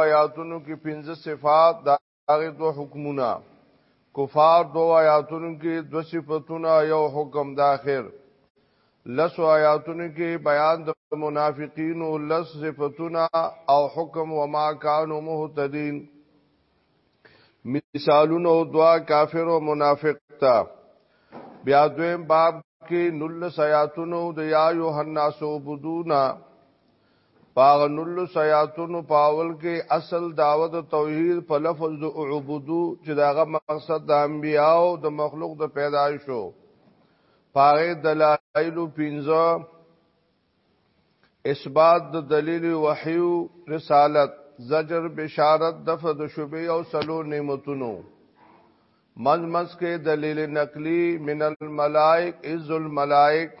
آیاتونو کې پنځه صفات دا هغه دو حکمونه کفار دو آیاتونو کې دو صفاتونه یو حکم د اخر لس آیاتونو کې بیان د منافقین او لس صفاتونه او حکم وما کانوا مهتدین مثالونه او دعا کافر او منافق تا بیا دویم باب کې نل سیاتونو د یا یوحنا سو بدونا پاغ نلو سیاتونو پاول کې اصل دعوت توحید په لفظ د عبودو چې داغه مقصد د انبیاو د مخلوق د پیدایشو پاغه دلایل پنځه اثبات د دلیل وحی رسالت زجر بشارت دفع د شبې او سلو نعمتونو منځ منځ کې دلیل نقلی من الملائک از الملائک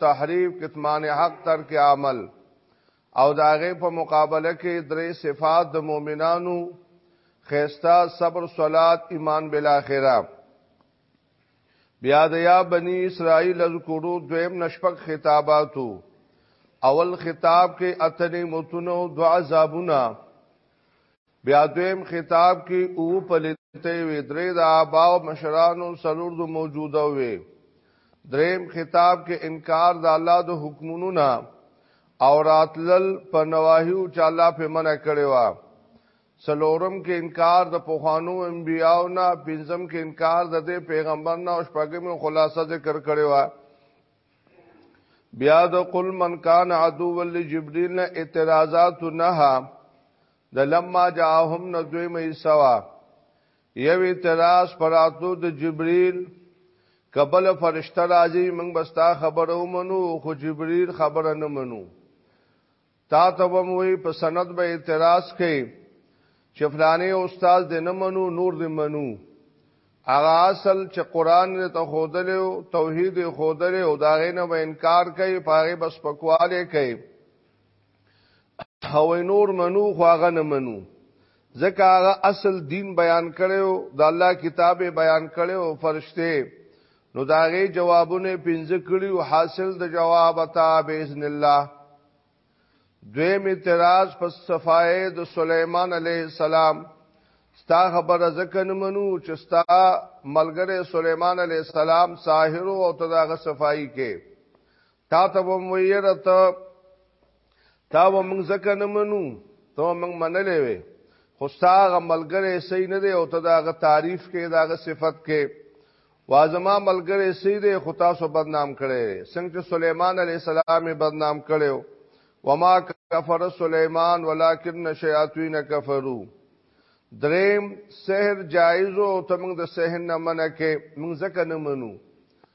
تحریف کتمان حق تر کې عمل او داغه په مقابله کې درې صفات د مؤمنانو خيستا صبر صلات ایمان بالاخره بیا د یا بنی اسرائیل اذکرو دویم نشپک خطاباتو اول خطاب کې اتنې متونو دعا زابونه بیا دویم خطاب کی او پلیتی وی دری دا آباو مشرانو سلور دو موجوده وی دریم خطاب کې انکار د الله د حکمونو نه او راتلل په نواهیو چې الله په منع کړی و سلورم کې انکار د پوخانو انبیاو نه پنځم کې انکار د دې پیغمبر نه او شپږم خلاصه ذکر کړی و بیا د قل من کان عدو ول جبريل نه اعتراضات نه د لما جاءهم نو دوی مې سوا یو اعتراض پراتو د جبريل کبل فرشتہ راځي موږ بستا خبره ومنو خو جبريل خبره نه منو تا ته به موي په سند به اعتراض کوي چې فلانه استاد دې نه منو نور دې منو هغه اصل چې قران دې ته خودل او توحید خودل او داغه نه به انکار کوي پاره بس پکواله کوي هوې نور منو خو هغه نه منو ځکه هغه اصل دین بیان کړو د الله کتاب بیان کړو فرشته نو داغه جوابونه پنځه کړیو حاصل د جواب عطا باذن الله دویم اعتراض په صفای د سليمان عليه السلام ستا خبره ځکه نه منو چې ستا ملګری سليمان عليه السلام ساحر او تداغه صفائی کې تا ته وم ویره ته تا و موږ ځکه نه منو ته موږ منلې وې خو ستاغه ملګری صحیح نه دی او ته داغه تعریف کې داغه صفت کې وازما ملګری صحیح دی خو تاسو بدنام کړي څنګه چې سليمان عليه السلام بدنام کړو وما کفر سليمان ولكن الشياطين كفروا دریم سحر جایز او ته موږ د سحر نه منکه موږ ځکه نه منو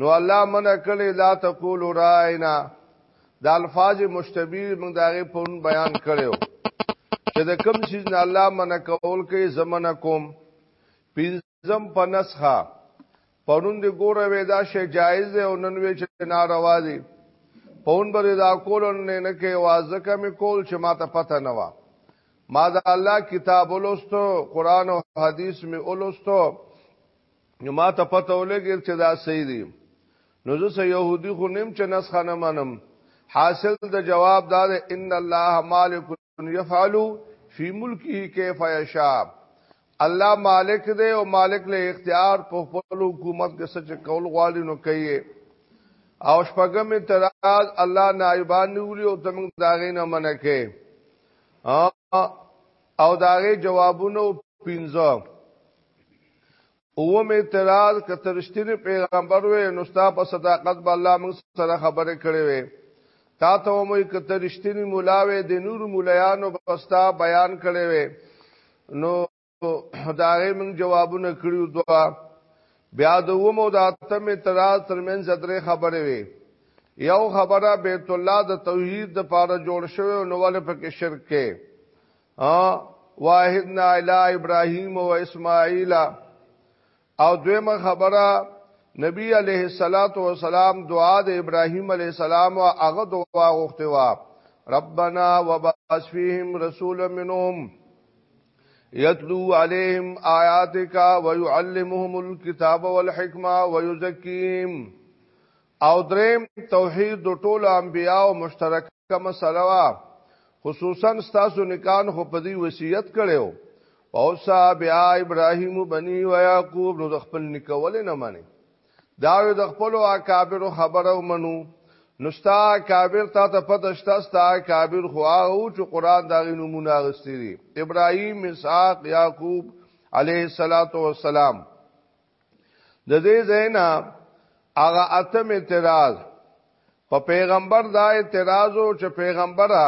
نو الله منع کړي لا تقولوا راینا د الفاظ مشتبه موږ داغه پون بیان کړو چې د کوم شي نه الله منع کول کوي زمنه کوم پنځم په نسخه پرون د ګوره ودا شی جایز دی او نن وی چې ناروا دی پون بر دا کول نه نه کې وازه کم کول چې ما ته پته نه و ما دا الله کتاب ولوستو قران او حدیث می ولوستو نو ما ته پته ولګی چې دا صحیح دی نو زه سه يهودي خو نیم چې نسخه نه منم حاصل د جواب دا ده ان الله مالک يفعل فی ملکه کیف یشاء الله مالک دی او مالک له اختیار په خپل حکومت کې سچ کول غواړي نو کوي او شپږم اعتراض الله نایبان نیولی او تمنګ داغې نه منکه او داغې جوابونه پینځه او می اعتراض کترشتنی پیغمبر وې نو ستا په صداقت به الله موږ سره خبرې کړې وې تا ته مو کترشتنی مولا وې د نور مولایانو بستا بیان کړې وې نو داغه موږ جوابونه کړیو دوا بیا د ومو د اتم اعتراض ترمن زدرې خبرې وې یو خبره بیت الله د توحید د پاره جوړ شوی نو ول پکې شرک کې واحدنا الی ابراهیم و اسماعیل او دویمه خبره نبی علیہ الصلات والسلام دعا د ابراهیم علیہ السلام او هغه دعا غوښته وا ربنا وبعث فیهم رسولا منهم یتلو علیہم آیاتک و یعلمهم الكتاب والحکمه و یزکیهم او دریم توحید د ټولو انبیاء او مشترک کوم سلوا خصوصا ستاسو نکان خو په دې وصیت کړو او سا بیا ابراهیم بنی و یعقوب نو د خپل نکول نه مانی دا د خپل اکابر خبره ومنو نستا کابر تا ته پته شته ستا کابر خو او چې قران دا غي نمونه غستري ابراهيم اسحاق يعقوب عليه الصلاه والسلام د دې زینا هغه اتم اعتراض په پیغمبر دا اعتراض او چې پیغمبره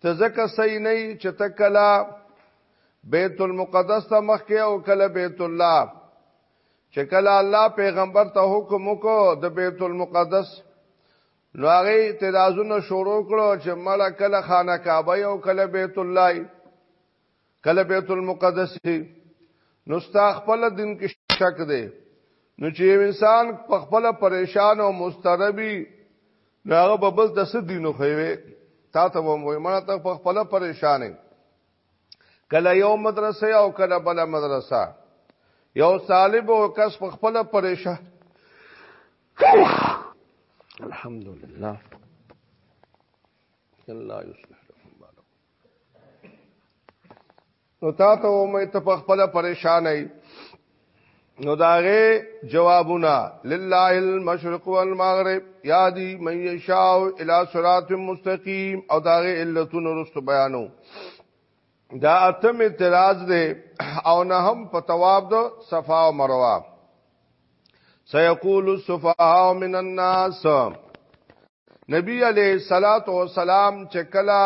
ته ځکه صحیح نه چې ته کلا بیت المقدس ته مخ کې او کله بیت الله چې کله الله پیغمبر ته حکم وکړو د بیت المقدس نو هغه اعتراضونه شروع کړو چې مړه کله خانه کعبه او کله بیت الله کله بیت المقدس شي نو ستا خپل دین کې شک دی نو چې انسان په خپل پریشان او مستربي نو هغه په بس د سد دینو خوي تا ته مو مهمه ته په خپل پریشانې کله یو مدرسه او کله بل مدرسه یو طالب او کس په خپل پریشان الحمدلله الله يصلح نو تا ته مې ته په خپل پریشان ای نو داغه جوابونه لله المشرق والمغرب یادی من یشاء الی صراط مستقیم او داغه علتون رست بیانو دا اتم اعتراض دی او نه هم په تواب د صفا او مروه سيقول السفهاء من الناس نبی علیہ الصلات والسلام چې کلا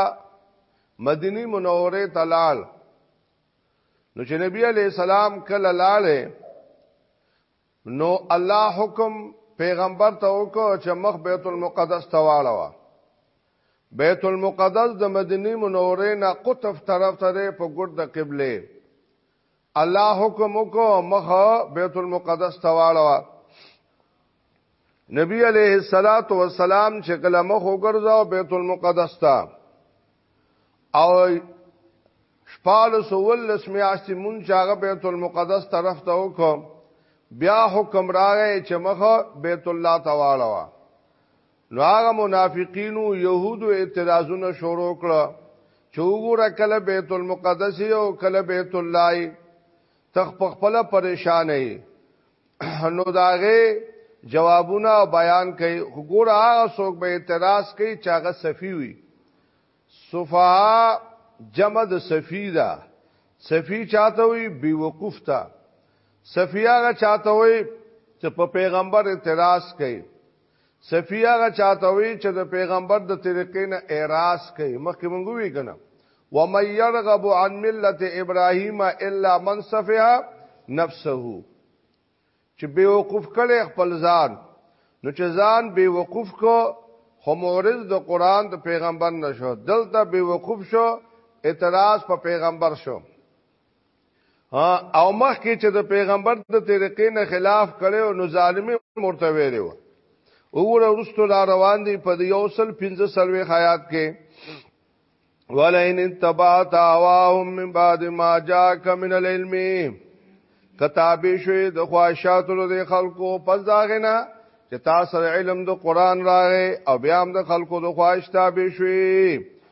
مدینی منوره تلال نو چې نبی علیہ السلام کله لاله نو الله حکم پیغمبر ته وکړ چې مخ بیت المقدس ته واړوه بیت المقدس د مدینی منوره نه قطب طرف ته په ګرد قبله الله حکم وکړو مخ بیت المقدس ته واړو نبی علیہ الصلات والسلام چې کله مخ وګرځاو بیت المقدس ته او شپال سوول لسمی آستی مون چاگه بیت المقدس طرف تا اوکو بیا حکم راگه چه مخ بیت اللہ توالا وا نو هغه منافقینو يهودو اعتراضونه شروع کړه چې وګوره کله بیت المقدس او کله بیت الله تخ په خپل پریشان یې نو داغه جوابونه بیان کړي وګوره هغه څوک به اعتراض کوي چې هغه صفی وي صفا جمع د صفی ده صفی چاته وي بي وقوف تا صفی هغه چاته وي چې په پیغمبر اعتراض کوي سفی هغه چاته وی چې د پیغمبر د طریقې نه اعراض کوي مخکې مونږ وی کنه و مې يرغب عن ملت ابراهيم الا من صفها نفسه چې بے وقوف کړي خپل ځان نو چې ځان بے وقوف کو خو مورز د قران د پیغمبر نشو دلته بے وقوف شو اعتراض په پیغمبر شو او مخ کې چې د پیغمبر د طریقې نه خلاف کړي او نو ظالمي مرته ویلو وګوره ورستو لا روان دي په یو سل 15 سلوي حیات کې ولئن تبعت اواهم من بعد ما جاءك من العلم کتابې شوې د خواهشاتو د خلکو پس داغه نه چې تاسو علم د قران راغې او بیا هم د خلکو د خواهش تابع شوې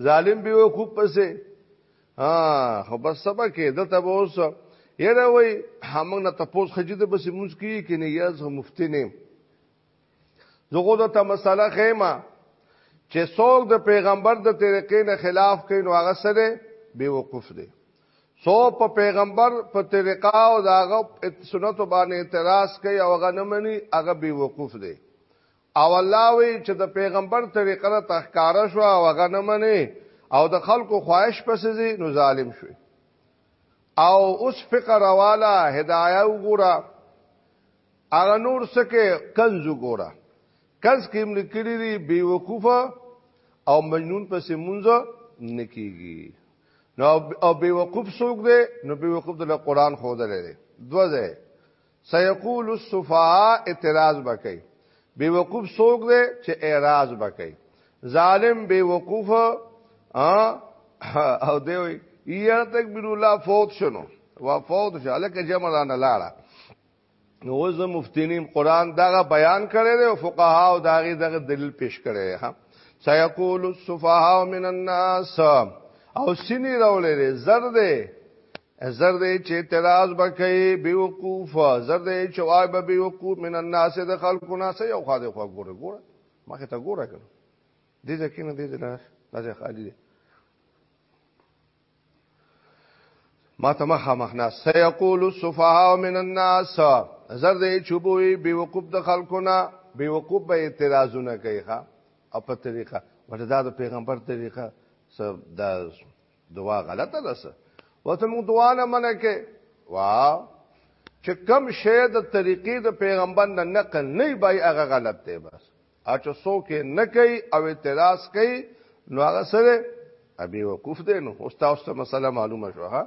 ظالم به وو خوب پسې ها خو بس سبا کې دلته به اوس یره وای همغه نه تاسو خجیده بس مونږ کی کې نه یاز مفتی نه زغه د ته مسله خیمه چې څوک د پیغمبر د طریقې نه خلاف کوي نو هغه سره بے وقوف دی سو په پیغمبر په طریقه او داغه سنت باندې اعتراض کوي او هغه نه مني هغه بے وقوف دی او الله وی چې د پیغمبر طریقه را تخکاره شو او هغه نه مني او د خلکو خواهش پسې زی نو ظالم شوی او اوس فقر والا هدايه وګوره هغه نور سکه کنز وګوره کنز کې موږ کړی دی بي وقوفه او مجنون پسې مونږ نکیږي نو او بي وقوف سوق دی نو بي وقوف د قرآن خو درلې دوځه سيقول السفهاء اعتراض بکي بي وقوف سوق دي چې اعراض بکي ظالم بي وقوف او دی وي یا تکبیر الله فوت شنو وا فوت شو لکه جمع را نه لاړه نو اوس مفتینیم قران دغه بیان کړي دي او فقها او داغي دغه دلیل پیش کړي ها سيقول السفهاء من الناس او سینی راولې زر دې زر دې چې اعتراض وکړي بیوقوف زر دې چې وای به بیوقوف من الناس د خلکو نه سې یو خاده خو ګوره ګوره مخه ته ګوره کړ دې ځکه نه دې نه لازم خالی دې ما ته مخه مخنا سيقول السفهاء من الناس زر دې چې بوې بیوقوف د خلکو نه بیوقوف به اعتراضونه کوي ښا او په طریقه ورته دا د پیغمبر طریقه دا دعا غلطه ده سه وته موږ دعا نه منه کې وا چې کم شی د طریقې د پیغمبر نه نقل نه بای هغه غلط دی بس اچ سو کې نه کوي او اعتراض کوي نو هغه سره ابي وقوف دی نو اوس تاسو ته مسله معلومه شوه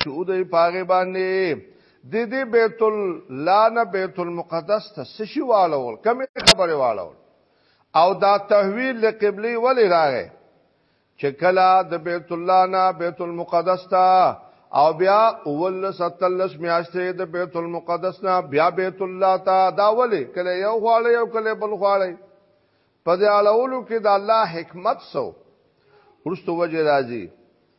چود پاغه باندې د دې بیت الله نه بیت المقدس ته سشي والول کوم خبره والول او دا تحویل له قبله ولې راغې چې کله د بیت الله نه بیت المقدس ته او بیا اول ستلش میاشتې د بیت المقدس نه بیا بیت الله ته دا ولې کله یو خواله یو کله بل خواله په دې اړولو کې د الله حکمت سو ورستو وجه راځي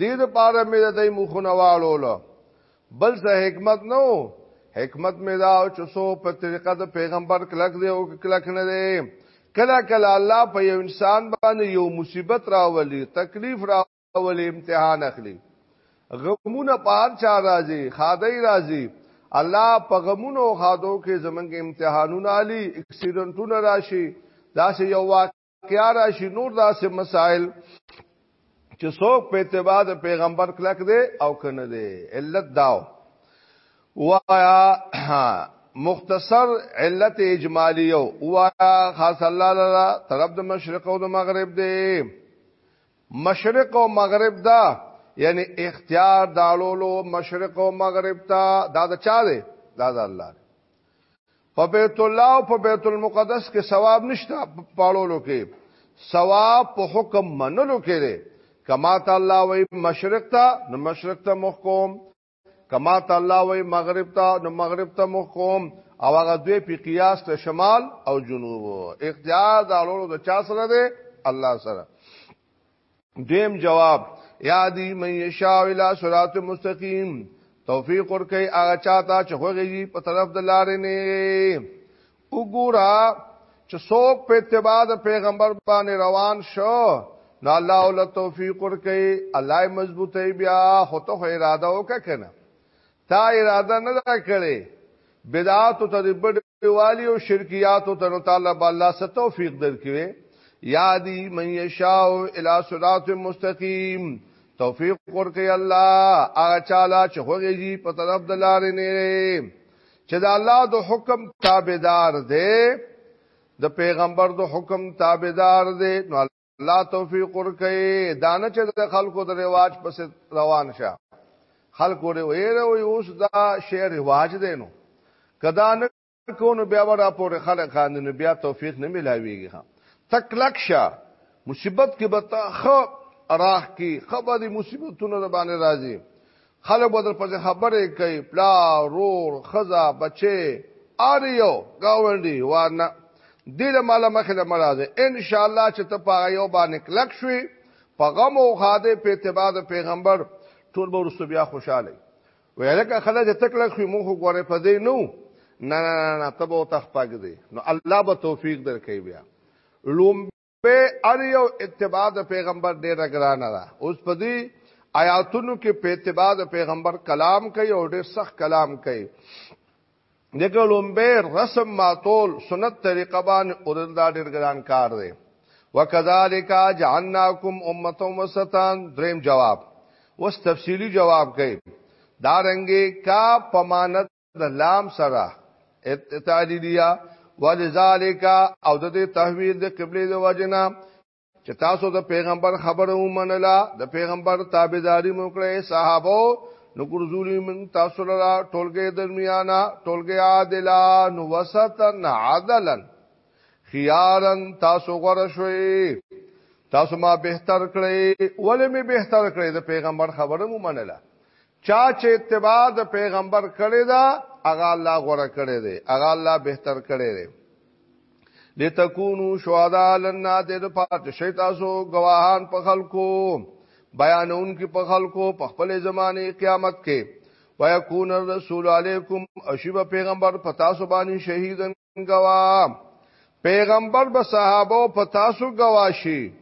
دې د پاره مې د دې مخونه واړول بل څه حکمت نو حکمت مې دا چې سو په طریقه د پیغمبر کلک دی او کلک نه دی کله کله الله په یو انسان باندې یو مصیبت راولي تکلیف راولي امتحان اخلي غمونه پار چا راځي خادای راځي الله په غمونو خادو کې زمونږ امتحانونه علي اکسیډنټونه راشي دا سه یو واقع واقعا راشي نور داسې مسائل چې څوک په اتباع د پیغمبر کلک دی او کنه دی علت داو وایا مختصر علت اجمالی او وایا خاص الله لرا طرف د مشرق او د مغرب دی مشرق او مغرب دا یعنی اختیار دالولو مشرق او مغرب تا دا د چا دی دا د الله په بیت الله او په بیت المقدس کې ثواب نشته پاړولو کې ثواب په حکم منلو کې دی کما ته الله وای مشرق ته نو مشرق ته مخ کوم کما ته الله وای مغرب ته نو مغرب ته مخ کوم او هغه دوی په قیاس ته شمال او جنوب اختیار د اړولو د چا سره دی الله سره دویم جواب یادی من یشاء الی صراط مستقیم توفیق ورکي هغه چاته چې خوږي په طرف د لارې نه وګورا چې څوک په اتباع د پیغمبر باندې روان شو نو الله ول توفیق ورکي الله مضبوطه بیا هوته اراده وکړه تا اراده نه ده کړې بدعات ته د بډوالي او شرکیات ته نو تعالی بالله ست توفیق درکوي یادی من یشاء الی صراط مستقیم توفیق ورکي الله هغه چاله چې هغهږي په طرف د لارې نه چې د الله د حکم تابعدار دی د پیغمبر د حکم تابعدار دی نو الله توفیق ورکړي دانه چې د خلکو د رواج پس روان شه خلکو ور ویره وي اوس دا شی رواج دی نو کدا نه کو نو بیا ورا پورې خلک خاندنه بیا توفیق نه ملاويږي ها تکلک شه مصیبت کې بتا خ راخ کې خبر دي مصیبتونه باندې راځي خلک به در پسې خبرې کوي پلا رور خزا بچي اریو گاونډي وانه دله مال مخه له مرزه ان شاء الله چې ته پاره یو باندې کلک شوي په غم او خاده په اتباع د پیغمبر ټول به ورسو بیا خوشاله ویلکه خلک ته کلک شوي مونږ غوړې په دې نو نه نه نه ته به تخپګ دې نو الله به توفیق درکې بیا لوم به ار یو اتباع د پیغمبر ډیره ګرانه ده اوس په دې آیاتونو کې په اتباع د پیغمبر کلام کوي او ډیر سخت کلام کوي دغه لومبه رسم ماتول سنت طریقه باندې اورل دا ډیر ګران کار دی وکذالک جعلناکم امه وسطا دریم جواب وس تفصیلی جواب کوي دارنګي کا پمانت د لام سره تعلیلیه ولذالک او د تحویل د قبله د وجنا چې تاسو د پیغمبر خبره ومنله د پیغمبر تابعداري مو کړې صحابه نو ګرځولې من تاسو لرا ټولګه درمیانا ټولګه عادلا نو وسطن عدلا خيارن تاسو غره شوي تاسو ما بهتر کړې ولې می بهتر کړې د پیغمبر خبره مو منله چا چې اتباع د پیغمبر کړی دا هغه الله غوړه کړی دی هغه الله بهتر کړی دی لتكونو شهدا لنا د پات شیتاسو گواهان په خلکو بیانون کې په خلکو په خپل زمانه قیامت کې ويكون الرسول عليكم اشيب پیغمبر پتا سو باندې شهیدن گواه پیغمبر به صحابه په تاسو گواشي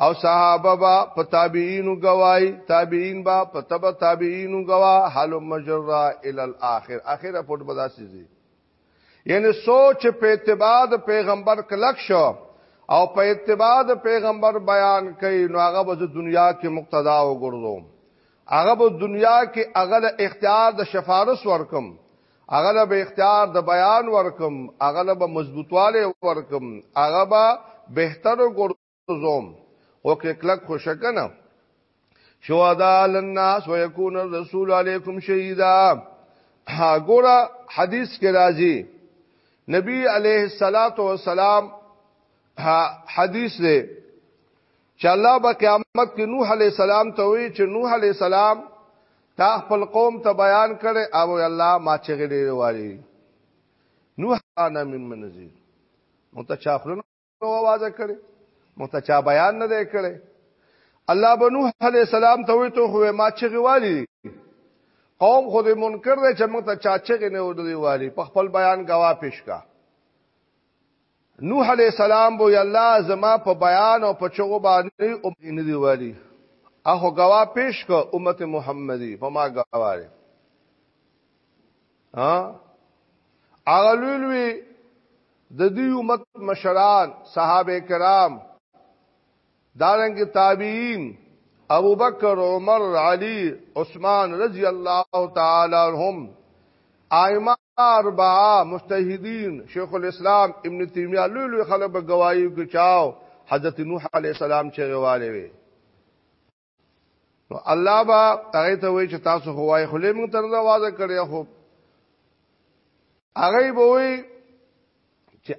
او صحابه با په تابعینو گواہی تابعین با په تبع تابعینو گواه حل مجرا ال الاخر اخره پټ بداسي زی یعنی سوچ په اتباع پیغمبر کلک شو او په اتباع پیغمبر بیان کوي نو هغه به دنیا کې مقتدا وګرځو هغه به دنیا کې هغه اختیار د شفارس ورکم هغه له به اختیار د بیان ورکم هغه له به مضبوطواله ورکم هغه به بهتر ګرځوم او کې کلک خوشکنه شهدا للناس ويكون الرسول عليكم شهيدا ګوره حدیث کې راځي نبی عليه الصلاه والسلام حدیث دی چې الله به قیامت کې نوح علی السلام ته وی چې نوح علی السلام تا خپل قوم ته بیان کړي او الله ما چې غړي واري نوح انا من منزل متچافرن आवाज کړي متچا بیان نه دی کړي الله بنوح علی السلام ته وی ته خو ما چې غوالي قوم خود منکر دی چې موږ ته چاچغه نه ودی والی په خپل بیان گواه پیش کا نوح علی السلام بو یلا زما په بیان او په چغو باندې او نه دی والی اخو گوا پیش کو امت محمدی په ما گواره ها اغلولوی د دې امت مشران صحابه کرام دارنګ تابعین ابو بکر عمر علی عثمان رضی الله تعالی عنهم ائمه اربعه مجتهدین شیخ الاسلام ابن تیمیه لوی لوی خلک به گواہی کو چاو حضرت نوح علی السلام چې غواړي وي نو الله با هغه ته وی چې تاسو هواي خلې مونږ تر دا واده کړی خو هغه به وی چې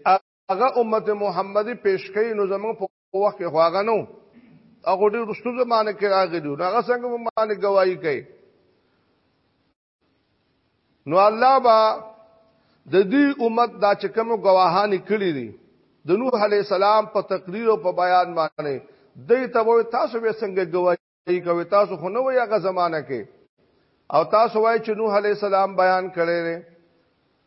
هغه امت محمدي پیش کړي نو زموږ په وخت کې خواغه نو هغه ډېر رسول زمانه کې راغلی نو هغه څنګه معنی گواہی کوي نو الله با د دې امت دا چې کوم گواهان کړی دي د نوح علی السلام په تقریر او په بیان باندې دې ته وای تاسو به څنګه گواهی کوي تاسو خو نو یغه زمانہ کې او تاسو وای چې نوح علی السلام بیان کړی دی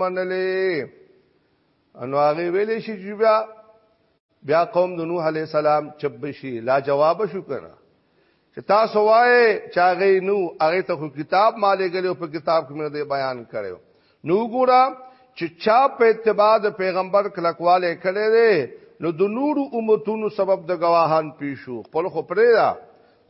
منلې انو هغه ویلې شي چې بیا بیا قوم د نوح علی السلام چب شي لا جواب شو کنه چې تاسو وایې چې هغه نو هغه ته کتاب مالې غلې په کتاب کې مې بیان کړو نو ګورا چې چا په اتباع د پیغمبر کلکواله کړي دي نو د نورو امتونو سبب د گواهان پیشو خپل خو پرې دا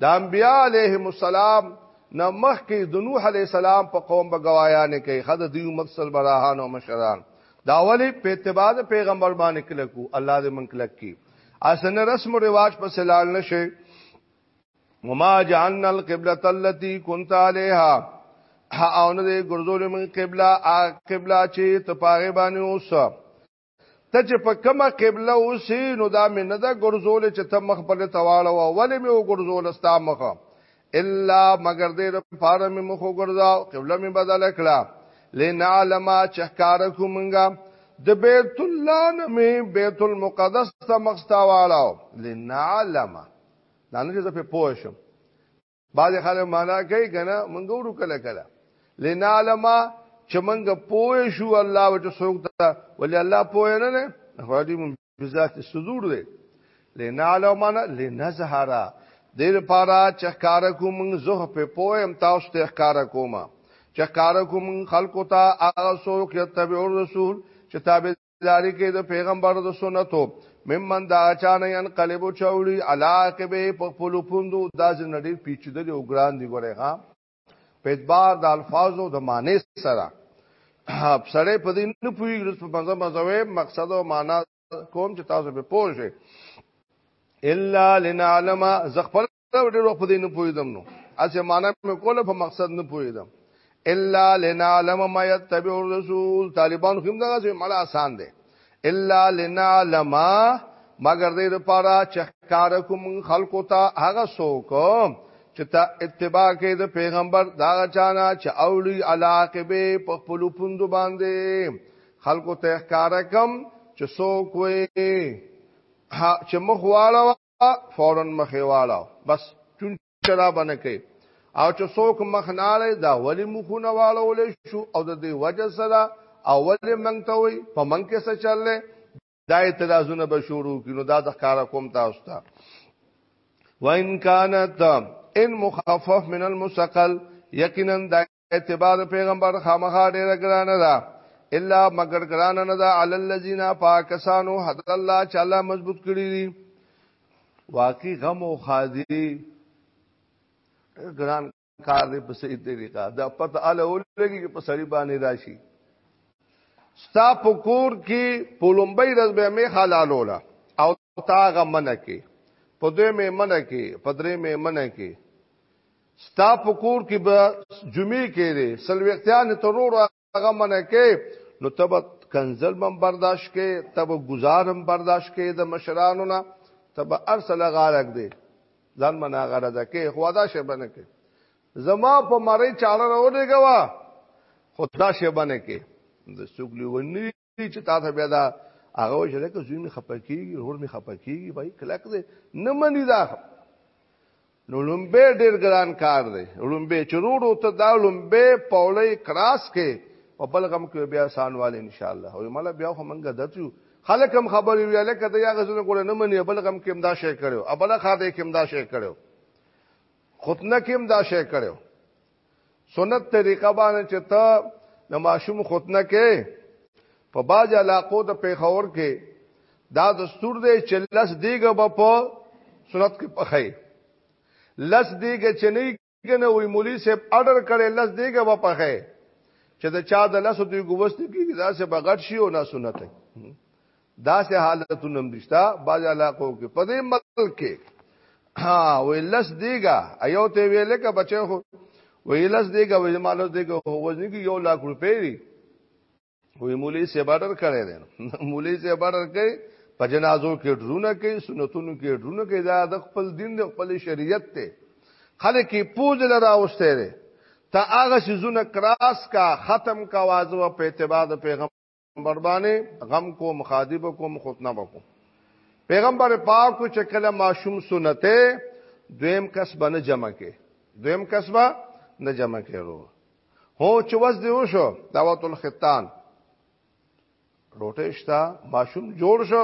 د انبیاء علیهم السلام نه مخکې د نوح علی السلام په قوم به گوايانې کوي خدای دی مکسل براهان او مشران دا ولی په اتباع پیغمبر باندې کله کو الله دې من کلک کی اسن رسم او رواج په سلال نشي وما جعلنا القبلة التي كنت عليها او نه دې ګرځولې من قبله قبله چې تپاغه باندې اوسه ته چې په کومه قبله اوسې نو دا مې نه ده ګرځولې چې ته مخ بلې ته واړوه ولې مې وګرځوله ستا مخه الا مګر دې لپاره مې مخ وګرځاو قبله مې بدله کړه لنعلم چې ښکار کو مونږه د بیت الله نه مې بیت المقدس ته مخ ستا واړاو لنعلم دا نه چې زه په پوه شم بعض خلک معنا کوي کنه منګه ورو کله کله لنعلم چې منګه پوه شو الله وچ سوک ته ولې الله پوه نه نه غواړي مون بذات صدور دی لنعلم نه لنظهرا دیر پارا چخکار کوم زه په پوهم تاسو ته ښکار کوم چخکار کوم خلق ته اغه سوک یتبع الرسول چې تابع لاري کې د پیغمبر د سنتو ممن دا چانه ان قلبو چولی علاقه به په خپل پوندو دا جنډي پیچیدل او ګران دی ګوره ها په اعتبار د الفاظو د معنی سره سره په دې نه پوي په مزه مزوي مقصد او معنا کوم چې تاسو به پوه شئ الا لنعلم زخپل زه ډېر په دې نه پوهیدم نو اسه معنا مې کوله په مقصد نه پوهیدم الا لنعلم ما يتبع الرسول طالبان هم دا چې مړه آسان دي الا لنعلم مگر دې لپاره چې کار کوم خلقو ته هغه څوک چې تا اتباع کې د پیغمبر دا چانا چې اولی علاقه به په خپل پوند باندې خلقو ته کار کوم چې څوک وي چې مخ واړه فورا مخې واړه بس چون چرا بنه کې او چې څوک مخ نه اړي دا ولی مخونه واړه ولې شو او د دې وجه سره اول منګ ته وي په منګ کې څه چللې دا اعتراضونه به شروع کینو دا د کار کوم تاسو ته وان کانت ان مخفف من المثقل یقینا دا اتباع پیغمبر خامخا ډیره ګرانه ده الا مگر ګرانه نه ده علی الذین پاکسانو حد الله چې الله مضبوط کړی دي واقعي غم او خادي ګران کار دې په صحیح طریقه دا پته اله ولګي چې په سړي باندې راشي ستا پکور کې پولمبۍ رز به می حلالوله او تا غمنه کې په دوی مې منه کې په درې مې منه کې ستا په کور کې به جمعې کې دي سلوختیان ترور هغه منه کې نو تب کنزل بم برداشت کې تب گزارم برداشت کې د مشرانو نه تب ارسل غارق دی ځان منا غره ده کې خو دا شی بنه کې زما په مری چاړه راولې غوا خدا شی بنه کې د سوګلی ونی چې تا ته بیا دا هغه وجره که زوی می خپکیږي ور می خپکیږي بای کلک دی نه منی دا نو لومبه ډیر ګران کار دی لومبه چرورو ته دا لومبه پولې کراس کې په بلغم کې بیا سانواله ان شاء الله او مله بیا هم منګه دتیو خلک هم خبرې ویاله کته یا غزونه ګوره نه منی بلغم کې امدا شې کړو ابله خاده کې امدا شې کړو خطنه کې امدا شې کړو سنت طریقه باندې چې ته د ماشوم ختنه کې په باج علاقو د پیښور کې دا دستور دی چې لس دیګه به په سنت کې پخې لس دیګه چې نه کنه وی مولوی صاحب آرډر کړي لس دیګه به پخې چې د چا د لس دوی ګوست کېږي دا سه بغټ شي او نه سنت دا سه حالتونه مشتا باز علاقو کې په دې ملک کې ها ویلس دیګه ایو ته ویل ک بچو خو ویلس دیګه وې مالو دیګه هو وزن کې یو لاکھ روپې دی وې مولوی سه بارډر کړی دی مولوی سه بارډر کړي په جنازو کې ډرونه کوي سنتونو کې ډرونه کوي دا د خپل دین د خپل شریعت ته خلک یې پوز لرا اوسته لري ته هغه سيزونه کراس کا ختم کا وازو په اتباع د پیغمبر پیغمبر باندې غم کوم خادب کوم خطنه وکم پیغمبر پاک کو چکل معشوم سنته دویم کس باندې جمع کې دویم کس با نه جمع کېرو هو چې وس دی وشو دعوت الختان روټه شتا معشوم جوړ شو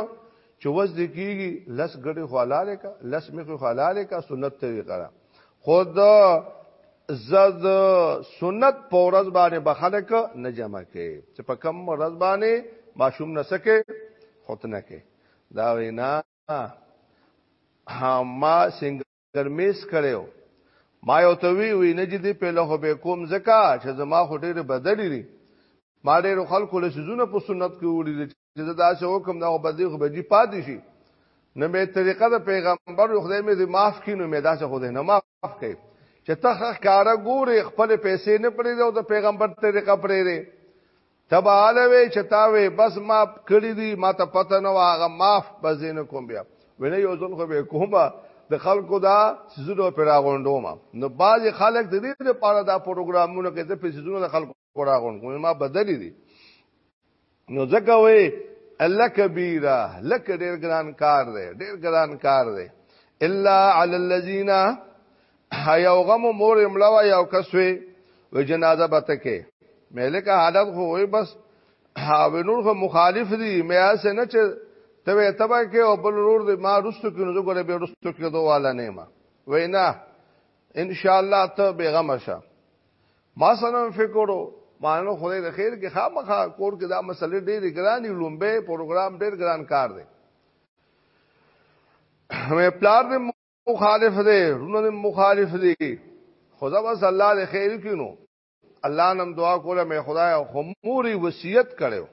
چې وس دې کیږي لس ګډه خو حلاله کا لس مخ خو حلاله کا سنت طریقه را خود زد سنت په ورځ باندې بخلک نه جمع کې چې په کم ورځ باندې ماشوم نسکه ختنه کې دا وینا ما څنګه ترمیز کړو ما یو ته وی وی نه جدي په له به کوم زکا چې زما خو ډېر بدلی دي ما ډېر خلکو له سيزونه په سنت کې وړي دي چې دا څه حکم دا بدی خو بدی پاتې شي نو مې طریقه د پیغمبر خدای مې دې معاف کینو مې دا څه خدای نه معاف کړي چې ته ښه کارا ګوري خپل پیسې نه پرې او د پیغمبر طریقه پرې لري تباله وی چتاوي بس ما کړی دی ما ته پته نه واغه معاف بزین کوم بیا وینه یو ځل خو به کومه د خلکو دا سيزونو پر راغونډو ما نو باز خلک د دې لپاره دا پروګرامونه کې د پیسونو د خلکو راغون کوم ما بدلی دي نو ځکه وې الله کبیره لک ډیر ګران کار دی ډیر ګران کار دی الا علی الذین یو غم مور املا وا یو کسوي و جنازه بته کې ملک حالت خو وي بس او نور خو مخالف دي مې اسه نه چې ته وې تبا کې او بل نور دې ما رستو کې نو ګوره به رستو کې دوه والا نه ما وینا ان شاء الله ته بیغم شه ما سره فکرو مانو خدای د خیر کې خامخا کور کې دا مسلې ډېرې ګرانې لومبه پروګرام ډېر ګران کار دی مې پلار دې مخالف دی رونه مخالف دی خدا بس الله دې خیر کینو الله نم دعا کوله مې خدای او خموري وصیت کړو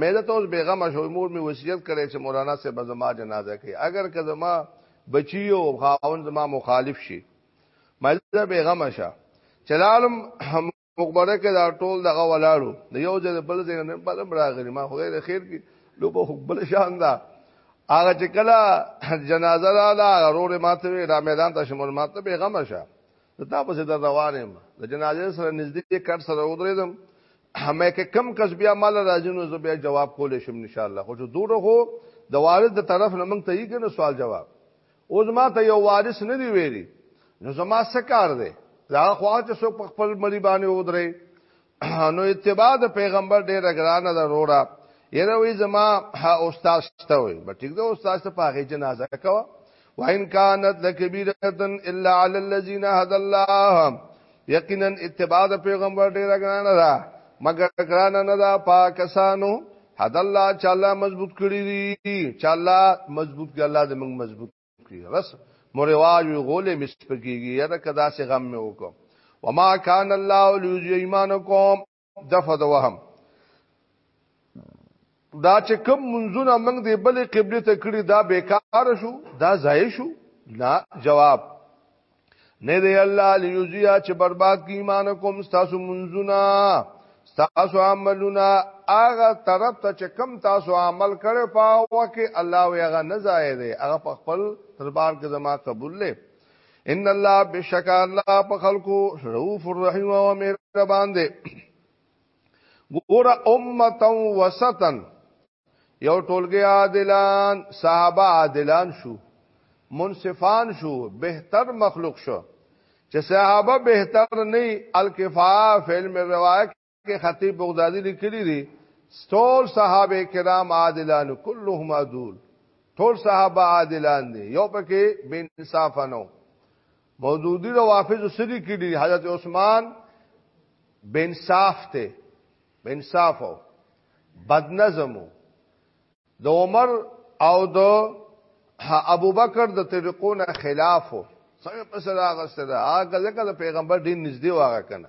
مې ته اوس بیغم شو مور مې وصیت کړي چې مولانا سے بزما جنازه کوي اگر که زما بچی او خاون زما مخالف شي مې ته بیغم شه چلالم مقبره کې دا ټول دغه ولاړو د یو ځای بل ځای نه بل راغلی ما خدای د خیر کې لوبه خپل شان دا هغه چې کله جنازه را لا غرور ماته وی را میدان ته شمول ماته به غم شه دا په زړه روانم د جنازې سره نږدې کټ سره ودرېدم همه کې کم کس بیا مال راځي نو زه بیا جواب کولې شم ان شاء الله خو دوره هو د والد د طرف نه مونږ ته یې کنه سوال جواب او زما ته یو وارث نه دی ویلي نو زما څه کار دی دا خو چې څوک په خپل مړی باندې ودرې نو اتباع د پیغمبر ډیره ګرانه ده وروړه یره وی زما استاد ته وي به ټیک ده استاد ته پاغه جنازه کوه وان كانت لكبيره الا على الذين هدى الله یقینا اتباع د پیغمبر ډیره ګرانه ده مګر ګرانه نه ده پاکستانو حد الله چې الله مضبوط کړی دي چې الله مضبوط کړي الله دې موږ مضبوط کړي رس مرواج وی غولې مسپکیږي یا کدا سه غم مې وکم وما کان الله لیذ ایمانکم دفع د وهم دا چې کوم منځونه موږ دی بلې قبله ته کړی دا بیکار شو دا ضایع شو نه جواب نه دی الله لیوزیا چې برباد کی ایمان کوم تاسو منځونه تاسو عملونه هغه طرف ته چې کم تاسو عمل کړي پاو کې الله ویغه نه ځای دی هغه په خپل دربار کې زما قبول لې ان الله بشک الله په خلقو رؤوف الرحیم او مهربان دی ګور امه وسطن یو ټولګه عادلان صحابه عادلان شو منصفان شو بهتر مخلوق شو چې صحابه بهتر نه الکفاء فعل میں روایت کې خطیب بغدادي لیکلي دي ټول صحابه کرام عادلان كلهم عدول ټول صحابه عادلان دي یو پکې بے انصاف نه مودودی روافض سری کړي حضرت عثمان بے انصاف ته بے انصاف او بد نظم د عمر او د ابوبکر د طریقو نه خلاف څنګه پس راغسته دا هغه ځکه د پیغمبر دین نږدې واغ کنه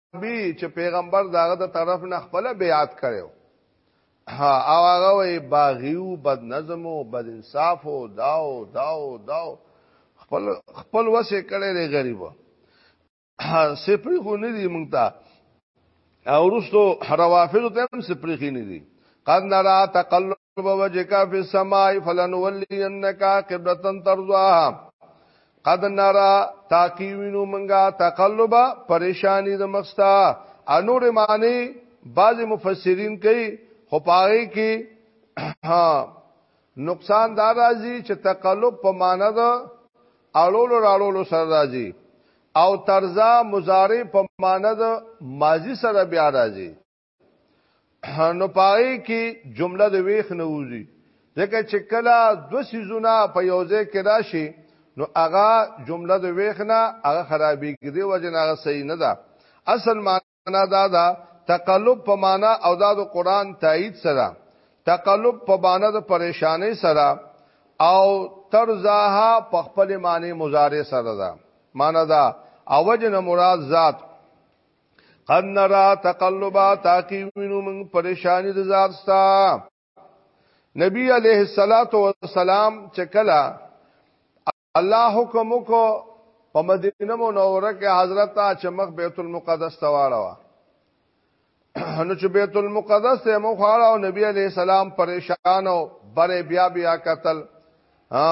بي چې پیغمبر داغه د طرف نه خپل بیعت کړو ها او هغه وي باغیو بد نظم او بد انصاف او داو داو داو خپل خپل وسه کړي لري غریب سپری خو نه دي مونږ ته او رسو روافض ته هم سپری خې نه دي قد نرا تقلب بوجهك في السماء فلنولينك قبلة ترضاها قد نرى تاقیوینو منګه تقلب پریشانی د مخستا انور معنی بعض مفسرین کوي خو پاره کې نقصان دا راځي چې تقلب په معنا ده اړولو راړولو سره راځي او ترزا مضارع په معنا ده ماضی سره بیا راځي نو پای کې جمله د ویخ نه وځي ځکه چې کله دو سيزونه په یو ځای کې راشي نو هغه جمله د ویخ نه هغه خرابې کېږي وجه نه هغه صحیح نه ده اصل معنا دا ده تقلب په معنا او دا د قران تایید سره تقلب په معنا د پریشانې سره او ترزاها په خپل معنی مضارع سره ده معنا دا اوجه نه مراد ذات قد نرا تقلبا تاکی وینو من پریشانی د ذات ستا نبی علیہ الصلات والسلام چکلا الله حکم کو په مدینه منوره کې حضرت چې مخ بیت المقدس ته واړه نو چې بیت المقدس ته مخ واړه او نبی علیہ السلام پریشان او بره بیا بیا قتل ها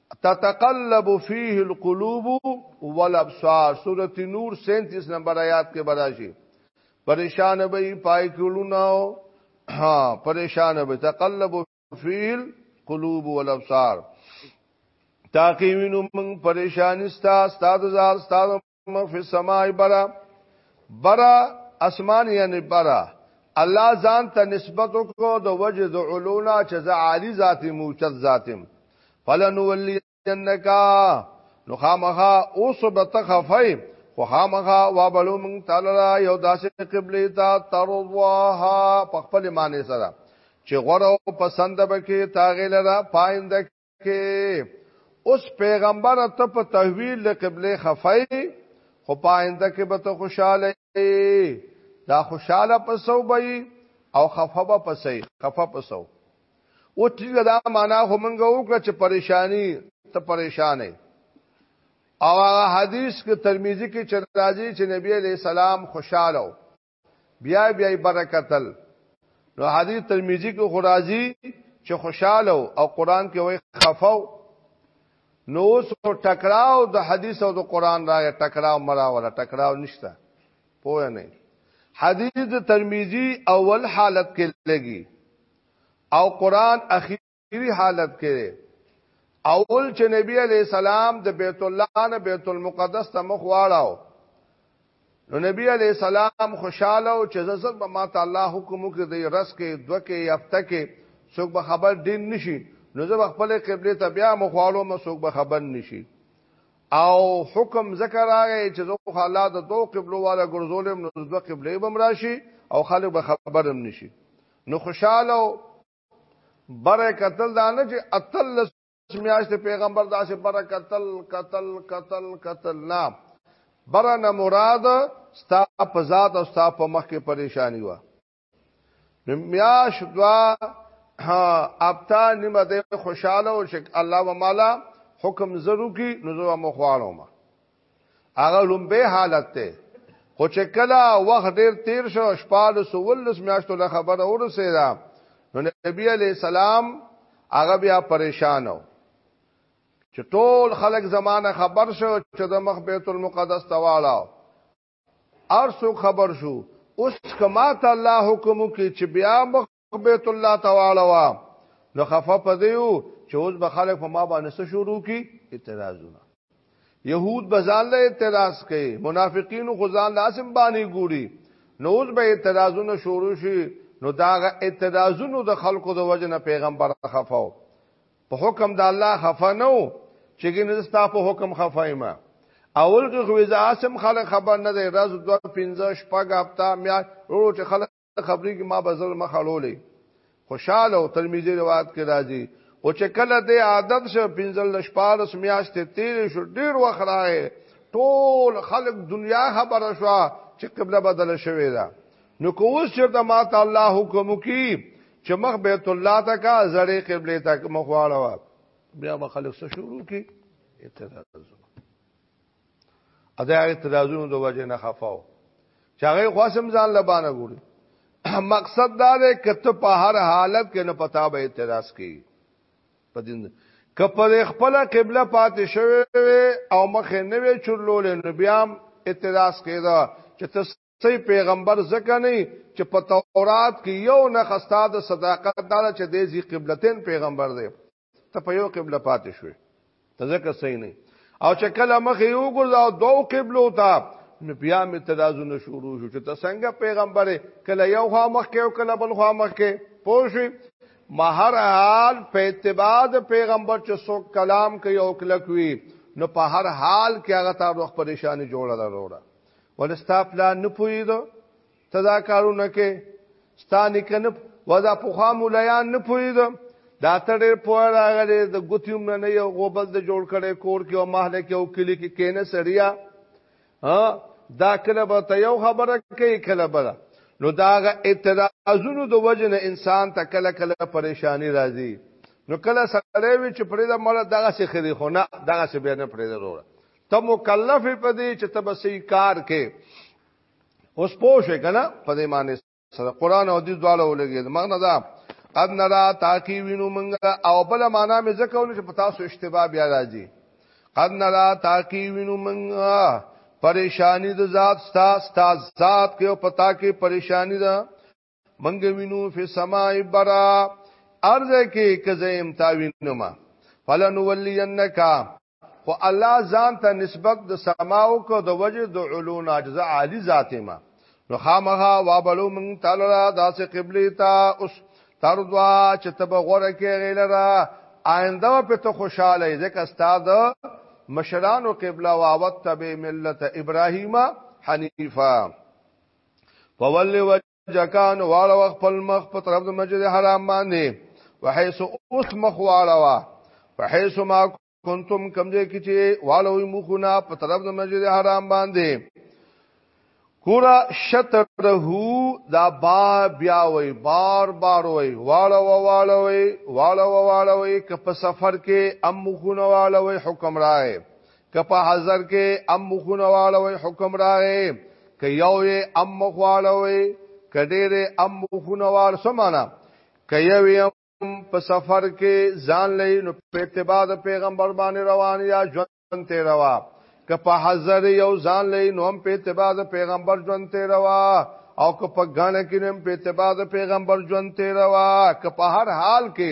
تتقلب فيه القلوب والابصار سوره نور 37 نمبر آیات کې براشي پریشان به پای کولونه ها پریشان به تقلب فيه القلوب والابصار تاکي وینم پریشان ستا استاد زار استاد من فی السماء برا برا اسمان یعنی برا الله ځان ته نسبت کو د وجه د علونا چې ز عالی ذات موجد ذاتم فلن ولینکا نو خامخا اوس بتخفی خو خامخا وابلو من تعالی یو داسې قبله تا ترضاها په خپل معنی سره چې غره او پسند بکې تاغه لرا پاینده کې اوس پیغمبر ته په تحویل د قبله خفای خو پاینده کې به ته خوشاله دا خوشاله پسو بې او خفه به پسې خفه پسو او ټیګ دا معنا خو مونږ وکړه چې پریشانی ته پریشانې او هغه حدیث کې ترمذی کې چې راځي چې نبی علی سلام خوشاله بیا بیا یې برکتل نو حدیث ترمذی کې خرازی چې خوشاله او قران کې وای خفاو نو اوس ټکراو د حدیث او د قران را ټکراو مراوله ټکراو نشته پوه نه حدیث ترمذی اول حالت کې لګي او قران اخیر وی حالت کې اول چې نبی علی السلام د بیت الله نه بیت المقدس ته مخ واړاو نو نبی علی السلام خوشاله او چې زسر به ما تعالی حکم وکړي د رس کې دوکه یافته کې څوک به خبر دین نشي نو زه خپل قبله ته بیا مخ واړو ما څوک به خبر نشي او حکم ذکر راغی چې زه خو الله د دوه قبلو والا ګرځولم نو دوه قبله بم راشي او خلک به خبرم نشي نو خوشاله بره قتل دا نه چې اتل میاشت پیغمبر دا چې بره قتل قتل قتل قتل نه بره نه مراد ستا په ذات او ستا په مخ کې پریشانی و میاش دوا اپتا نیمه ده خوشاله او شک الله و مالا حکم زرو کی نزو مخوانو ما هغه لومبه حالت ته خو چې کله وخت ډیر تیر شو شپاله سولس میاشتو له خبره ورسېدا نو نبی علی سلام هغه بیا پریشانو چې ټول خلک زمانه خبر شو چې د مخ بیت المقدس تواړه ارسو خبر شو اوس کما ته الله حکم کوي چې بیا مخ بیت الله تعالی وا نو خفه پدیو چې اوس به خلک په ما باندې څه شروع کی اعتراضونه يهود بزان له اعتراض کوي منافقین خو ځان لازم باندې ګوري نو اوس به اعتراضونه شروع شي نو دا اعتراضونو د خلکو د وجنه پیغمبر خفاو په حکم د الله خفا نو چې ګنې ستا په حکم خفایمه اول کې خو زاسم خلک خبر نه دی راز 2 15 شپږ هفته میا ورو چې خلک خبرې کې ما بزر مخ اړولې خوشاله او ترمذی روایت کې راځي او چې کله د عادت شه پنځل شپارس میاشتې تیر شو ډیر وخت راغی ټول خلق دنیا خبره شو چې قبله بدل شوې ده نو کووس چې د ما تعالی حکم کی چې مخ بیت الله ته کا زړې قبله ته مخواړه بیا به خلق سره شروع کی اعتراض ادا اعتراضونو د وجه نه خفاو چاغه خواسم ځان لبانه ګوري مقصد دا دی کته په هر حالت کې نه پتا به اعتراض کوي په دین کپر خپل قبله پاتې شوی او مخه نه وی چورلول نو بیا اعتراض کړه چې سی پیغمبر ځکه نه چې په تورات کې یو نه خستا د صداقت دار چې د زی قبلتین پیغمبر دی ته په یو قبله پاتې شوې ته ځکه صحیح نه او چې کله مخ یو ګرځاو دوه قبلو ته نو بیا می تدازونه شروع شو چې ته څنګه پیغمبر کله یو خوا مخ کې او کله بل خوا مخ کې پوښي مہر حال په اتباع د پیغمبر چې سو کلام کوي او کلکوي نو په هر حال کې هغه تاسو پریشانی جوړه لروړه ول ستا پلان نه پویدو ته دا کارونه کې ستا نکنه ودا په خوا مولایان نه پویدو دا ته ډېر پوه راغلی د ګوتیوم نه نه یو غوبل د جوړ کړي کور کې او محله کې او کلی کې کینه سړیا ها دا کله به ته یو خبره کوي کله بل نو دا غ اعتراضونو د وجنه انسان ته کله کله پریشانی راځي نو کله سره وی چې پرې د مړه دغه سي خري خو نه دغه سي به نه پرې ضرور ته مکلف په دې چې ته به سي کار کې اوس پوه شې کنه په دې معنی سره قران او حدیث دواله ولګي مغنه دا قد نرا تاکی وینو منګه او بل معنا مې ځکه ول چې په تاسو اشتباه بیا راځي قد نرا تاکی وینو منګه پریشانی د ذات ستا ستا ذات کې او پتا کې پریشانی ده منګ وینو فی سماء برا ارز کې کزیم تاوینو ما فلن ولینک خو الله ځان ته نسبت د سماو کو د وجه د علون اجزا عالی ذات ما نو خامها وابلو من تعالی داسې قبله تا اوس ترضوا چې تب غره کې غیلرا آینده په ته خوشاله ځکه استاد مشرانو قبله واوت تبع ملت ابراهیمه حنیفه فول وجکان واړو خپل مخ په طرف د مسجد حرام باندې وحيث اوس مخ واړوا وحيث ما کنتم کمزې کې چې واړو مخونه په طرف د مسجد حرام باندې کورا شطره دا با بیا وای بار بار وای واړو واړو وای واړو واړو وای که په سفر کې ام مخونه واړو وای حکم راي که په حضر کې ام مخونه واړوي حکم راغی که یو یې ام مخ واړوي که ډېر یې ام مخونه واړ سمانا که یو یې په سفر کې ځان لې نو په اتباع د پیغمبر باندې روان یا ژوند ته روا که په حضر یو ځان لې نو هم په اتباع د پیغمبر ژوند ته روا او که په غاڼه کې نو په اتباع د پیغمبر ژوند ته روا که په هر حال کې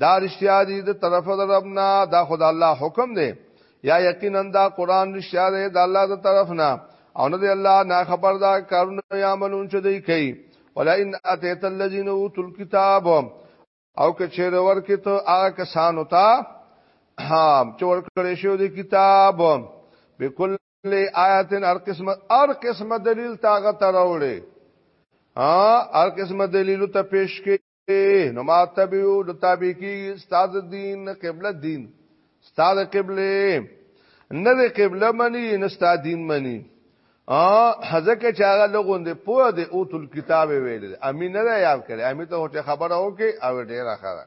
دا رښتیا دی د طرف د ربنا دا خدای الله حکم دی یا یقینا دا قران رښتیا دی د الله د طرف نه او نه دی الله نه خبر دا کارونه یا ملون چې دی کوي ولا ان اتیت الذین اوتل کتاب او که چیر ورکه ته هغه کسانو ته ها چې ورکړې شو دی کتاب بكل آیات هر قسمت هر قسمت دلیل تاغه تراوړي ها هر قسمت دلیل ته پیش کې نو ما تبعو نو تابع کی استاد دین قبله دین استاد قبله نه د قبله منی نه استاد دین منی ا حزکه چاغه لغوند په د اوتل کتاب ویل امین نه یاد کړي امین ته هټه خبره وکي او ډیره خره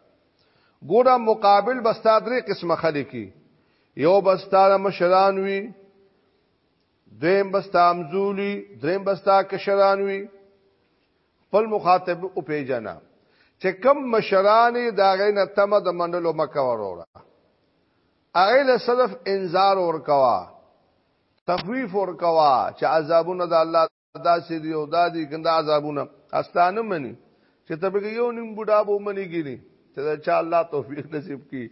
ګوره مقابل بستا درې قسمه خلکی یو بستا مشران وی دویم بستا امزولی دریم بستا کشران وی خپل مخاطب او پیجنا چې کم مشران دا غینه تمه د منلو مکه وروړه هغه له صرف انذار ور کوا تخویف ور کوا چې عذابونه د الله داسې دی او دادی کنده عذابونه استانه منی چې تبګ یو نیم بډا بو منی ګینی چې چا الله توفیق نصیب کی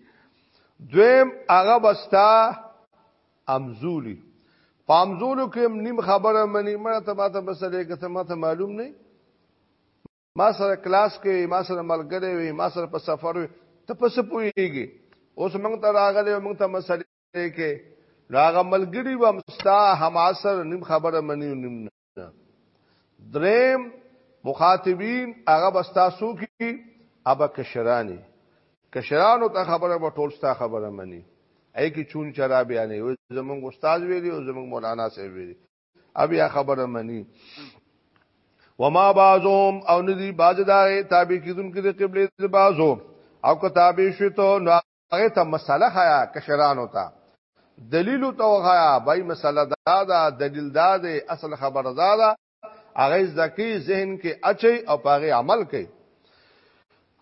دویم هغه بستا امزولي پامزولو کې نیم خبره مني مړه ته ماته مسلې کې ته ماته معلوم نه ما سره کلاس کې ما سره ملګری وي ما سره په سفر وي ته په څه پويږي اوس موږ ته راغلي موږ ته مسلې کې راغ ملګری و مستا هم اثر نیم خبره مني نیم نه دریم مخاطبین هغه بستا سو کی ابا کشرانی کشرانو ته خبره به ټول ستا خبره مني اې کی چون چرا بیان یو زمونږ استاد ویلی او زمونږ مولانا صاحب ویلی ابیا خبره مني وما بعضهم او ندی بعض دا تابع کیدون کې د قبله د بعضو او کتابې شوی ته نو هغه ته مسله خیا کشرانو ته دلیل ته وغایا بای مسله دا دا دلیل دا دی اصل خبر دا دا هغه ځکه ذهن کې اچي او پاغه عمل کوي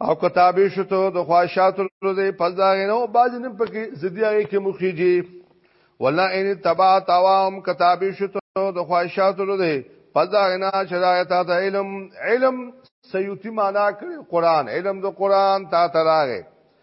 او کتابې شته د خواهشاتو دې پزاغې نو باز نه پکې زديږي کې مخيږي ولا ان تبع توام کتابې شته د خواهشاتو دې پزاغې نه شرایط ته علم علم سيوتی معنا کړي قران علم د قران تا تراغه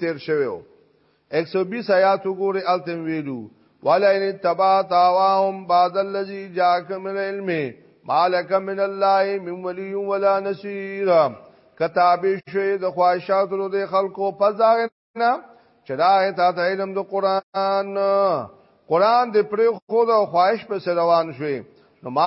تیر شوی او 120 آیات وګوره التم ویلو ولئن تبعت اواهم بعد الذي جاءك من العلم ما لك من الله من ولي ولا نصير کتاب شوی د خواهشات رو د خلکو پزاغه نه چراغ تا ته علم د قران قران د پر خود او خواهش په روان شوی نو ما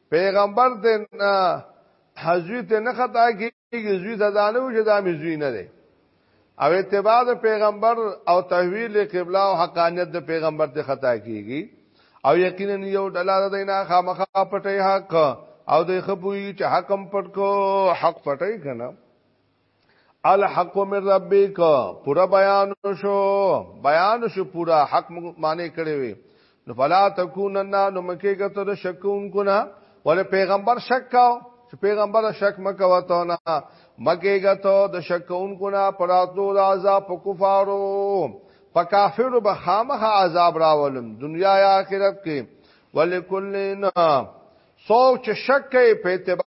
پیغمبر ته حزوی ته نه خطا کیږي زوی ته دانو چې دا می زوی نه دی او اتباع د پیغمبر او تحویل قبله او حقانیت د پیغمبر ته خطا کیږي او یقینا یو ډلا د دینا خامخا پټي حق او د خپوی چې حکم پټ کو حق پټي کنه الحق من ربک پورا بیان شو بیان شو پورا حق معنی کړی وی نو فلا تکونن نو مکه کته د شکون کنا ول پیغمبر شک کاو چې پیغمبر شک مکه وته نه مکه کته د شکون کنا پراتو د عذاب په کفارو په کافرو به خامخ عذاب راولم دنیا یا آخرت کې ولکلنا سوچ شک په اعتبار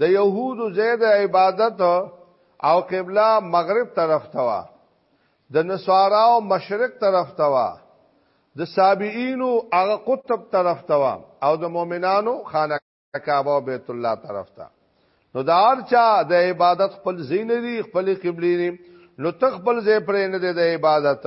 د يهودو ځای د عبادت او قبله مغرب طرف ته وا د نصاراو مشرق طرف ته وا د سابعینو هغه قطب طرف ته وا او د مؤمنانو خانه کعبه او بیت الله طرف ته نو دا ارچا د عبادت خپل زین دی خپل قبلی نه نو تخپل زې پرې نه دی د عبادت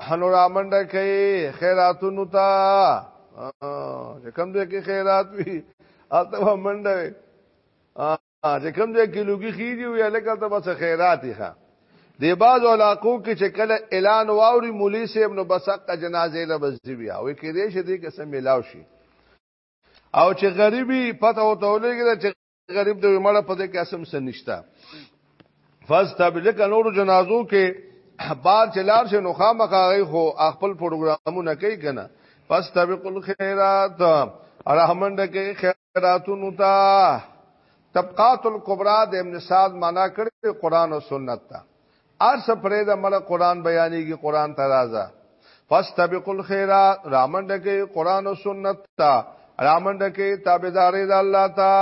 هنو را منډه کوي خیراتونو ته چې کوم ځای کې خیرات وي هلته به منډه وي چې کوم ځای کې لوګي خېږي وي هلته ته بس خیرات یې ښه دی باز علاقو کې چې کله اعلان واوري مولوی صاحب نو بس حق جنازې له بزدي بیا وي کې دې شي دې قسم ملاو شي او چې غریبي پته وته ولګي چې غریب دی مړه په دې کې اسم سن نشتا فاستبلک نور جنازو کې بار چلار شه نو خامخا غي خو خپل پروګرامونه کوي کنه فاستبق الخيرات ارحمند کې خیراتونو تا طبقات الکبرى د ابن سعد معنا کړی قران او سنت تا ارس پرې د مړه قران بیانېږي قران ته راځه فاستبقوا الخيرات رامنډه کې قران او سنت ته رامنډه کې تابعداري د الله ته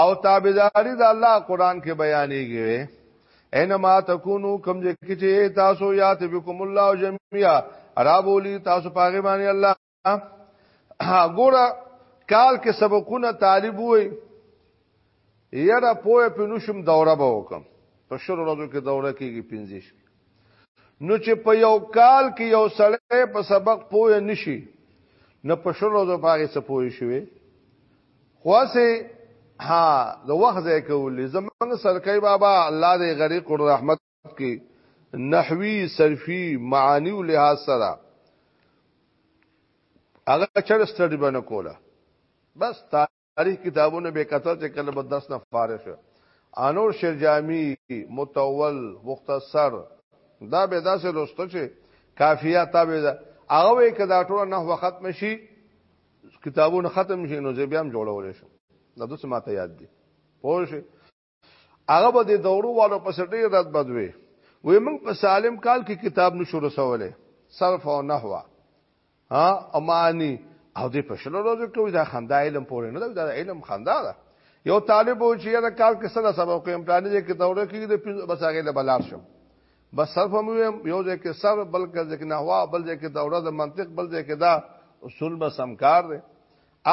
او تابعداري د الله قران کې بیانېږي انما تکونو کم چې تاسو یات بكم الله جميعا را بولی تاسو پاګې باندې الله ګوره کال کې سبقونه طالب وای یره پوهه په نشم دوره به وکم په شر ورځو کې دوره کېږي پنځیش نو چې په یو کال کې یو سړی په سبق پوهه نشي نه په شر ورځو پاره څه پوهه شوي خواسه ها د وخت ځای کولې زمونږ سرکای بابا الله دې غریق رحمت کې نحوی صرفی معانی او لحاظ سره هغه چر سټډي باندې کوله بس تاریخ کتابونه به کتل چې کله به درس نه فارغ شو انور شیر جامی متول مختصر دا به داسې لوستو چې کافیه تا به هغه کې دا ټول نه وخت مشي کتابونه ختم شي نو زه بیا هم جوړول شم دا دوس ماته یاد دي پوه شئ هغه به د دورو والو په سر ډیر رد بدوي وې موږ په سالم کال کې کتاب نشو رسولې صرف او نحوه ها امانی او دې په شلو روزو کې دا خندا علم پورې نه دا علم خندا ده یو طالب و چې دا کال کې سره سبق کوم پلان دې کې دوره کې د بس هغه له بلار شم بس صرف هم یو ځای کې صرف بل کې نحوه بل ځای کې دوره د منطق بل ځای کې دا اصول به سمکار دي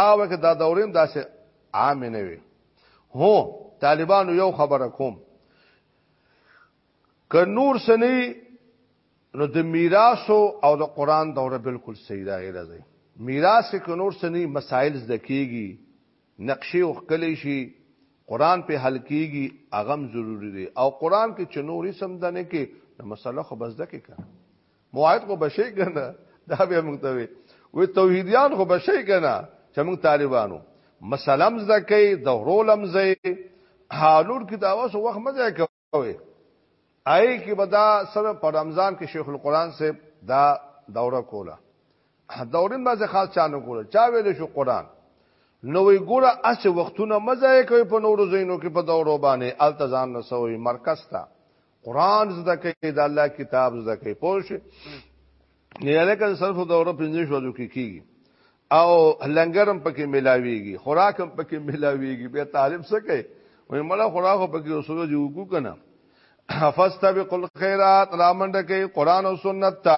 او که دا دوریم داسې عام نه وي هو طالبانو یو خبره کوم ک نور سنی نو د میراث او د قران دوره بالکل صحیح ده غیر ده میراث ک نور سنی مسائل زده کیږي نقشې او خکلې شي قران په حل کیږي اغم ضروری دی او قران کې چنوري سم دنه کې نو مسله خو بس ده کې کړه موحد خو بشي کنه دا به موږ ته وي وی توحیدیان خو بشي کنه چې موږ طالبانو مسلم زکه د ورولم زې حالور کې دا اوس وخت مزه کوي آی کې بدا سره په رمضان کې شیخ القرآن سے دا دوره کوله دورین باز خاص چانو کوله چا ویل شو قرآن نوې ګوره اسه وختونه مزه کوي په نورو زینو کې په دورو باندې التزام نسوي مرکز ته قران زده کوي د الله کتاب زده کوي پوه شئ نه لکه صرف دوره پنځه شو کې کیږي او لنګرم پکې ملاويږي خوراکم پکې ملاويږي به طالب څه کوي وای مړه خوراک پکې اصول جو کو کنه فاستبقوا الخيرات رامنډه کوي قران او سنت ته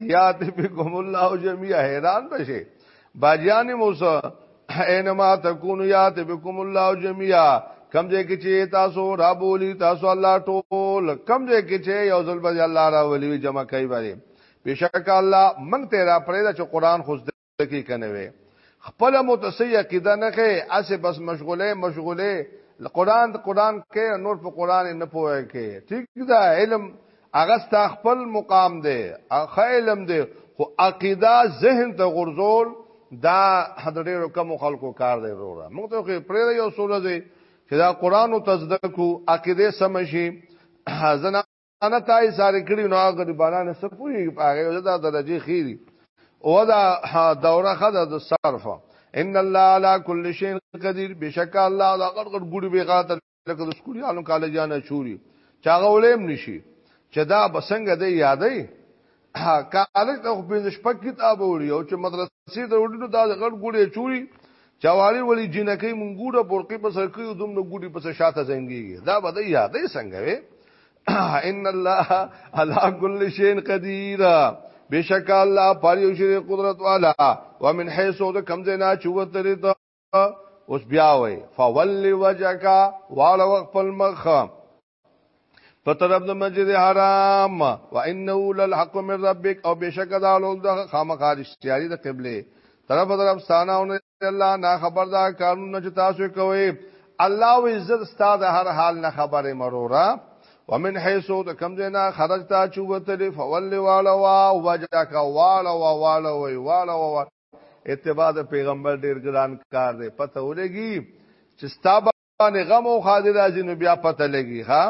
یاد بكم الله جميعا حیران بشي باجیان موسی اينما تكون یاد بكم الله جميعا کم ځای کې چې تاسو را بولی تاسو الله ټول کم ځای کې چې یو ځل به الله را ولي جمع کوي باندې بشک الله من ته را پرې دا چې قران خو تکي کنه وي خپل متصي عقیده نه کوي اسه بس مشغوله مشغوله قران قران کې نور په قران نه پوهه کې ٹھیک ده علم هغه ستا خپل مقام دی اخ علم دی خو عقیده ذهن ته غرزول دا حضرت کم خلکو کار دی وروره موږ ته خو پرې یو سورې چې دا قران او تزدکو عقیده سم شي ځنه انا تای ساري کړی نو هغه غریبانه نه سپوي هغه دا درجه خيري او دا دوره خدا د صرف ان الله على كل شيء قدير بشک الله دا غړ غړ ګړي به غاتل لکه د سکولانو کالجانه چوري چاغه ولیم نشي چې دا بسنګ دی یادې کالج ته خو پنځه شپږ کتاب وړي او چې مدرسې ته وړي نو دا غړ ګوډې چوي چوالي وړي جنکې مونګوډه برقي په سر کې دوم نو ګوډي په شاته زنګيږي دا به دی یادې څنګه وي ان الله على كل شيء قدير بشک الله پر یو شی قدرت والا ومن حيث د کمزنا چوتره اوس بیا وای فول وجهک واړو خپل مخ په طرف د مسجد حرام و انه للحق من ربک او بشک دا لوګ د خامخارش تیاری د قبله طرف طرف ستانه او الله نا خبر دا قانون چې تاسو کوي الله و عزت استاد هر حال نه خبره مرورا ومن حيث د کم جنا خرجتا چوبتل فول والا وا وجهک والا وا والا وی والا وا اتباع د پیغمبر ډیر ګران کار دی پته ولګي چې ستابه باندې غم او خاطر راځي نو بیا پته لګي ها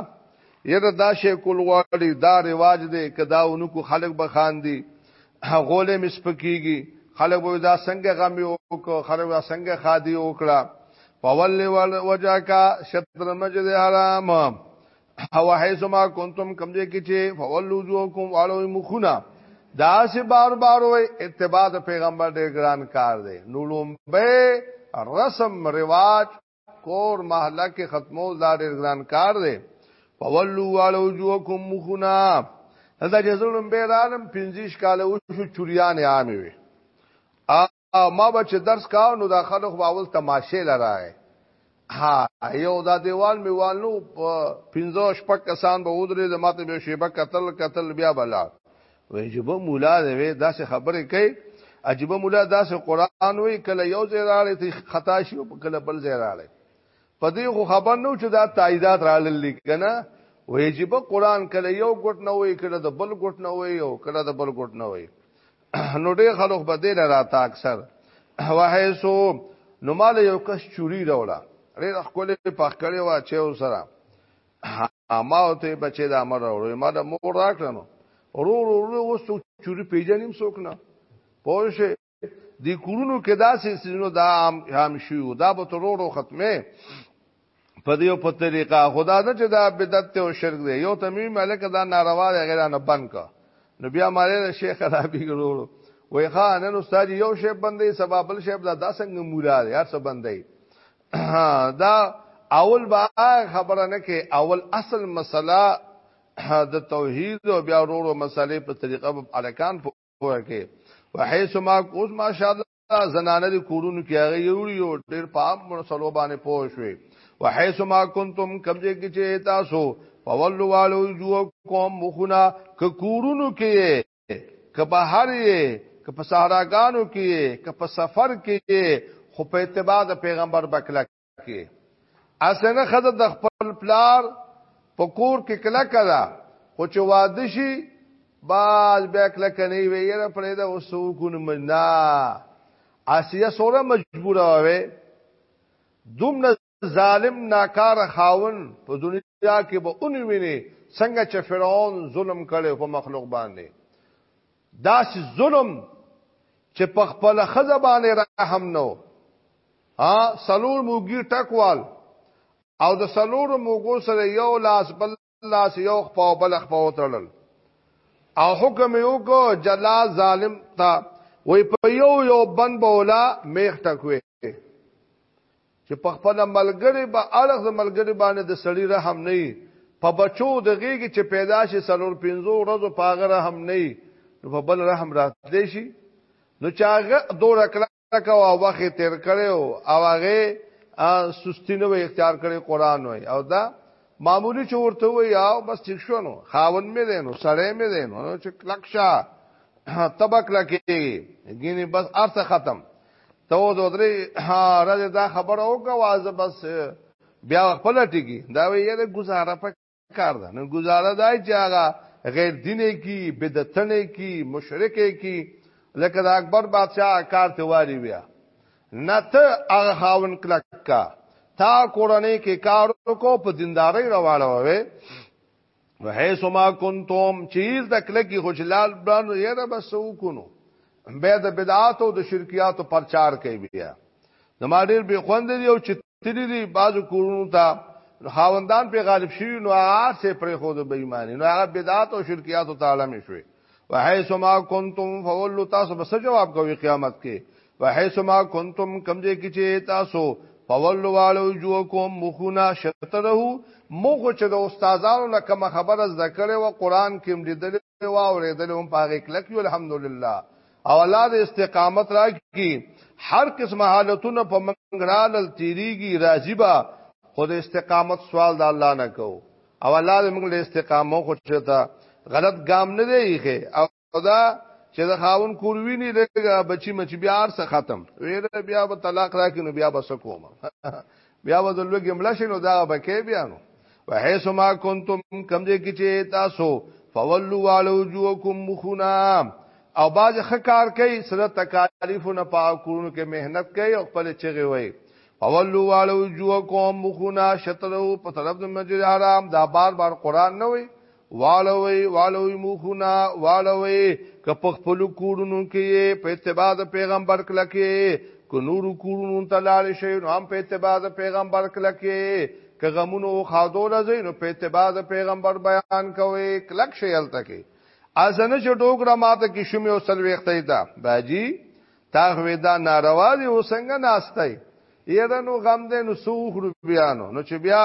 یره دا شی کول غواړي دا رواج دی کدا اونکو خلک بخان دي غولې مسپکیږي خلک وې دا څنګه غم یو کو خلک دا څنګه خادي وکړه فول وجهکا شطر مسجد حرام او حیثما کنتم کم دې کې چې فولو جوکم والو مخونه دا سه بار بار وې اتباع د پیغمبر ډېر ګران کار دی نو لومبه رسم رواج کور محله کې ختمو دا ډېر ګران کار دی فولو والو جوکم مخونه دا جزړم به عالم 25 کال او شو چوریان عامي وي او ما به چې درس کاو نو دا خلک به اول تماشه لراغی ها یو دا دیوال میوال نو پنځه شپږ کسان به ودرې د ماته به شیبه قتل قتل بیا بلا وې جبه مولا دې دا څه خبرې کوي عجيبه مولا دا څه قران وی کله یو ځای راړې ته خطا شي او کله بل ځای راړې په دې خو خبر نو چې دا تاییدات راړل کنه وې جبه قران کله یو ګټ نه وی کله د بل ګټ نه وی او کله د بل ګټ نه وی نو ډېر خلک به دې نه راته اکثر وحیسو نو مال یو کس چوری راوړه ډېر خپل پخ کړي وا چې وسره ما او ته بچي دا امر راوړو ما د مور راکړنو ورو ورو ورو وسو چوری پیژنیم څوک نه پوه شي د کورونو کې داسې سيزونو دا عام شي دا به تر ورو ختمه په دې په طریقه خدا نه چې دا بدعت او شرک دی یو تمیم ملک دا ناروا دی غیر نه بند کا نو بیا مالې شیخ خرابي ګرورو وای ښا نن استاد یو شی بندې سبب بل شی دا داسنګ مولا دی هر څه بندې دا اول با خبره نه کې اول اصل مسله د توحید او بیا ورو مسلې په طریقه په الکان ورکه وحيث ما اوس ماشاءالله زنانه دي کورونو کې هغه یوړي او ډېر پام مسلو باندې پوه شوي وحيث ما كنتم کمزې کې چې تاسو فولو والو جو کوم مخونه ک کورونو کې ک بهر یې ک په صحراګانو کې ک په سفر کې خو په اتباع د پیغمبر بکلک کې اسنه خزه د خپل پلار په کور کې کله کړه خو چې واده شي باز بیا کله کني وي یره پرې دا اوسو کو نه منا اسیا سوره مجبور وي دوم نه ظالم ناکار خاون په دنیا کې به اونې ویني څنګه چې فرعون ظلم کړي په مخلوق باندې داس ظلم چې په خپل خزه باندې رحم نو ا سلور موګي ټکوال او د سلور موګو سره یو لاس بل لاس یو خپاو بل خپاو تړل او حکم یو کو جلا ظالم تا وی په یو یو بند بولا میخ ټکوي چې په خپل ملګری به اړخ د ملګری باندې د سړی رحم نه په بچو د غیږي چې پیدا شي سلور پینزو ورځو پاغه رحم نه نو په بل رحم راتلی شي نو چاغه دوه کلک تکو او وخت تیر کړو او هغه سستینه و اختیار کړي قران وای او دا معمولی چې ورته وای او بس ټیک شو نو خاون مې دی نو سړی مې دی نو چې کلکشا تبک لکه ګینه بس ارته ختم ته و دوه درې راځه دا خبره وکړه واز بس بیا خپل ټیګي دا وی یې گزاره پک کار ده نن گزاره دای چې هغه غیر دینه کی بدعتنه کی مشرکه کی لکه د اکبر بادشاہ کار ته واری بیا نه ته هغه خاون کلک کا تا کورنۍ کې کار کو په دینداري رواړه وې وحیث ما کنتم چیز د کلکی خو جلال برانو یې را بس وکونو به د بدعات او د شرکیات پرچار کوي بیا نو ما ډیر به خوند دی او چې تیری دی بعض کورونو ته خاوندان په غالب شوی نو هغه سه پرې خو د بېمانه نو هغه بدعات او شرکیات او تعالی می شوي وحيث ما کنتم فولوا تاسو بس جواب کوي قیامت کې وحيث ما کنتم کمزې کې چې تاسو فولوا والو جو کوم مخونه شتره مخ چې د استادانو نه کوم خبره ذکر او قران کې مدیدل او اوریدل هم پاره کلک یو الحمدلله او الله د استقامت راکړي هر قسم حالتونه په منګرال تیریږي راځي با خو د استقامت سوال د الله نه کو او الله دې موږ له استقامت خو چتا غلط ګام نه دی ښه او دا چې د خاون کور ویني لګه بچی مچ بیا ارسه ختم ویره بیا به طلاق راکینو بیا بس کوم بیا به د لوګي مړ شي نو دا به کې بیا نو وحيث ما كنتم کم دې کې چې تاسو فولوا على وجوهكم مخنا او باز خکار کوي سره تکالیف نه پاکونو کې مهنت کوي او خپل چغي وي فولوا على وجوهكم مخنا شطرو په طرف د مسجد حرام دا بار بار قران نه وي والوي والوي مخونه والوي که په خپل کورونو کې په اتباع د پیغمبر کله کې که نور کورونو ته لاړ شي نو هم په اتباع د پیغمبر کله کې که غمونو خادو لځي نو په اتباع د پیغمبر بیان کوي کلک شي الته کې ازنه چې ډوګرا ماته کې شومې او سلويختې ده باجی تا خو دا ناروا دی وسنګ ناشته یره نو غم دې نو سوخ رو بیانو نو چې بیا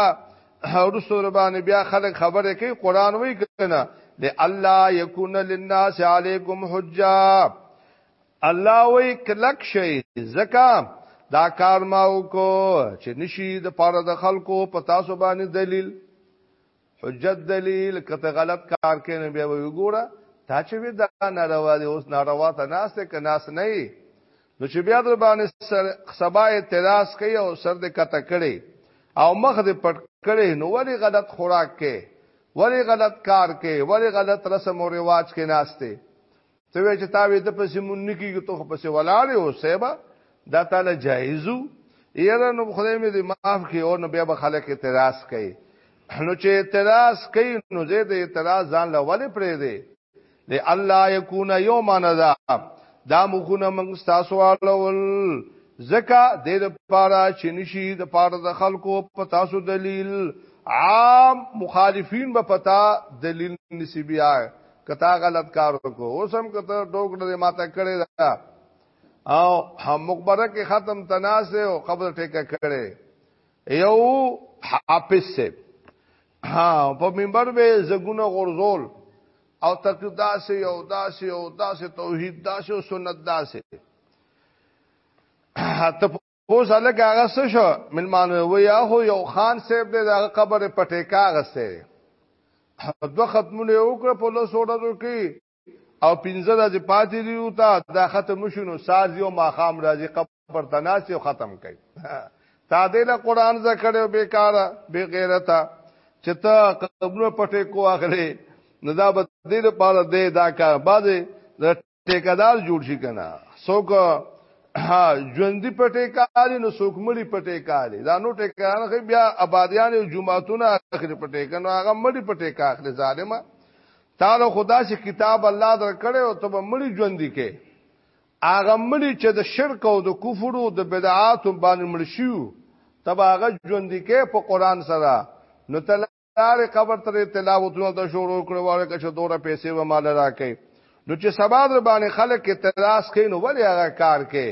ورسو ربانه بیا خلک خبره کوي قران وی کنه لالا یکون للناس علیکم حجا الله وی کلک شي زکا دا کار ما وکړو چې نشي د پاره د خلکو په تاسو باندې دلیل حجت دلیل کته غلط کار کین بیا وی ګوره تا چې وی دا ناروا دی اوس ناروا ته ناس ته کناس نه نو چې بیا در باندې سر سبا اعتراض کوي او سر دې کته کړي او مخ دې پټ کړي نو ولی غلط خوراک کې ولی غلط کار کې ولی غلط رسم او رواج کې ناشته ته وې چې تا وې د پسې مونږ نکیږي ته خو پسې ولاړې او سیبا دا تعالی جایزو یره نو خدای مې دې معاف کړي او نو بیا به خلک اعتراض کوي نو چې اعتراض کوي نو زه دې اعتراض ځان لولې پرې دې له الله یکون یوم نذا دا مخونه موږ تاسو اړول زکا د دې لپاره چې نشي د پاره د خلکو په تاسو دلیل عام مخالفین به پتا دلیل نسبیا کتا غلط کار وکړو اوس هم کته ټوکړه دې ماته کړې دا او هم مقبره کې ختم تناسه او قبر ټیکه کړې یو حافظ سے ها په منبر به زګونه غرزول او تقریر داسې او داسې او داسې توحید داسې او سنت داسې ته اوس الګ هغه څه شو ملمان ویا هو یو خان صاحب دې دا قبر په ټیکا غسته دو ختمونه وکړه په لو سوډرو کې او پنځه د پاتې دی او تا دا ختم شونو ساز یو ماخام راځي قبر تناسي او ختم کړي تا دې له قران زکړو بیکاره بی غیرتا چې ته قبر پټه کو اخلي نو دا به دې لپاره دې دا کار باندې د ټیکدار جوړ شي کنه څوک ها ژوندۍ پټې کاری نو څوک مړي پټې کاری دا نو ټیکان خو بیا آبادیان او جمعهتون اخر پټې کنه هغه مړي پټې کا اخر ظالما تعالی خدا چې کتاب الله درکړې او ته مړي ژوندۍ کې هغه مړي چې د شرک او د کفر او د بدعات باندې مړ شيو تبا هغه ژوندۍ کې په قران سره نو تل لار قبر تر تلاوتونه د شروع کړو ورکه چې دوره پیسې و مال راکې نو چې سبا در باندې خلک کې تلاش کین نو ولې هغه کار کې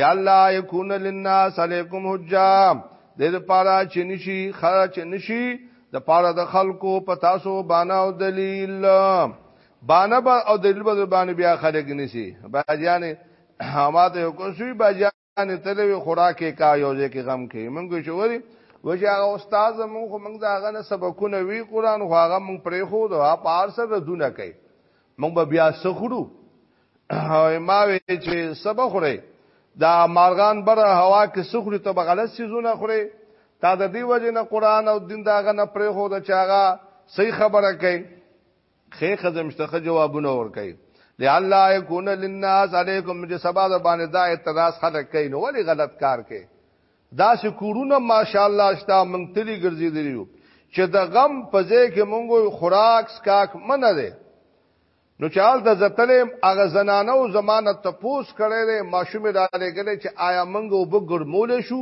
یا الله یکون للناس علیکم حجا د دې پاره چې نشي خرچ نشي د پاره د خلکو په تاسو بانا او دلیل بانا او دلیل باندې بیا خلک نشي باجانې حماته کوسوي باجان نه تلوي خوراک کا یو ځکه غم کې مونږ شوري وجه هغه استاد مونږ مونږ دا غنه سبقونه وی قران خو هغه مونږ پرې خو دا پار سره دونه کوي مونږ به بیا سخړو ما وی چې سبق خوري دا مارغان بر هوا کې سخړي ته بغلس سيزونه خوري تا د دې وجه نه قران او دین دا غنه پرې خو دا چاغه صحیح خبره کوي خې خزم شته جوابونه ور کوي لعلا يكون للناس عليكم چې سبا د باندې دا اعتراض خلک کوي نو ولی غلط کار کوي دا چې کورونه ماشاءالله شته مونږ تلی ګرځي دیو چې د غم په ځای کې مونږ خوراک سکاک منه ده نو چال د زتلم اغه زنانو زمانه تپوس کړي ماشومه را لګلې چې آیا مونږ وبګرمول شو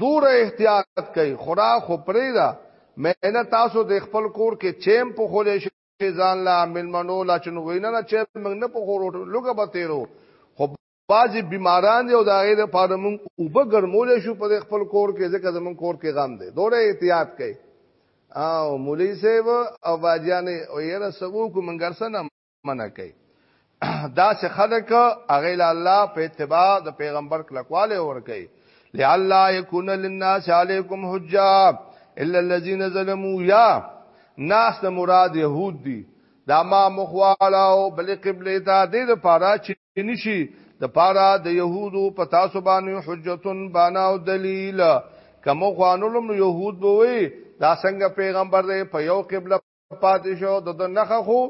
دور احتیاط کوي خدا خو پرې دا مینه تاسو د خپل کور کې چیم په خولې شي ځان لا ملمنو لا چنو وینا نه چې موږ نه په خور لوګه به تیرو خو بعضی بیماران دی او دا غیر لپاره موږ او به ګرمول شو په خپل کور کې ځکه زمون کور کې غم دی دوره احتیاط کوي او مولوی صاحب او باجانې او یې سبو کو منګرسنه منع کوي دا څه خلق هغه له الله په اتباع د پیغمبر کلکواله ور کوي لئلا یکون للناس علیکم حجه الا الذين ظلموا یا ناس نه مراد يهود دي دا ما مخواله او بل قبله ته د لپاره چې نشي د پاره د يهودو په تاسو باندې حجتون بانا او دلیل کوم خوانولم يهود بوي دا څنګه پیغمبر دی په یو قبله پاتې شو د د نخ خو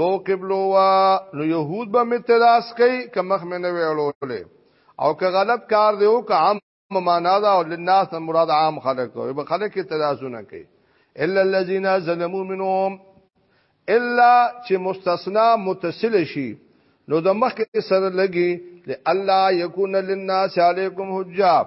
دو قبلو وا نو يهود به متداس کوي که مخ مې نه ویړولې او که غلط کار دی او که عام معنا دا او للناس مراد عام خلق وي به خلق تداسونه کوي الا الذين ظلموا منهم الا چې مستثنا متصل شي نو د مخ سره لګي لالا يكون للناس عليكم حجاب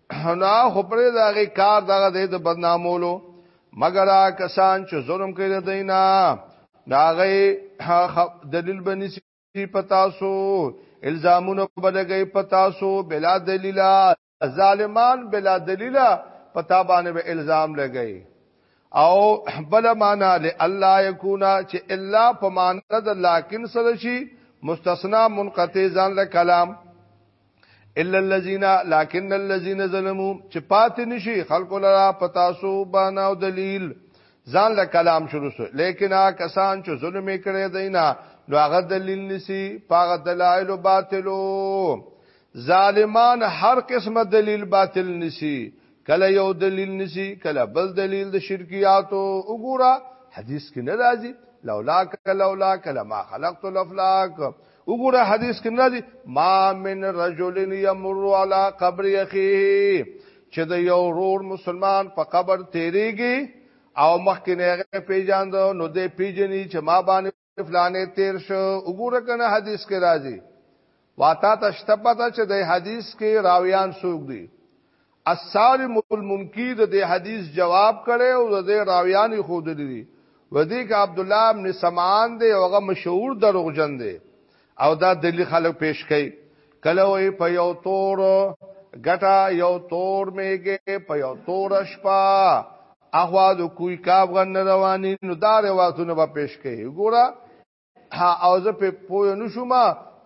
نه خو پرې داغه کار دغه د بدنامولو مګر کسان چې ظلم کوي دینا داغه دلیل بنی سی پتاسو الزامونه بلګي پتاسو بلا دلیلا ظالمان بلا دلیلا پتا باندې به الزام لګي او بل معنا له الله یکونا چې الا په معنا د لکن سره شي مستثنا منقطع ځان له کلام الا الذين لكن الذين ظلموا چې پات نشي خلق لرا پتاسو بانا او دلیل ځان له کلام شروع سو لیکن آ کسان چې ظلم کړي دینا نو هغه دلیل نسی پاغه دلایل باطلو ظالمان هر قسمه دلیل باطل نسی کله یو دلیل نسی کله بل دلیل د شرکیاتو وګوره حدیث کې نه راځي لولا کله لولا کله ما خلقت الافلاک وګوره حدیث کې راځي ما من رجل یمر علی قبر اخیه چې د یو رور مسلمان په قبر تیریږي او مخکې نه پیژاند نو دې پیژني چې ما باندې فلانه تیر شو وګوره کنه حدیث کې راځي واتا ته شته پته چې د حدیث کې راویان څوک دي السالم المنکی د دې حدیث جواب کړي او د دې راویان خو د لري ودی ک عبد الله ابن سمعان دی هغه مشهور دروغجن دی او دا دلی خلک پیش کړي کله وې په یو تور ګټه یو تور میګه په یو تور شپه اغوا د کوی کاب غن رواني نو دا روایتونه به پیش کړي ګوره ها او زه په پوه نه شوم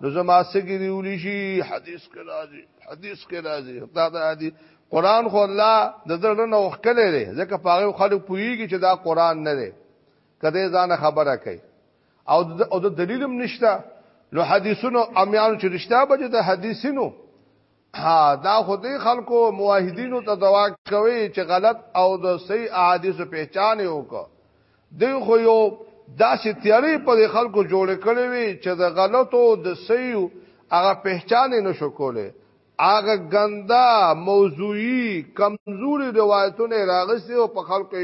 نو زما سګری ولي شي حدیث کې راځي حدیث کې راځي دا دا حدیث قران خو الله د زړه نو خکلې لري ځکه پاغه خلک پويږي چې دا قران نه دی کله ځان خبره کوي او او د دلیلم نشته نو حدیثونو امیان چې رښتیا بجې د حدیثینو ها دا خودي خلکو موحدینو ته دوا کوي چې غلط او د صحیح احادیث پہچان وکړي دی خو یو داسې تیاری په خلکو جوړ کړی وي چې د غلطو د صحیح هغه پہچان نه شو کوله هغه ګندا موضوعي کمزوري روایتونه راغسي او په خلکو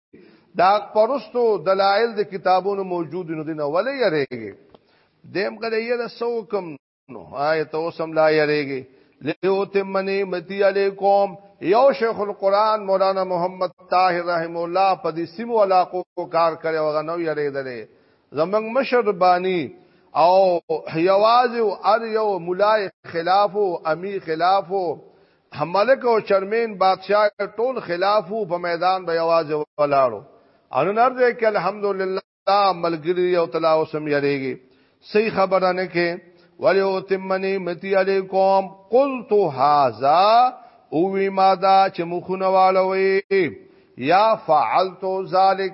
دا پرستو دلایل د کتابونو موجود نه دي نو ولې یریږي دیم غلې یې د سو کم نو آیت اوسم لا یریږي لیو تمنی متی علیکم یو شیخ القران مولانا محمد طاهر رحم الله په دې سیمو علاقو کار کړي وغه نو یریدل زمنګ مشر بانی او یواز او ار یو مولای خلاف او امی خلاف هملک او چرمین بادشاہ ټول خلافو په میدان به आवाज ولاړو ان نرځه کې الحمدلله ملګری او تلا وسم یریږي صحیح خبره نه کې ولی او تمنی متی علیکم قلت هاذا او وی مادا چې مخونه والوي یا فعلت ذالک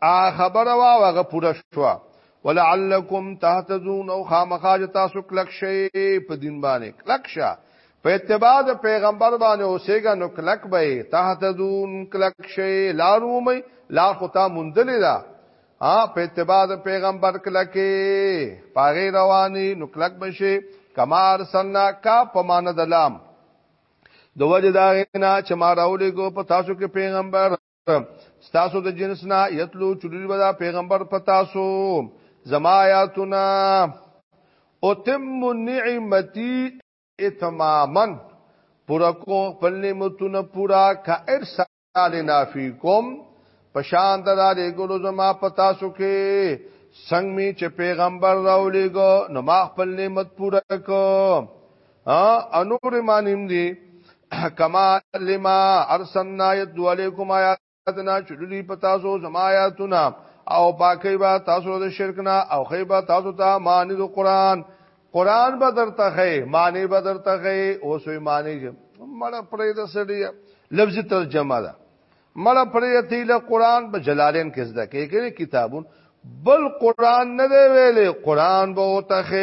ا خبره وا وغه پوره شو ولعلکم تهتدون او خامخاج تاسو کلک شي په دین باندې کلک شه په اتباع د پیغمبر باندې اوسېګا نو کلک به تهتدون کلک شي لارو مې لا خطا مندلې دا ا په اتباع د پیغمبر کلکې پاغي رواني نو کلک بشي کمار سننا کا پمانه دلام دوجه دا نه چې ما راولې کو په تاسو کې پیغمبر ستاسو د جنس نه یتلو چولوی بدا پیغمبر پتاسو زما آیاتنا اتم نعمتی اتماما پورا کو خپل نعمتونه پورا کا ارسال نافیکم پشان د دې ګلو زما پتا سو کې څنګه می چې پیغمبر راولېګو نو ما خپل نعمت پورا کو ا انور مانیم دی کما لما ارسلنا یتلو علیکم آیاتنا چللی پتا سو زما آیاتنا او پاکی با تاسو د شرک نه او خیبا تاسو ته معنی د قران قران به درته خې معنی به درته خې او سوی معنی مړه پرې د سړی لفظي ترجمه ده مړه پرې ته له قران په جلالین کې زده کې کې کتابون بل قران نه دی ویلې قران به او ته خې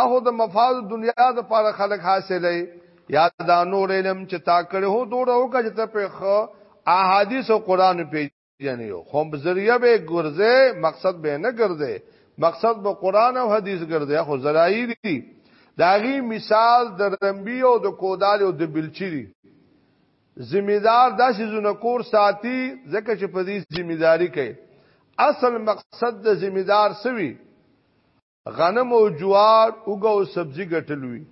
اهو د مفاد دنیا د پاره خلق حاصلې یا دا نور علم چې تا کړه هو دوړه او کجه ته په خو احادیث او قران پیژنې خو ذریعہ به ګرځي مقصد به نه ګرځي مقصد به قران او حدیث ګرځي خو زرائی دي داغي مثال د رمبي او د کودال او د بلچی دي ذمہدار دا سيزونه کور ساتي ځکه چې په دې ذمہداري کوي اصل مقصد د ذمہدار سوي غنم او جوار اوګه او سبزی ګټلوي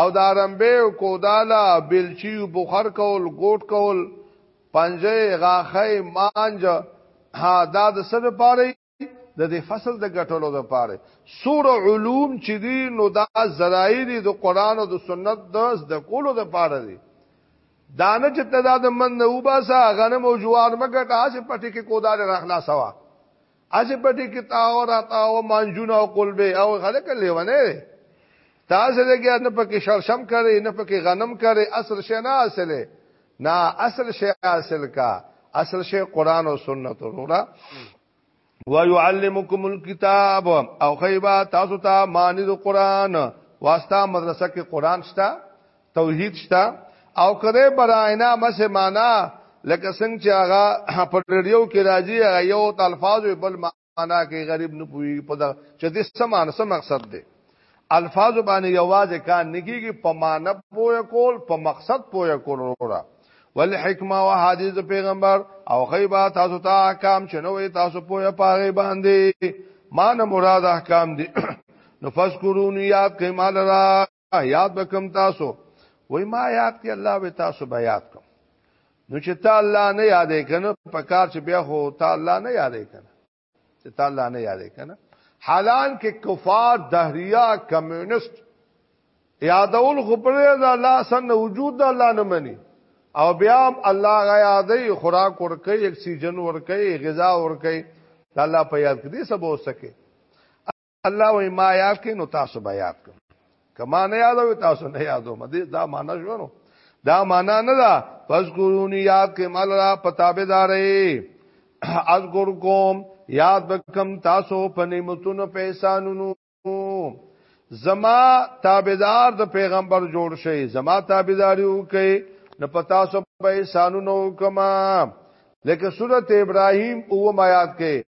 او د آرمبه او کودالا بلچی او بخار کول ګوټ کول پنجه غاخه مانج ها دا د سره پاره د دې فصل د ګټلو د پاره سور علوم چې دي نو دا زراعي دي د قران او د سنت د د کولو د پاره دي دانه چې ته دا د من نه وباسه غنم او جوار مګټه چې پټي کې کودار راخلاصوا اځه پټي کې تا او را تا او مانجونه او قلبه او خلک لیونه دی تا سره کې نه پکې شرشم کرے نه پکې غنم کرے اصل شې نه اصله نه اصل شې اصل کا اصل شې قران او سنت وروړه ويعلمكم الكتاب او خيبا تاسو ته معنی د قران واسطه مدرسه کې قران شته توحید شته او کده براینا مس معنا لکه څنګه چې هغه په ډیو کې راځي هغه یو الفاظ بل معنا کې غریب نه پوي په دا چې د سمان سم مقصد دی الفاظ باندې یواز کار نکیږي په معنا پوهه کول په مقصد پوهه کول وروړه ول حکمه او حدیث پیغمبر او غیبا تاسو ته احکام شنوې تاسو پوهه پاره باندې مان مراد احکام دي نو فذكرون یاد کئ مال را یاد وکم تاسو وای ما یاد کې الله به تاسو به یاد کوم نو چې تا الله نه یادې کنه په کار چې بیا هو تا الله نه یادې کنه چې تا الله نه یادې کنه حالان کې کفار دهریا کمیونست یادول خبره د الله سن وجود د الله نه مني او بیا الله غا یادې خوراک ورکې اکسیجن ورکې غذا ورکې الله په یاد کې دې سبو سکے الله وای ما یاد کین نو تاسو به یاد کړئ کما نه یادو تاسو نه یادو مده دا معنا شونو دا معنا نه دا پس ګورونی یاد کې مال را پتابدارې از ګور کوم یاد بکم تاسو په نعمتونو په احسانونو زما تابعدار د پیغمبر جوړ شي زما تابعداري وکي نه پتا سو په احسانونو کما لکه سورته ابراهيم او ما یاد کې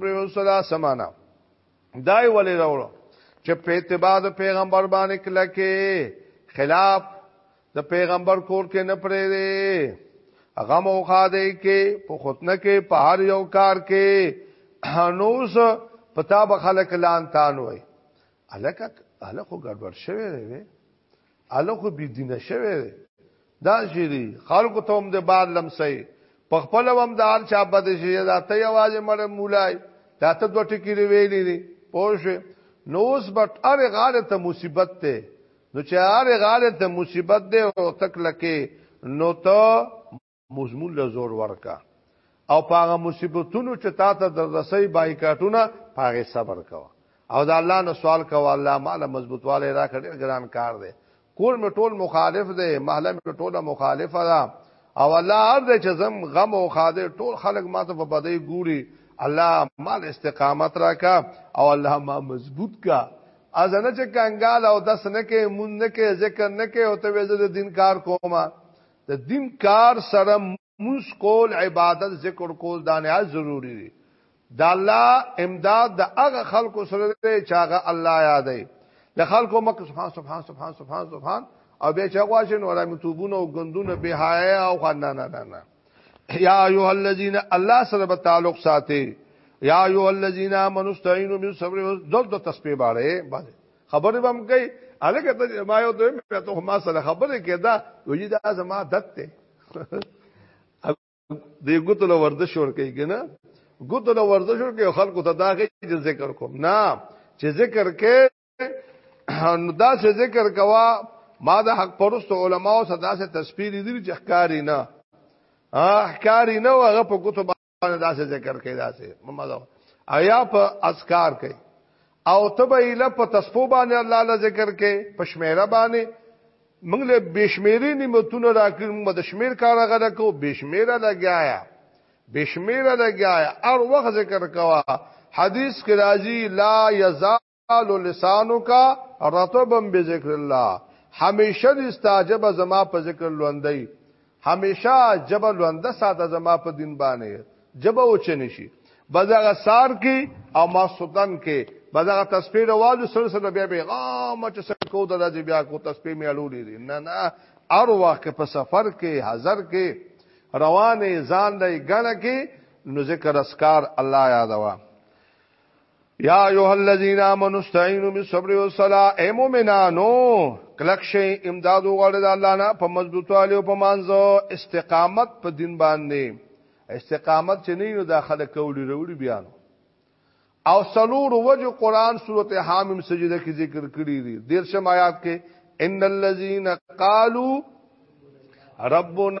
پریو صدا سمانا دای ولې راوړو چې په اتباع د پیغمبر باندې کله کې خلاف د پیغمبر کور کې نه پرې دی هغه موخه دی کې په خطنه کې په هر یو کار کې هنوز پتا به خلک لان تان وای الکه الکه ګډوډ شوی دی اله خو بی دینه شوی دی دا شری خلکو ته هم د بار لمسي په خپل هم د هر چا بد شي دا ته आवाज مړ مولای دا ته دوه ټکی ویلې دي پوه نو اوس بټ اره غاړه ته مصیبت ته نو چې اره غاړه ته مصیبت ده او تک لکه نو ته مضمون له زور ورکا او پاغه مصیبتونو چې تا ته در رسي بایکاټونه پاغه صبر کوا او دا الله نه سوال کوا الله مال مضبوطواله را کړی ګران کار دی کور می ټول مخالف دی محله می ټول مخالف ده او الله ارزه چې زم غم او خاده ټول خلق ما ته په بدی ګوري الله مال استقامت راکا او الله ما مضبوط کا ازنه چې کنګال او دس نه کې مون نه کې ذکر نه کې او ته وې دین کار کومه د دین کار سره مونږ کول عبادت ذکر کول دا نه ضروری دی د الله امداد د هغه خلکو سره دی چې هغه الله یادای د خلکو مکه سبحان سبحان سبحان سبحان سبحان او به چې غواش نو را متوبونه او غندونه به حیا او خندا نه نه نه یا ایه الذین الله سره به تعلق ساتي یا ایه الذین آمنوا استعینوا بالصبر دل د تسبیح باندې باندې خبرې بم کوي الګه ته ما یو دوی مې ته ما سره خبرې کېدا ویجی دا زما عادت ته دې ګوتلو ورزش ور کوي کنه ګوتلو ورزش ور کوي خلکو ته داغه ذکر کوم نه چې ذکر کې نو دا چې ذکر کوا ما د حق پرست علماو صدا سے تسبیح دي چې ښکاری نه ښکاری نه هغه په ګوتو داسې ذکر کوي داسې ممدو ایا په اذکار کوي او تبه اله په تسبو باندې الله له ذکر کوي په شمیره باندې موږ له بشمیرې نعمتونه راکړي موږ د شمیر کار غره کو بشمیره لګیایا بشمیره لګیایا هر وخت ذکر کوا حدیث کې راځي لا یزا يزال لسانك رطبا بذكر الله همیشه دې ستاجب زما په ذکر لوندای همیشه جب لونده ساته زما په دین باندې جب او چني شي بزغه سار کې او ما سلطان کې بزغه تسبیح روالو سره سره بیا به غام چې سر کو د راځي بیا کو تسبیح مې اړولې دي نه نه ار وخت په سفر کې حاضر کې روانه ځان لای غنه کې نو ذکر اسکار الله یادوا یا ایها الذین آمنوا استعینوا بالصبر والصلاه اے مومنانو کلک شي امداد وغواړئ د الله نه په مضبوطوالي او په مانځو استقامت په دین باندې استقامت چې نه نو دا خلک کولی وروړي بیان او سلور وجه قران سورته حامیم سجده کې ذکر کړی دی دیر شم آیات کې ان الذين قالوا ربنا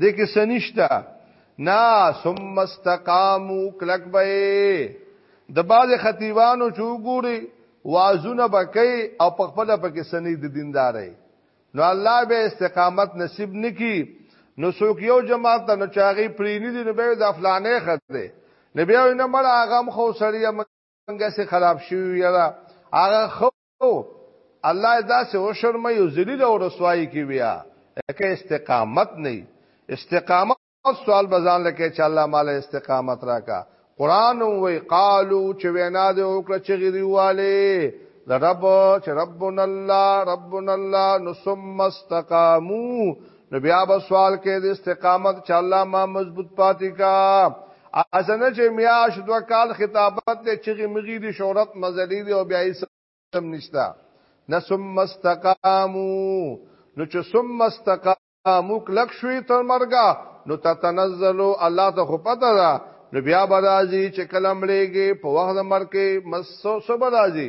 دې کې سنشتہ نا ثم استقامو کلک به د باز خطیبانو چوغوري وازونه بکې او په خپل پکې سنې د دیندارې نو الله به استقامت نصیب نکي نو څوک یو جماعت ته نو چاغي پرینی دي نو به د افلانې خته نبی او نه مړ هغه خو سړی منګه سي خراب شي یلا هغه خو الله دا سه او شرم یو ذلیل او رسوایی کی بیا که استقامت نه استقامت سوال بزان لکه چې الله مال استقامت راکا قران وی قالو چې وینا دې وکړه چې غریواله د رب چې ربنا الله ربنا الله نو ثم استقامو نو بیا به سوال کې د استقامت چې الله ما مضبوط پاتې کا اسنه چې میاش دو کال خطابت ته چغي مغي دي شهرت مزلي دي او بیا یې سم نشتا نه ثم استقامو نو چې ثم استقامو کلک شوي تر مرګه نو تتنزلو الله ته خو پته ده نو بیا برازي چې کلم لېږي په وخت مرګ کې مسو سو برازي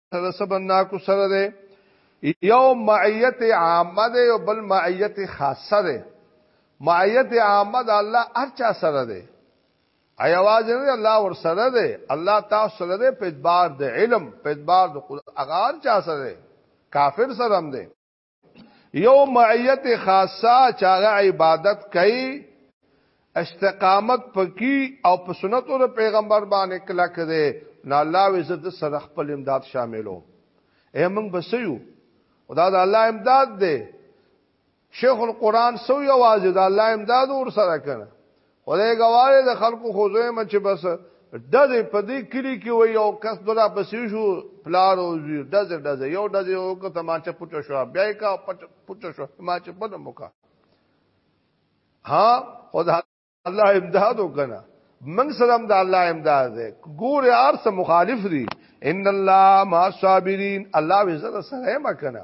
سره سبناکو سره ده یو معیت عامه ده او بل معیت خاصه ده معیت عامه ده الله هر چا سره ده ایواز نه الله ور سره ده الله تاسو سره ده په اعتبار د علم په اعتبار د قرآن هغه چا سره ده کافر سره هم ده یو معیت خاصه چاغه عبادت کوي استقامت پکې او په سنتو د پیغمبر باندې کلا کړي نه الله عزت سره خپل امداد شاملو اے موږ بسیو او دا د الله امداد دی شیخ القران سو یوازې د الله امداد ور سره کړه خدای ګواړي د خلکو خوځوي مچ بس دزه په دې کلی کې وي او کس دلا پسې شو پلار او زوی دزه دزه یو دزه او کو تماچه پټ شو بیا کا پټ پټ شو تماچه په دمو کا ها خدا الله امداد وکنه من سلام د الله امداد ده ګور یار سره مخالف دي ان الله ما صابرین الله عزت سره ما کنه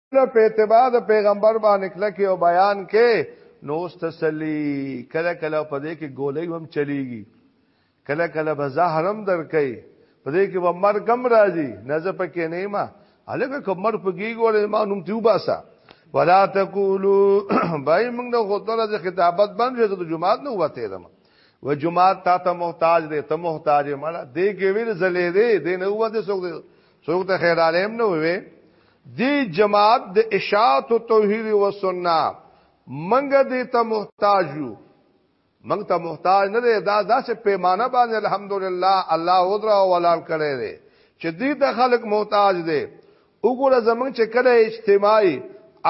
په اتباع د پیغمبر باندې کله کې او بیان کې نو تسلی کله کله په دې کې ګولې هم چلیږي کله کله به زهرم درکې په دې کې به مرګ هم راځي نه زه پکې نه ما الګه کومر پګي ګولې ما نوم تیو باسا ولا تقولو بای موږ د غوتره د خطابت باندې د جمعات نه وته دم و جمعات تا ته محتاج دی ته محتاج مړه دې کې ویل زلې دې دې نه وته سوګ دې څوک ته خیر عالم نه وي دی جماعت د اشاعت او توحید او سنت منګه دې ته محتاج یو منګ ته محتاج نه دی دا داسې پیمانه باندې الحمدلله الله ودرا ولال کړی دی چې دې ته خلق محتاج دی وګوره زمنګ چې کله اجتماعي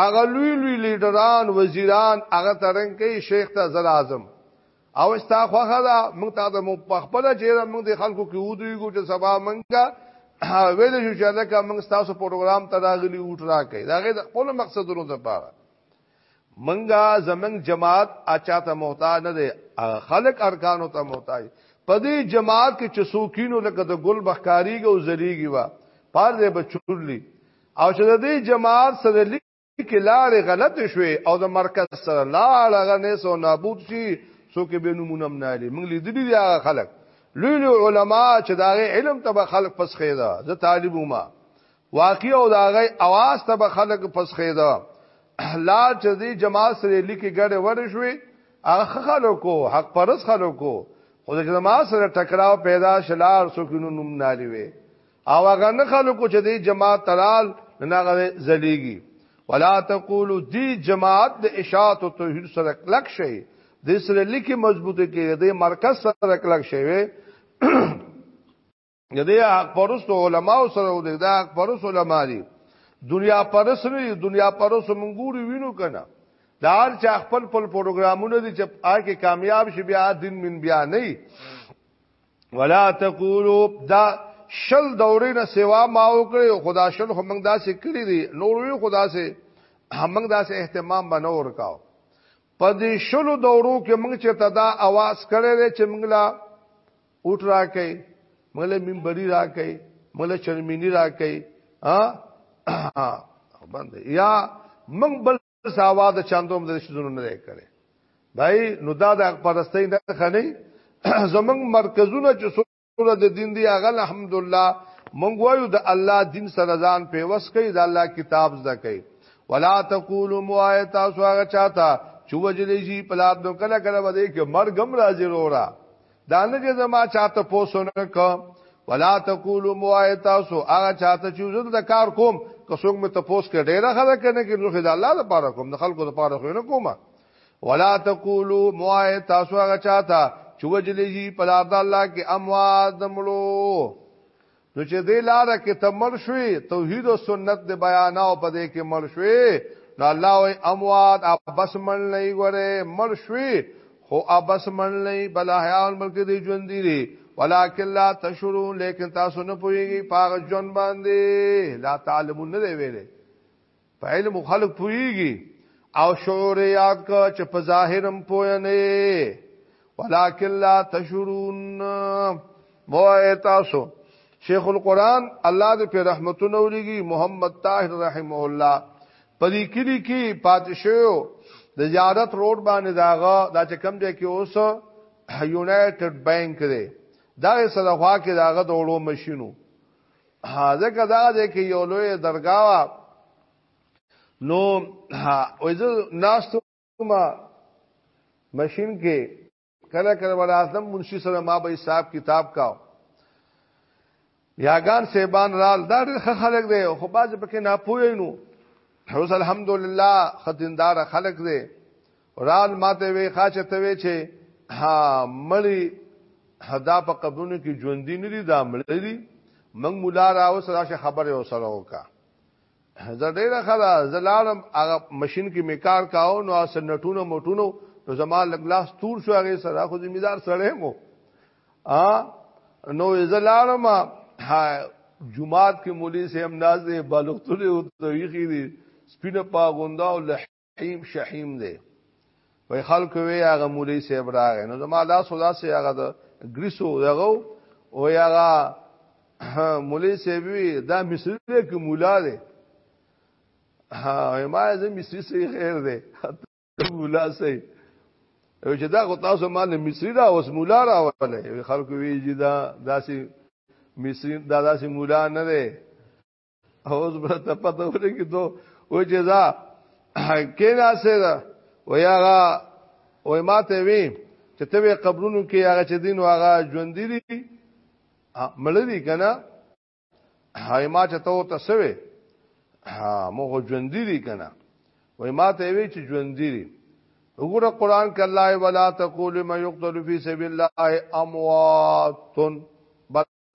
اغلوی لوی لیډران وزیران هغه ترنګ کې شیخ ته زل اعظم او ستا خوخه دا موږ ته د مو په خپل چیرې موږ د خلکو کې ودرېږو چې سبا موږ ویل شو چې لکه موږ تاسو پروګرام ته راغلي وټ راکې دا غي د خپل مقصدونو لپاره منګه زمنګ جماعت اچا ته محتاج نه دی خلق ارکانو ته محتاج پدې جماعت کې چسوکینو لکه د ګل بخکاریږي او زریږي وا پاره بچولی او چې د دې جماعت سره کې لارې غلط شوې او د مرکز سره لاړ غنې سو نابود شي سو کې به نمونه منالي موږ لیدلي دي هغه خلک لوی لوی علما چې دا علم ته خلک پسخې ده زه طالب ما واقع او دا غي اواز ته خلک پسخې ده لا چې دې جماعت سره لیکي ګډه ور شوې هغه خلکو حق پرس خلکو خو د جماعت سره ټکراو پیدا شلار سو کې نمونه منالي وي او هغه نه خلکو چې دی جماعت تلال نه هغه زلیږي ولا تقولو دی جماعت د اشاعت او توحید سره کلک شي د سره لیکي مضبوطه کې د مرکز سره کلک شي وي یدې حق پرست علماء سره ودی دا حق پرست علماء دي دنیا پرست نه دي دنیا پرست منګوري وینو کنه دا هر چا خپل خپل پروګرامونه دي چې آکه کامیاب شي بیا دین من بیا نه ولا تقولوا دا شل دورې نه سوا ما وکړي خدا شل هم موږ داسې کړی دي نور وی خدا سه هم موږ داسې اهتمام بنور کاو په دې شل دورو کې موږ چې تدا आवाज کړی دی چې موږ لا اوټ راکې موږ له منبري راکې موږ له چرمنی راکې ها باندې یا موږ بل ساوا د چاندوم د شزونو نه کړي بای نو دا د پرستۍ نه خني زمنګ مرکزونه چې سره د دین دی اغل الحمدلله مونږ وایو د الله دین سره ځان پیوس کوي د الله کتاب زده کوي ولا تقولوا موایت اسو هغه چاته چې وجلې شي پلاب نو کله کله ودی کې مرګم راځي رورا دا نه چې زما چاته پوسونه کو ولا تقولوا موایتاسو هغه چاته چې زه د کار کوم که څوک مې تپوس کړي ډیره خبره کنه کې نو خدای الله لپاره کوم د خلکو لپاره خو نه کومه ولا تقولوا موایتاسو هغه چاته چې وجلې شي په لار د الله کې اموات دمړو نو چې دې لار کې تمر شوي توحید او سنت د بیان او په دې کې مر شوي نو الله وي اموات ابس من نه غره مر شوي خو ابس من نه بل حیا ملک دې ژوند دي ولکن لا تشرو لیکن تاسو نه پويږي پاغ جون باندې لا تعلمون نه ویلې په علم خلق پویږي او شعور یاد کا چې په ظاهرم پوی نه ولکن لا تشرون مو تاسو شیخ القران الله دې په رحمتونو ولګي محمد طاهر رحمه الله پدې کلی کې پاتشو د زیارت روډ باندې داغه دا چې کم دی کې اوس یونایټډ بانک دی دا سره خوا کې داغه د وړو ماشینو ځکه دا دی کې یو لوی درگاوا نو وځو ناشته ما ماشين کې کله کله ولا اعظم منشي سره ما به حساب کتاب کاو یاګان سیبان رال دا ډېر خلک دی خو باز پکې نه پوي نو اوس الحمدلله خدیندار خلک دی قران ماته وی خاصه ته وی چې ها مړی حدا په قبرونو کې ژوند دي نه دي دا مړی دي موږ مولا را اوس راشه خبره وسره وکا زه ډیره خلا زلالم هغه ماشين کې میکار کاو نو اس نټونو موټونو نو زما لګلاس تور شو هغه سره خو ذمہ دار سره مو ا نو زلالم جمعات کې مولوی سیم ناز دی بالغتونه او تویخی دي سپینه پاغوندا او حیم شحیم دی وای خلک وی هغه مولوی صاحب راغی نو زما لا سودا سي هغه د ګریسو دغه او هغه مولوی صاحب وی دا مصر دی کې مولا دی ها ما زه مصر سي خیر دی مولا سي او چې دا غو تاسو مال مصری را اوس مولا را وله خلکو وی چې دا داسې مصری دا داسې مولا نه دی اوس به ته پته ورګی دو و جزا کینا سه دا و یاغه و ماته وی چې ته قبرونو کې هغه چې دین واغه ژوند دي مړ دي کنه هاي ما چې ته ته سوي ها مو ژوند دي کنه وای ما ته وی چې ژوند دي وګوره قران کې الله ولا تقول ما يقتل في سبيل الله اموات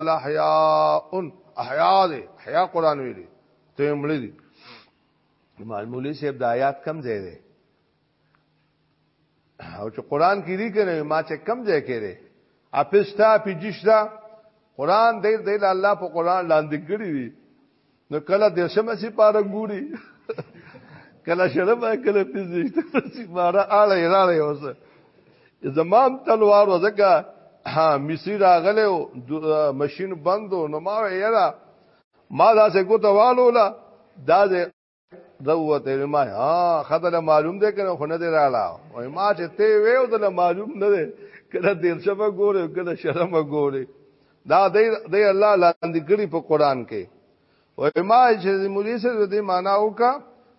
الاحیاء احیاء دې احیاء قران ویلي ته مړ دي معمولی صاحب د آیات کم ځای دی او چې قران کې دي کنه ما چې کم ځای کې دی اپستا پجشتا قران دې دې الله په قران لاندې کړی دی نو کله د شمه سي پاره ګوري کله شرمه کله پزیشت سي مارا اړه اړه اوسه زمام تلوار وزګه ها مصری راغله او ماشين بندو نو ما یې را ما دا څه ګوتوالو لا دا دوه ته ما ها خدای معلوم دی کنه خو نه دی رااله او ما چې ته وې او دل معلوم نه دی کله دیر شپه ګوره کله شرم ګوره دا دی دی الله لاندې کړی په قران کې او ما چې مولوی سره دې معنا وکا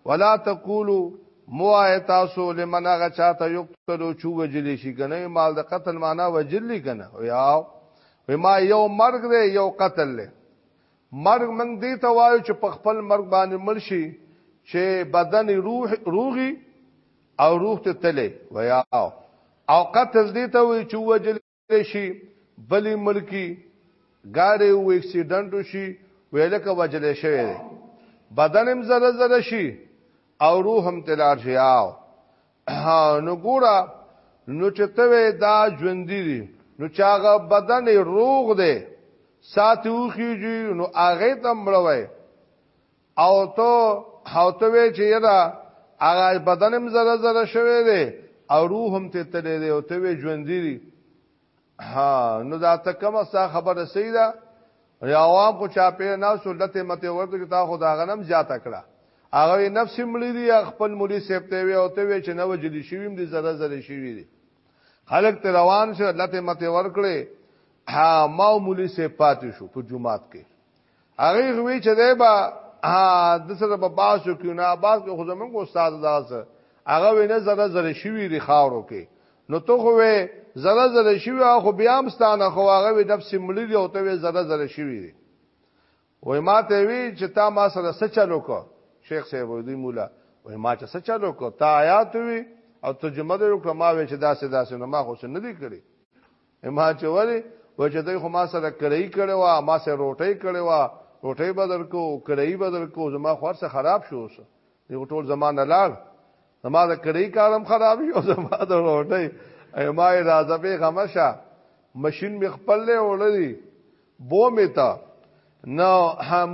ولا تقولوا مو تاسو لمن هغه چاته یو تلو چو وجل شي کنه مال د قتل معنا وجل کنه او یا ما یو مرګ دی یو قتل دی مرګ موږ دې ته وایو چې په خپل مرګ باندې مړ شي چې بدن روح روغي او روح ته تله ویا او قتل دې ته وایي چې وجل شي بلی ملکی ګاډي او اکسیډنټ شي ویلکه وجل شوی دی بدن هم زره زره شي او روح هم تلار شي او نو ګورا نو چې ته دا ژوند دي نو چاغه بدن روغ دی ساتي وخیږي نو هغه تم مړوي او ته هاوته وی چې یدا هغه بدنم زره زره شوی دی او روح هم ته تللی دی او ته وی ژوند دي ها نو دا ته کوم سا خبره سیدا یا عوام کو چا په نه سولت مته ورته تا خدا غنم زیاته کړه هغه نفس مړی دی خپل مړی سپته وی او ته وی چې نو جلی شویم دی زره زره شوی دی خلق ته روان شه لته مته ورکړي ها ما مولي سه پاتې شو په جمعات کې هغه غوي چې دی با د سره په باسو کې نه باز کې خو زمونږ استاد داسه هغه وینه زره زره شوی ری خاورو کې نو ته خو وې زره زره شوی خو بیا هم ستانه خو هغه وې نفس ملي دی او ته وې زره زره شوی دی وای ما ته وی چې تا ما سره څه چلو کو شیخ صاحب دوی مولا وای ما چې څه چلو کو تا آیات وی او ترجمه دې وکړه ما وې چې داسې داسې نو ما خو څه نه دی کړی ما چې ولی و چې دوی خو ما سره کړی کړي وا ما سره روټي کړي وا روټي بدل کو کړی بدل کو زما خور سره خراب شو اوس دی ټول زمانه لاړ زما د کړی کارم خراب شو زما د روټي ما اجازه به غمشه ماشين می خپل له وړلی بو می تا نو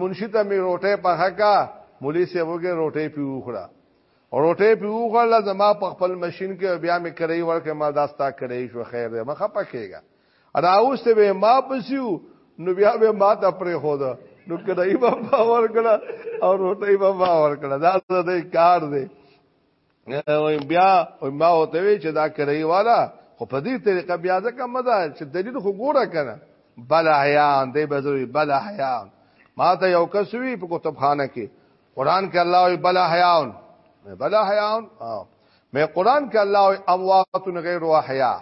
منشي ته می روټي په حقا مولي سیبوګه روټي پیو خړه روټه په وغړل زما په خپل ماشين کې بیا مې کړی ورکه ما داستا کړی شو خیر دی مخه پکېګا ادا اوس ته به ما پسیو نو بیا به ما ته پرې خو دا نو کړی به باور کړه او روټه به باور کړه دا دې کار دی وای بیا ما وته وی چې دا کړی والا خو په دې طریقه بیا ځکه مزه چې دلیل خو ګوره کنه بل حیان دې بزوی بل حیان ما ته یو کس وی په کتابخانه کې قران کې الله وی بلا حیاون بلا حیاون مې قران کې الله وی اموات غیر احیا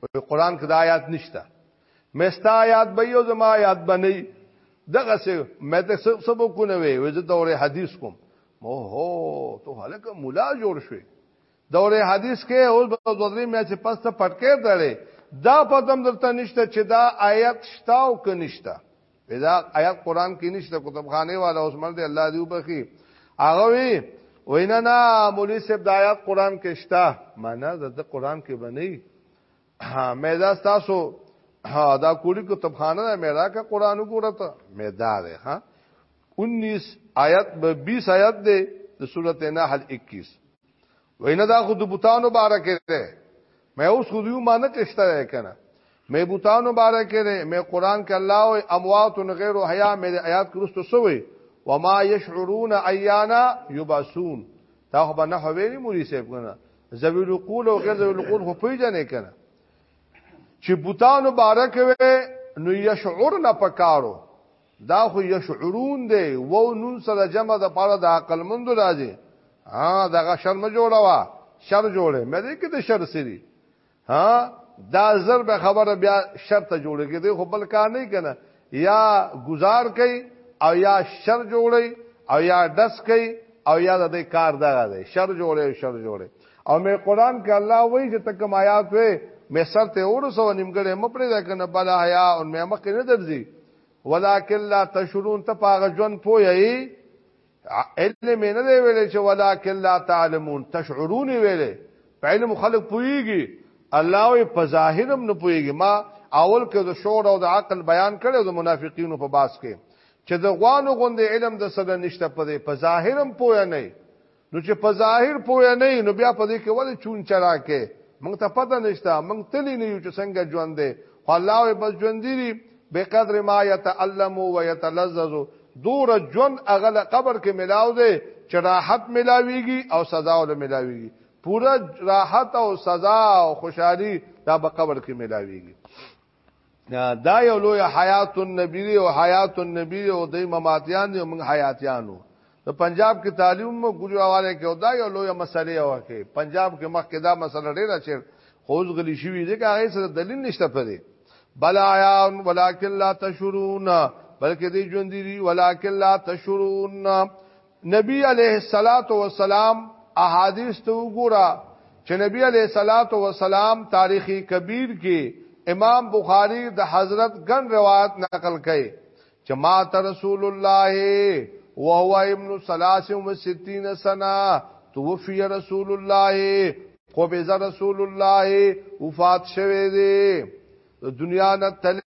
په قران کې د آیات نشته مې ستا آیات به یو زما آیات بنئ دغه څه مې ته سب سب کو نه وی وځ دوره حدیث کوم مو هو ته هلکه مولا جوړ شوی دوره حدیث کې اوس په دوره مې چې پسته پټکې درې دا پدم درته نشته چې دا آیت شتاو ک نشته پیدا آیات قران کې نشته کتابخانه والا اوس مرده الله دی وبخي هغه وی وینا نه مولوی صاحب د آیات قران کې شته معنا د قران کې بنئ مې دا تاسو دا کولی کتابخانه نه مې راکه قران وګورته مې دا ده ها 19 آیت به 20 آیت ده د سورته نحل 21 وینه دا خود بوتانو بارکه ده مې اوس خو دیو معنی تشته کنه مې بوتانو بارکه ده مې قران کې الله او اموات غیر حیا مې آیات کرستو سوې وما يشعرون ايانا يبعثون دا خو به نه ویلي مولوی صاحب کنه ذوی القول او غیر ذوی القول خو پیژنې کنه چې بوتانو بارکه وې نو یشعر نه پکارو دا خو یشعرون دی وو نون سره جمع د پاره د عقل مند راځي ها دغه شرم جوړوا شر جوړه مې دې کې د شر سری ها دا زر به خبره بیا شر ته جوړه کې دی خو بل کار نه کنه یا گزار کوي او یا شر جوړي او یا دس کوي او یا د کار دغه دی شر جوړي شر جوړي او مې قران کې الله وایي چې تک ما آیات وې مې سر ته ورسو نیمګړې مپړې ده کنه بل حیا او مې مخ نه درځي ولکن لا تشرون ته پاغه جون پوي علم نه دی ویلې چې ولکن لا تعلمون تشعرون ویلې په علم خلق پويږي الله وي په ظاهرم نه پويږي ما اول کې د شعور او د عقل بیان کړو د منافقینو په باس کې چې د غوانو غوندې علم د سره نشته په دې په ظاهرم پوي نه نو چې په ظاهر پوه نه نو بیا په دې کې ولې چون چرا کې مونږ ته پته نشته مونږ تلی نه یو چې څنګه ژوند دی خو الله وي بس ژوند دی به قدر ما يتعلم و يتلذذ دور ژوند اغل قبر کې ملاو دی چې راحت ملاويږي او سزا ول ملاويږي پورا راحت او سزا او خوشحالي دا په قبر کې ملاويږي دا یو لوی حیات النبی دی او حیات النبی دی او د مماتیان دی موږ حیاتیانو د پنجاب کې تعلیم مو ګوري حواله کې او دا یو لوی مسلې او کې پنجاب کې مخکې دا مسله ډیره چیر خوز غلی شوی دی که هغه سره دلیل نشته پدې بل آیا ولکن لا تشرون بلکې دی ژوند دی ولکن لا تشرون نبی علیه الصلاۃ والسلام احادیث ته وګوره چې نبی علیه الصلاۃ والسلام تاریخ کبیر کې امام بخاری د حضرت ګن روایت نقل کړي چې ما ته رسول الله وهو ابن 63 سنه توفي رسول الله قبض رسول الله وفات شوه دی دنیا نه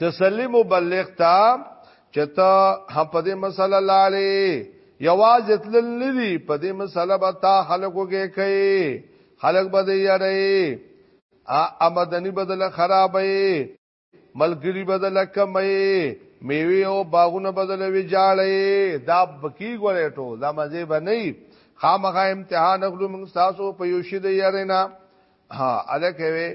تسلی مبلغ تا چته هم په دې مسله لاړې یواز تلل ندی په دې مسله به تا خلکو کې کوي خلک به دې یاري ا امدنی بدل خرابې ملګری بدل کمې میوه او باغونه بدل وی جاړې دا بکی ګورې ټو دا مزه به نه خامخا امتحان غلو موږ تاسو په یوشي دې یاري نه ها الکه وی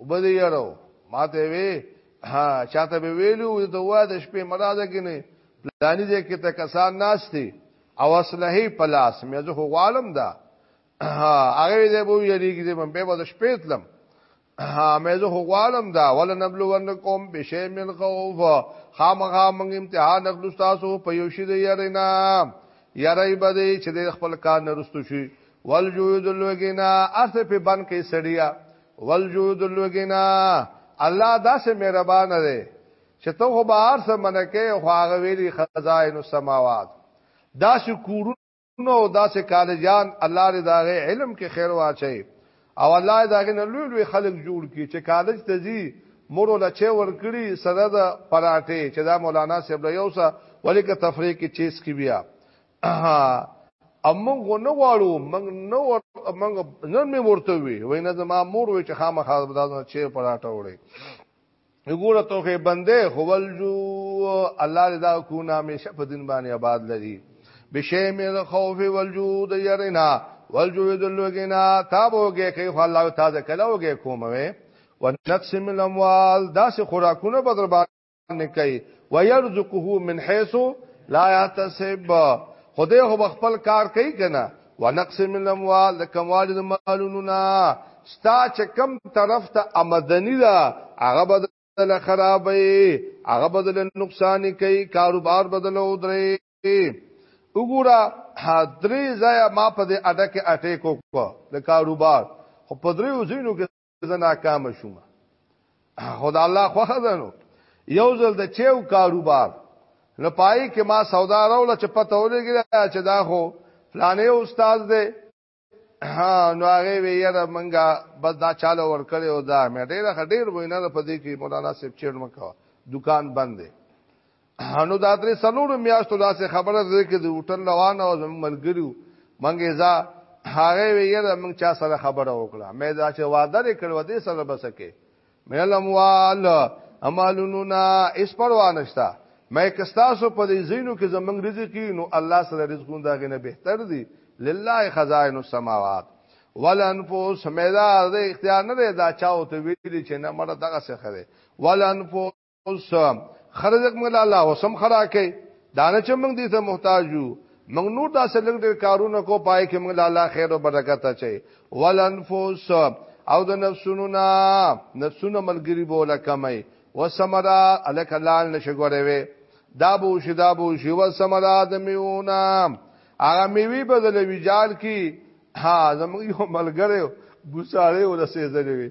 وبدی یارو ماته وی ها چاته به ویلو ته وا د شپې مراده کې نه پلاني دې کې ته کسان ناشتي او اصله پلاس مې زه غوالم دا هغه دې بو یریږي دې من به د شپې تلم مې زه غوالم دا ول نبلو ونکم بشی من خوف خامخا موږ امتحان نخلو تاسو په یو شی دې یرینا یری بده چې خپل کار نرستو شي والجود اللوګینا اسه په بن کې سړیا والجود اللوګینا الله داسې مهربان دی چې ته خو بهر سم منکه خو هغه ویلي خزائن السماوات داسې کورونو او داسې کالجان الله دې داغه علم کې خیر واچي او الله داغه نه لوی لوی خلک جوړ کی چې کالج ته ځي مور له چه ور کړی سره د پراټه چې دا مولانا صاحب له یو سره ولیک تفریق کې چیز کی بیا امنګ نه غواړو منګ نه ور منګ نن می ورته وی وینه زما مور وی چې خامخا بدازنه چیر پراټه وړي وګوره توخه بندې خول جو الله رضا کو نامې شپ دین باندې آباد لري بشی من الخوف والجود يرنا والجود اللغنا تابوږي کوي خو الله تعالی کله وږي کومه ونقسم الاموال داسې خوراکونه بدر باندې نه کوي ويرزقه من حيث لا يحتسب خدای هو خپل کار کوي کنه ونقص من الاموال د کموال د مالونو نه ستا چې کم طرف ته آمدنی ده هغه بدل خرابې هغه بدل نقصان کوي کاروبار بدل ودرې وګوره درې ځای ما په دې اډه کې اټیک وکړ د کاروبار خو په دریو ځینو کې زه ناکام شوم خدا الله خوخه زنو یو ځل د چیو کاروبار لپای کې ما سودا راول چې پته ولګی چې دا خو فلانه استاد دی ها نو هغه ویره منګه بس دا چاله ور کړی او دا مې ډېر خډیر وینه په دې کې مولانا صاحب چیر مکو دکان بند دی نو دا درې سلوړو میاشتو داسې خبره ده کې د هوټل روانه او زموږ ملګریو منګه ځا هغه ویره موږ چا سره خبره وکړه مې دا چې وعده لري کړو دې سره بسکه مې لموال امالونو نا اس پروا نشتا مې کستاسو په دې زینو کې زمنګ رزق نو الله سره رزقون دا غنه بهتر دي لله خزائن السماوات ولنفوس مې دا اختیار نه دی دا چاو ته ویلي چې نه مړه دغه څه خره ولنفوس اوس خرج موږ له الله وسم خراکه دانه چې موږ دې ته محتاج یو موږ نور دا سلنګ ډېر کارونه کو پای کې موږ له الله خیر او برکت اچي ولنفوس او د نفسونو نا نفسونو ملګری بوله کمای وسمرا الک لال نشګورې وي دا بو شي دا بو شي وسمرا د میونا هغه میوي بدل وی جال کی ها زموږ یو ملګری ګوساله ولسې زلوي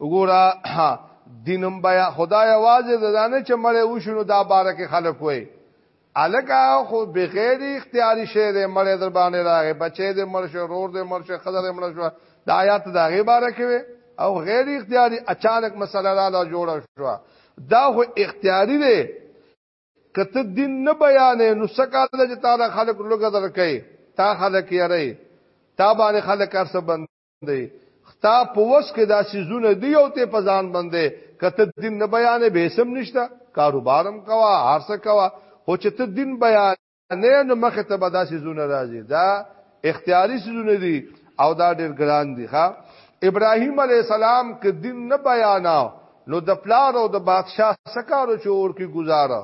وګوره دینم بیا خدای आवाज زدانه چې مړې وشنو دا بارکه خلک وای الکه خو بغیر اختیاري شه دې مړې در باندې راغې بچې دې مرشه رور دې مرشه خزر دې مرشه دا آیات دا غي بارکه وي او غیر اختیاري اچانک مسله را لا جوړه شو دا خو اختیاري دی کته دین نه بیانې نو سکه د تعالی خلق لوګه درکې تا خلق یې تا باندې خلق ارسه بند دی خطا په وس کې دا سيزونه دی او ته پزان باندې کته دین نه بیانې به سم نشتا کاروبارم کوا هرڅه کوا خو چې ته دین بیان نه نو مخ ته به دا سيزونه راځي دا اختیاري سيزونه دي او دا ډېر ګران دي ښا ابراهيم عليه السلام کې دین نه بیانا نو د پلار او د بادشاه سکارو چور کې گزاره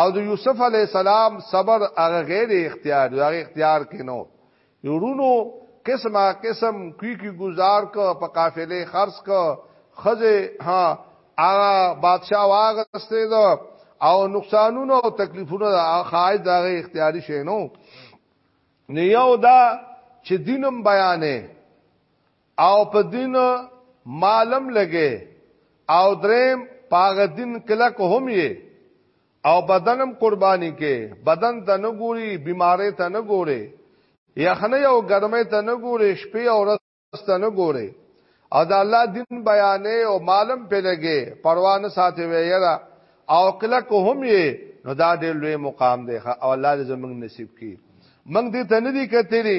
او د یوسف علی السلام صبر هغه غیر اختیار دی هغه اختیار کینو یورونو قسمه قسم کی کی گزار کو په قافله خرڅ کو خزه ها هغه بادشاہ واغسته دو او نقصانونه او تکلیفونه خای دغه اختیاري شینو نه یو دا چې دینم بیانې او په دین مالم لګې او دریم پاغه دین کلک هم یې او بدنم قرباني کې بدن ته نه ګوري بیمارې ته نه ګوري یخنۍ او ګرمۍ ته نه ګوري شپې او ورځ ته نه ګوري او د الله دین بیانې او مالم په لګې پروا نه ساتي ویرا او کلک هم یې نو دا ډېر لوی مقام دی او الله دې زموږ نصیب کړي موږ دې ته نه دي کتلی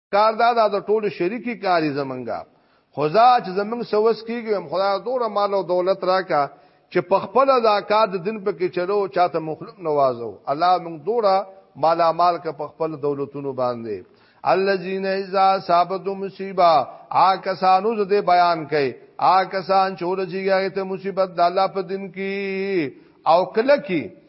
کار دا دا د ټولو شریکی کاری زمنګا خدا چې زمنګ سوس کیږي هم خدا دوره مال او دولت راکا چې په خپل دا کار د دین په کې چلو چاته مخلوق نوازو الله موږ دوره مالا مال کا په خپل دولتونو باندې الذين اذا صابتهم مصيبه آ کسانو زده بیان کئ آ کسان چې ورځي هغه ته مصیبت د الله په دین کې او کله کې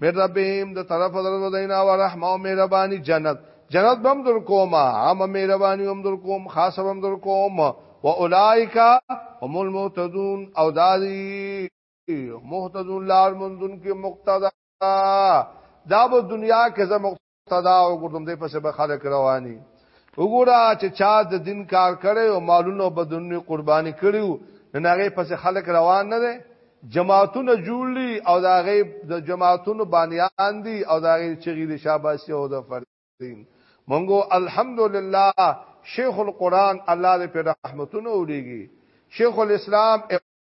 مې ربهم د طرف درو دینا او رحم او مهرباني جنت جنت بم در کوم عام مهرباني هم در کوم خاص هم در کوم و اولائک هم المهتدون او دادی مهتدون لار مندون کې مقتدا دا په دنیا کې زموږ تدا او ګردم دې پسې به خلک رواني وګوره چې چا د دین کار کړي او مالونه بدنونی قرباني کړیو نن هغه پسې خلک روان نه دي جماعتونه جوړلی او دا غي د جماعتونو بانیان دي او دا غي چغي د شاباسي او د فردین مونږو الحمدلله شیخ القران الله دې په رحمتونو ولېږي شیخ الاسلام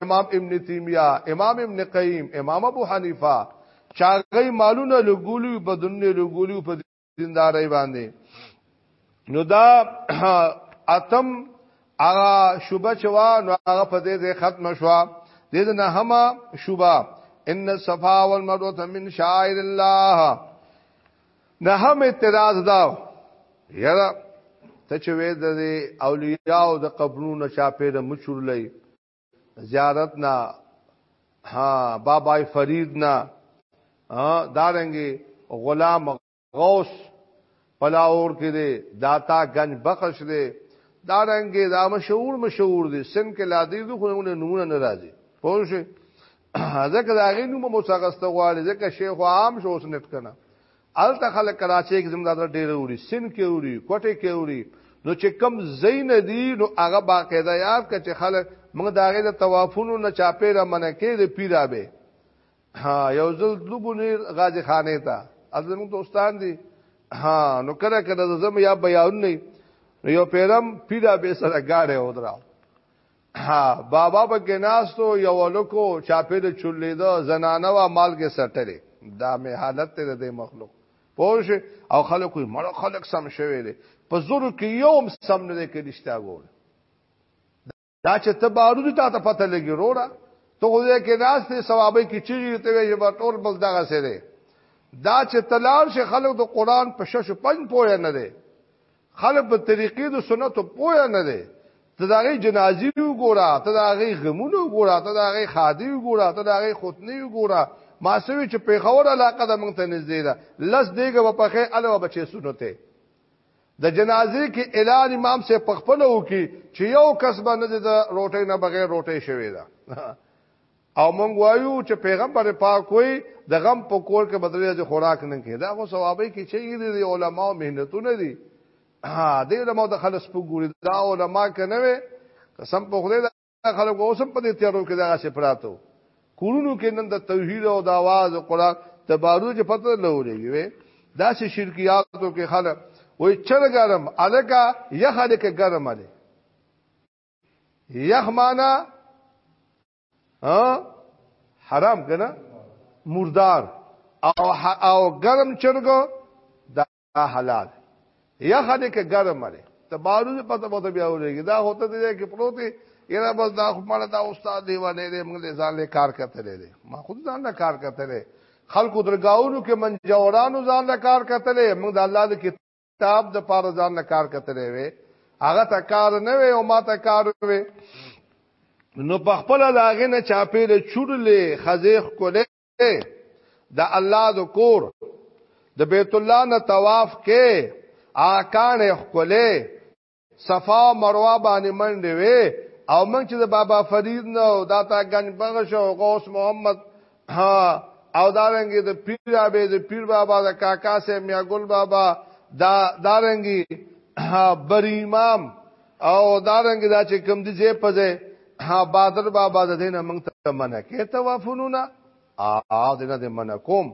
امام ابن تیمیه امام ابن قیم امام ابو حنیفه چاغی مالونه لګولی بدنونه لګولی په دینداري باندې نو دا اتم هغه شوبه چوا نو هغه په دې ختم شو دې نه هم شوبه ان الصفا والمروه من شعائر الله نه هم اعتراض دا یاره ته چې وې د اولیاء او د قبرونو چا پیدا مچورلې زیارت نه ها بابا فرید نه دارنګي غلام غوث پلاور کې دی داتا گنج بخش دی دارنګي دا مشهور مشهور دي سن کې لادي دو خو نمونه ناراضي پوه شئ ځکه دا غي نوم مو څغسته غواړي ځکه شیخ عام شو اوس نت کنه الته خلک کراچي کې زموږ دادر ډېر وړي سن کې وړي کوټه کې وړي نو چې کم زین دی نو هغه باقاعده یاد کړه چې خلک موږ دا غي د توافونو نه چاپې را منکې د پیرا به ها یو ځل دغه نه غازی خانه ته ازمو دوستان دي ها نو کړه کړه زم یا بیان نه یو پیرم پیرا به سره گاډه ودرا ها بابا په ګناستو یو لکو چاپې د چولې دا زنانه وا مالګه سټلې دا مې حالت ته د مخلوق پوش او خلکو مړ خلک سم شوي دي په زور کې یوم سم نه کې نشتا ګور دا چې ته بارود ته ته پته لګي روړه ته خو دې کې ناس ته ثوابې کې چیږي ته وي په ټول بل دغه سره دا چې تلار شي خلک د قران په شش پنځ پوهه نه دي خلک په طریقې د سنت پویا نه دي ته دا غي جنازي وګوره ته دا غي غمونه وګوره ته دا غي خادي وګوره ته دا غي ختنی وګوره ما سوي چې په خور علاقه د مونږ ته نږدې ده لس دیګه په پخې الو بچي سنته د جنازې کې اعلان امام سه پخپلو کې چې یو کس باندې د روټۍ نه بغیر روټۍ شوی ده او مونږ وایو چې پیغمبر پاک وي د غم په کور کې بدرې د خوراک نه کې دا خو ثوابې کې چې دي علماو مهنتونه دي ها دې علماو د خلص په ګوري دا علما کنه وي قسم په خدای دا خلک اوسم په دې تیارو کې دا څه پراتو کورونو کې نن د توحید او د आवाज او قران تبارو چې پته لولې وي دا چې شرکیاتو کې خلک وای چرګرم الکا یخ الکه ګرم الکه یخ معنا حرام کنه مردار او او گرم چرګ دا حلال یخ دې کې گرم لري ته بارو په پته پته بیا ورېږي دا هوته دې کې پروتي یره بس دا خو مړه دا استاد دی ونه دې موږ له ځان له کار کتل دي ما خود ځان له کار کتل خلکو درگاونو کې منجورانو ځان له کار کتل موږ د الله د کتاب د پاره ځان نه کار کتلې وي هغه ته کار نه وي او ما ته کار وي نو په خپل لاغې نه چاپې له چورلې خزیخ کولې د الله د کور د بیت الله نه طواف کې آکان خولې صفا او مروه باندې منډه وي او موږ چې د بابا فرید نه او دا تا گنج بغش او غوث محمد ها او دارنګي د پیر ابي د پیر بابا د کاکا سه میا ګل بابا دا دارنګي بر امام او دارنګي دا چې کم دي زه پځه ها بادر بابا د دینه موږ ته منه کې توافونونه ا دینه د منه کوم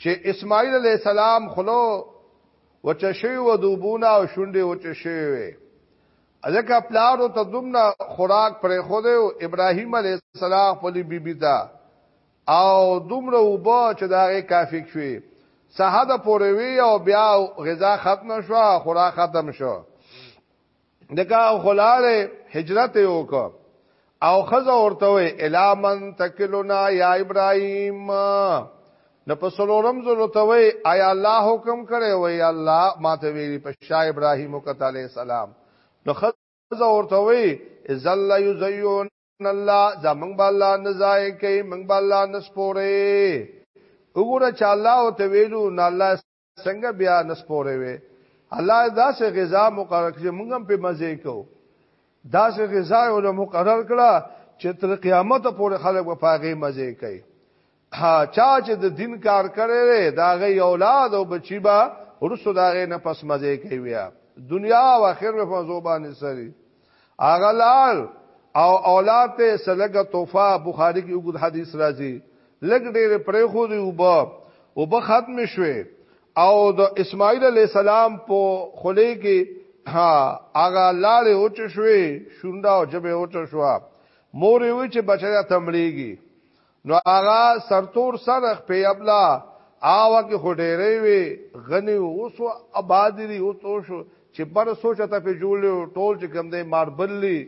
چې اسماعیل علیه السلام خلو وچه شوی و دوبونه او شونډې وچه شوی وي ځکه پلارو ته دومره خوراک پرې خو دی ابراهیم علیه السلام خپل بیبي ته او دومره وبا چې دا غي کافی شوی سهده پوروي او بیا غذا ختم شو خوراک ختم شو دکا خلاله هجرت وکړه او خزه ورته وی الا من تکلنا یا ابراهیم نو په سلورم زلو ته وی آیا الله حکم کړي وی الله ما ته وی په شاه ابراهیم وکړه علی السلام نو خزه ورته وی ازل یزیون الله زمنګ بالا نزای کوي منګ بالا نسپوره وګوره چې الله او ته ویلو نه الله څنګه بیا نسپورې وې الله داسې غذا مقرر کړې موږ هم په مزه کو داسې غذا ول مقرر کړه چې تر قیامت پورې خلک په پاغه مزه کوي ها چا چې د دین کار کړي دا غي اولاد او بچي با ورسو دا غي نه پس مزه کوي دنیا او آخرت په مزوبان سری اغلال او اولاد ته سلګه توفا بخاری کې وګد حدیث راځي لګ ډېر پرې خو دی وب وب ختم شوه او د اسماعیل علی السلام په خله کې ها اغه لاله اوچ شوې شونډه او جبه اوچ شو مور وی چې بچیا تمړيږي نو هغه سرتور سرخ په ابلا آوا کې خډېرې وي غني اوس آبادري او تو شو چې بر سوچا ته په جوړلو ټول چې کم دی ماربللی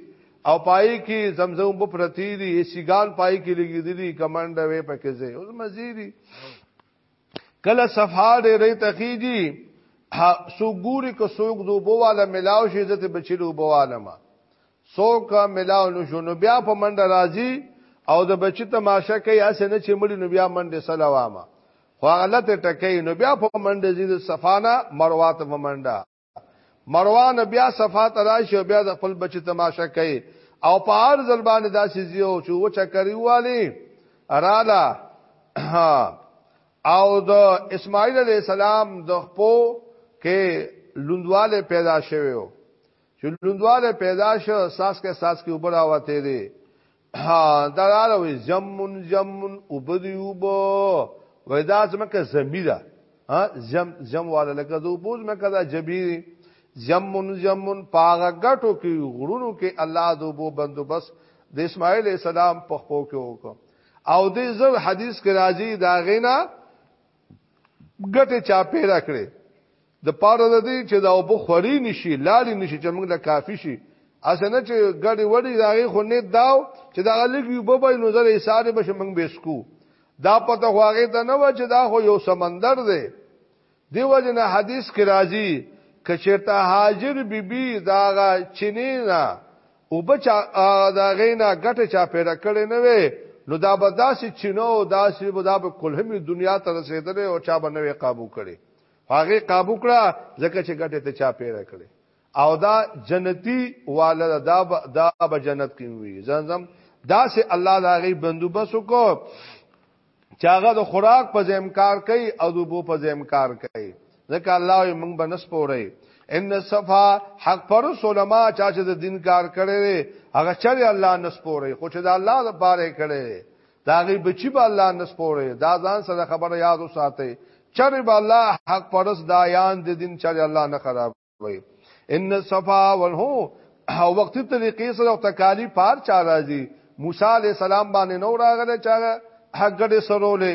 او پای کې زمزم په پرتی دي سیګان پای کې لګې دي کمانډ وې پکې زه اوس مزيري کله صفه ډېرې تخیږي سو ګوري که سوق دو بواله ملاو شي عزت بچلو بواله ما څوک ملاو نشو نو بیا په منډه راځي او د بچی تماشه کوي اسه نه چې مړي نو بیا منډه سلامه خو غلط ټکې نو بیا په منډه زید صفانه مروات په منډه مروان بیا صفات راشي بیا د خپل بچی تماشه کوي او په هر ځل باندې داسې زیو چې و چا کوي والی رالا او د اسماعیل علی السلام د خپو کې لوندواله پیدا شوه چې لوندواله پیدا شو ساس کې ساس کې اوبر راوته دي دا راوي جمن جمن وبدي وب وای دا زمکه زمیره ها جم جم والا لکه دو بوز مکه دا جبی جمن جمن پاغه غټو کې غړونو کې الله دو بو بندوبست د اسماعیل السلام په خپو کې وکړ او دې زل حدیث کې راځي دا غینا ګټه چا پیدا کړې د پاره د دې چې دا وب خوري نشي لالي نشي چې موږ له کافي شي اسنه چې ګړې وړي راغې خو نه داو چې دا لګي وب به نو زره حساب به موږ به سکو دا پته خو هغه ته نه و چې دا خو یو سمندر دی دیو جن حدیث کې راځي کچرتا حاضر بیبي داغه چنینا او بچا دا غینا ګټه چا پیدا کړي نه وي نو دا به داسې چینو داسې به دا به کلهمي دنیا ته رسیدلې او چا به نوې قابو کړي هغه قابو کړه ځکه چې ګټه ته چا پیدا کړي او دا جنتی والد دا با دا به جنت کې وي زمزم دا سه الله دا غي بندوبس کو چاغه د خوراک په زمکار کوي او د بو په زمکار کوي ځکه الله یې موږ بنس پوري ان صفا حق پر علماء چا چې د دین کار کړي هغه چره الله نس پوري خو چې د الله لپاره کړي دا غي بچي به الله نسپوره دا ځان سره خبره یاد وساته چر به الله حق پرس دایان د دین چر الله نه خراب وي ان صفا ورهو او وقتی طریقې سره او تکالیف پار چا راځي موسی علی السلام باندې نو راغله چا هغه سرولې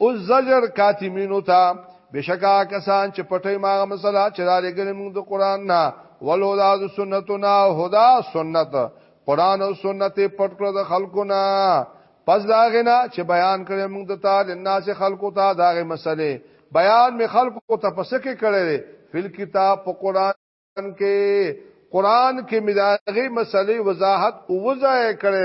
او زجر کاتمینو تا بشکا کسان چې پټي ماغه مسله چې را لګل موږ د قران نه ولو دا د سنتنا هدا سنت قران او سنت پټ کړو د خلکو نه پس دا غنا چې بیان کړي موږ د تا لناس خلکو ته دا غي مسله بیان می خلکو ته پسکه کړي فل کتاب په قران کې قران کې مداغي مسلې وضاحت او وضاحت کړي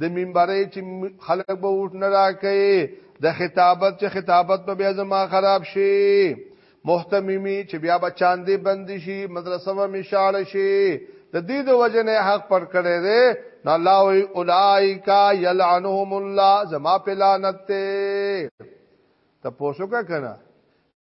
د منبرې چې خلک به وټ نه راکې د خطابت چې خطابت په بیا زما خراب شي محتممی چې بیا بچاندې بند شي مدرسه و مشال شي د دې د وجنه حق پر کړي دي نو الله وی اولایکا یلعنهم الله زما په لعنت ته ته پوسو کا کنه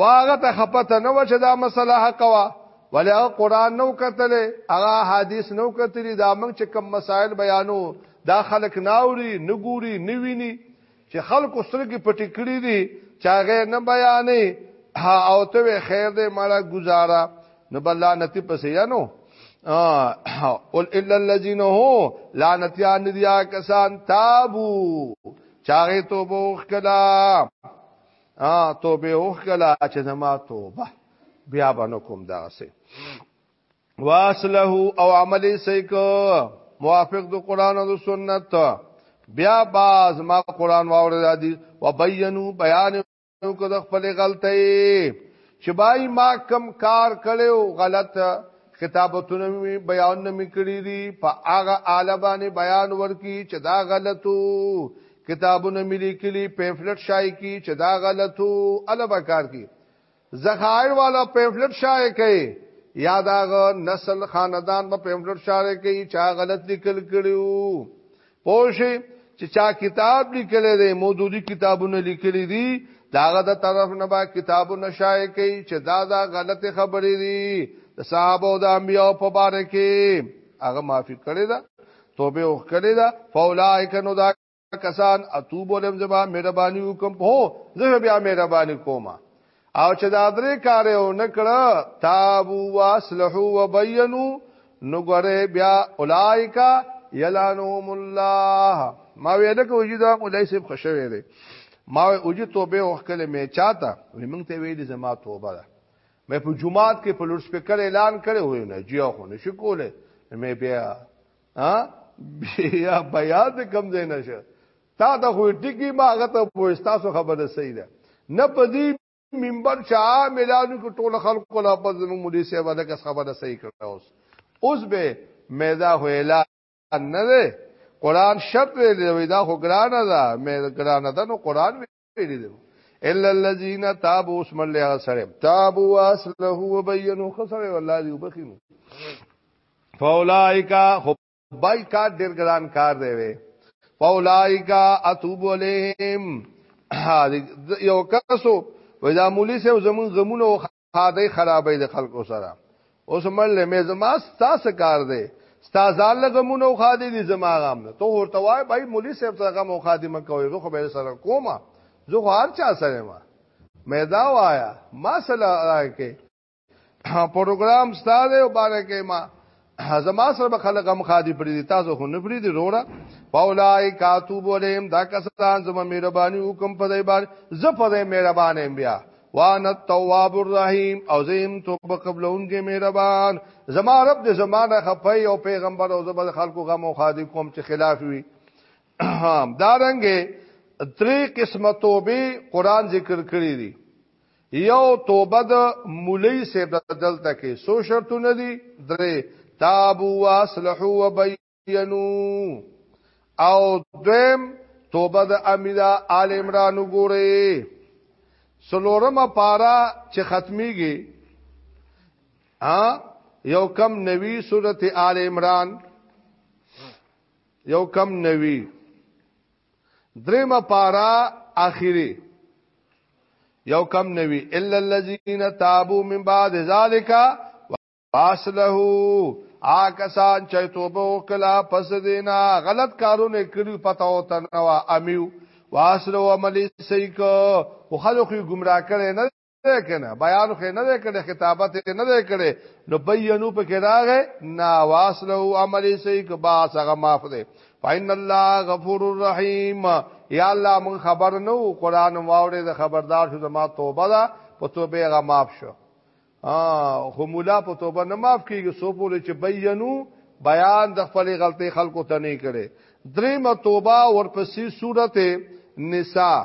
واغه ته خپته نه و چې دا مسله حق وا ولې هغه قران نو کتلې هغه حدیث نو کتلې دا موږ چې کم مسائل بیانو دا خلک ناوري نګوري نویني چې خلکو سترګې پټې کړې دي چې هغه نه بیانې او ته خیر دې مالا گزارا نو بل لعنتی پسې یا نو اول الا الذين هو لعنتيان دي کسان تابو چاغه توبه وکړه ا توبه وکړه چې زما توبه بیا باندې کوم دا سه واصله او عملی سیکو موافق د قران او سنت بیا باز ما قران واورد دي وبینو بیان کو د خپل غلطي چې بای ما کم کار کړو غلط خطابتونه می بیان نه میکړی دي په هغه عالمانه بیان ورکی چې دا غلطو کتابونه ملي کلی پمفلټ شای کی چې دا غلطو الوبا کار کی زخائر والا پمفلټ شای کوي یا دا غ نسل خاندان په پمفلټ شای کوي چا غلط لیکل کړیو پوښي چې چا کتاب لیکل دی مودودی کتابونه لیکل دي داغه د طرف نه با کتابونه شای کوي چې دا دا غلط خبرې دي صحابه او د انبیو په باره کې هغه معافي کړی دا توبه وکړه دا فولائک نو دا کسان اتوب ولم زما مهرباني وکم په زه بیا مهرباني کوم او چې دا درې کار یو نکړه تابو واصلحو وبینو نو ګره بیا اولائک یلانهم الله ما ویل کو چې دا مولای صاحب خوشوي دي ما وجه توبه وکړه مې چاته ومنګ ته ویلې زما توبه ده مې په جمعات کې په لوډ سپیکر اعلان کړی وای نه جی خو نشو کوله مې بیا ها بیا بیا د کم ځای نشه تا ته خو ټکی ما هغه ته پوښتاسو خبره صحیح ده نه پدی منبر چا ملانو کې ټول خلکو لا په زمو مولوی صاحب ولکه خبره صحیح کړه اوس اوس به میدا هو اعلان نه ده قران شرط دی دا خو ګرانه ده مې ګرانه ده نو قران الا الذين تابوا اسم الله سره تابوا واصله وبينوا خسر والله دې وبخینو فاولائک خو بایکاټ ډیر ګران کار دی وی فاولائک اتوب علیهم یو کسو ودا مولی سه زمون غمونه ها دې خرابې د خلکو سره اوس مړ له مې زما ستاسو کار دی ستازال لګمونه او خادي دي زما غام نه ته ورته وای بای مولوی صاحب سره غم او خادي من کوي زه خو به سره کومه زه خو هر چا سره ما مې دا وایا ما سره راکې پروګرام ستاره او باندې کې ما زما سره به خلک هم خادي پرې دي تاسو خو نه پرې دي روړه پاولای کاتو بولم دا کسان زما مهرباني حکم په دی باندې زه په دی مهربان ام بیا وان التواب الرحیم او زم توبه قبلون کې مهربان زما رب دې زمانه خپي او پیغمبر او زبر خلکو غم او خادي کوم چې خلاف وي دارنګه درې قسمه توبه قران ذکر کړی دي یو توبه د مولوی صاحب دلته کې سو شرطونه دي درې تابو واصلحو وبینو او دویم توبه د امیدا آل عمران وګوره سلورم پارا چې ختميږي ها یو کم نوی سورته آل عمران یو کم نوی دریم پارا اخیری یو کم نوی الا الذين تابوا من بعد ذلك واصلحوا آکسان چې توبه وکړه پس دینا غلط کارونه کړی پتا او تنوا امیو واصلو عملی سیکو خو خلکو گمراه کړي نه ده کنه بیان خو نه ده کړي خطابت نه ده کړي نو بینو په کې راغې نا واسلو عملي سي که با څنګه معاف ده فین الله غفور الرحیم یا الله مون خبر نو قران واورې ده خبردار شو زما توبه ده په توبه غ معاف شو ها خو مولا په توبه نه معاف کیږي سو پورې چې بینو بیان د خپل غلطي خلکو ته نه کړي دریمه توبه ورپسې سورته نساء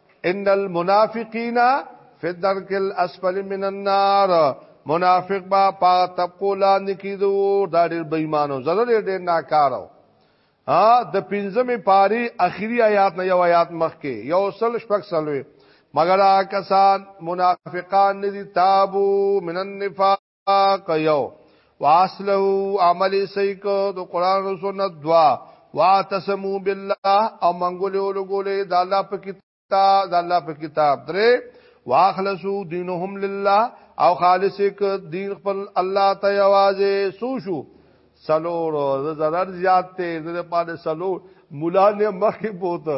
ان المنافقین فی الدرک الاسفل من النار منافق با پا طبقو لاندې کیدو دا ډېر بې ایمانو زړه ډېر ناکارو ها د پنځمې پاری اخیری آیات نه یو آیات مخکې یو سل شپږ سلوي مگر کسان منافقان ندي تابو من النفاق کيو واصله عمل سيک د قران او سنت دوا واتسمو بالله او منګولې ولګولې د الله په کتاب د الله په کتاب درې واخلصو دینهم لله او خالص ک دین خپل الله ته یوازې سوشو سلور ز zarar زیات ته د پاله سلور مولا نه مخې بوته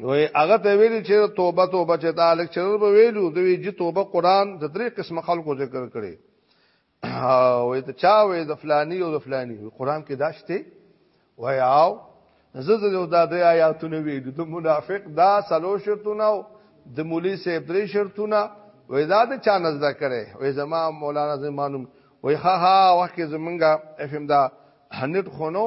وې هغه ته ویل چې توبه توبه چې دا لیکچر به ویلو دوی چې توبه قران د درې قسم خلکو ذکر کړي وې ته چا وې د فلانی او د فلانی قران کې داشته وای او زه د دا د آیاتونه ویلو د منافق دا سلو شرطونه د مولوی صاحب درې شرطونه وې دا د چا نزد کړي وې زما مولانا زمانم وې ها ها وخت زمونږه افهم دا هنټ خونو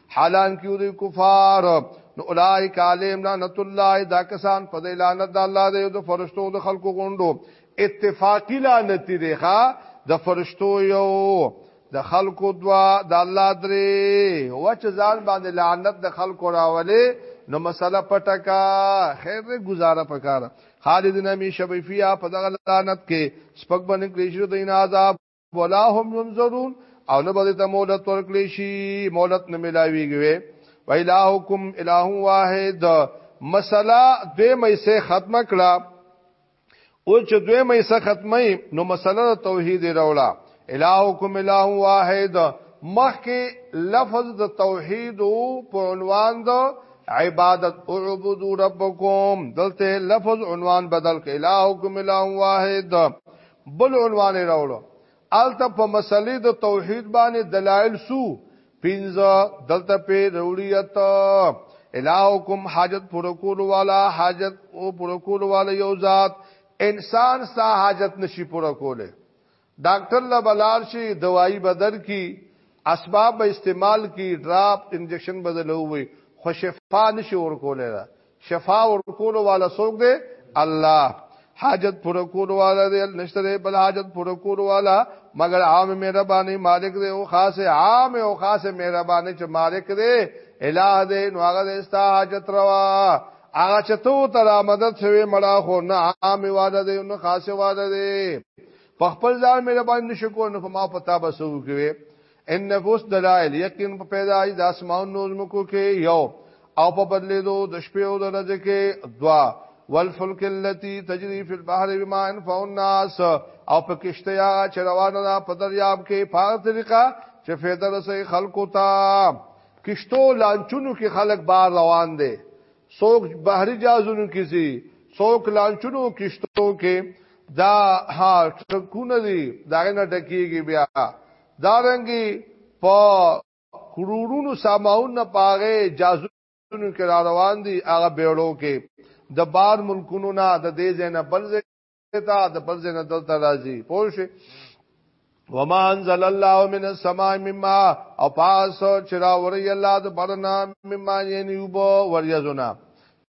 حالان کیو دی کفار نو اولائک علیم لعنت الله دا کسان په دی لعنت د الله دی د فرشتو د خلقو غوندو اتفاقی لعنت دی ښا د فرشتو یو د خلقو دوا د الله درې او چې ځان باندې لعنت د خلقو راولې نو مسله پټکا خیر دې گزاره پکاره خالدین همیشه بفیا په دغه لعنت کې سپک باندې کلیشو دین عذاب ولا هم ينظرون او نه به ته مولت ورکړي شي مولت نه ملاويږي ویلاهکم الہ واحد مسله دوی مې سه ختم کړه او چې دوی مې سه ختمه نو مسله توحید راوړه الہکم الہ واحد مخکې لفظ د توحید په عنوان د عبادت اعبدوا ربکم دلته لفظ عنوان بدل ک الہکم الہ واحد بل عنوان راوړو الته په مسلې د توحید باندې دلایل سو پینځه دلته په روړیت الہکم حاجت پر کول والا حاجت او پر کول والا یو ذات انسان ستا حاجت نشي پر کوله ډاکټر لا بلال شي دوايي بدر کی اسباب استعمال کی ډراپ انجکشن بدلوي خو شفا نشي ور کوله شفا ورکول والا څوک دی الله حاجت پر کول والا دی نشته دی بل حاجت پر کول والا مگر عام مهرباني مالک دی او خاص عام او خاص مهرباني چې مالک دی الہ دی نو هغه دی ستا حاجت روا هغه چې تو تر مدد شوی مړه خو نه عام واده دی نو خاص واده دی په خپل ځان مهرباني نشکو نو ما پتا بسو کوي ان نفوس دلائل یقین په پیدای د اسمان نظم کو کې یو او په بدلې دو د شپې او د ورځې کې دوا والفلک التي تجري في البحر بما ينفع الناس او په کشته یا چې روانه ده په دریاب کې په طریقه چې فایده رسي خلکو ته کشتو لانچونو کې خلک بار روان دي څوک بحري جازونو کې سي څوک لانچونو کشتو کې دا ها ټکونه دي دا نه ډکیږي بیا دا رنګي په کروڑونو ساماون نه پاغه جازونو کې را روان دي هغه بیړو کې د بار ملکونو نه د دې زنه بل زیتا د بل زنه دلته راځي پوه شي وما انزل الله من السماء مما او پاسو چراوري الله د برنا مما یعنی وب وریزونه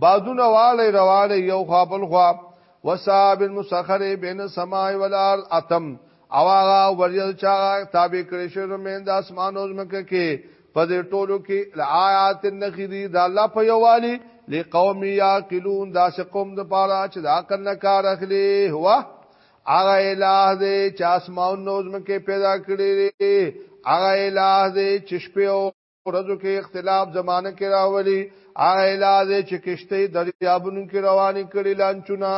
بادونه والی روالی یو خوا بل خوا وصاب المسخر بین السماء والارض اتم او هغه وریل چا تابع کړی شو نو مند اسمان او زمکه کې په دې ټولو کې آیات النخری دا الله په یوالي لقوم یاقلون دا شقوم د پاره چې دا عقل نه کار اخلي هو هغه الہ دې چې اسمان او زمکه پیدا کړی هغه الہ دې چې شپه او ورځو کې اختلاف زمانه کې راولي علاج چې کشته دریابونو کې روانې کړي لانچونه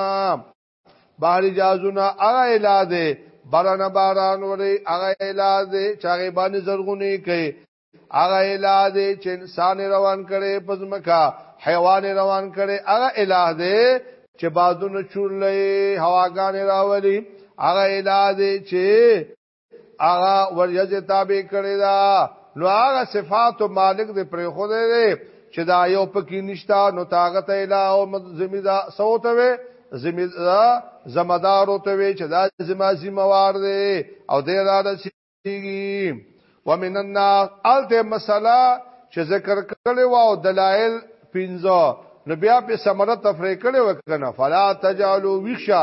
بحری جازونه هغه علاج بارانه باران وري هغه علاج چې هغه باندې زرغونی کوي هغه علاج چې انسان روان کړي پزمکا حیوان روان کړي هغه علاج چې بادونه چورلې هواګان راولي هغه علاج چې هغه وریځ تابع کړی دا نو هغه صفات او مالک دې پر خو دې چې دا یو پکې نشتا نو طاقت اله او ذمہ دا سوته وي ذمہ دا ذمہ دار او ته وي چې دا ذمہ ذمہ وار دې او دې را رسیږي ومن الناس الته مسله چې ذکر کړي واو دلایل پینځه نو بیا په سمره تفریق کړي وکنه فلا تجالو ویښه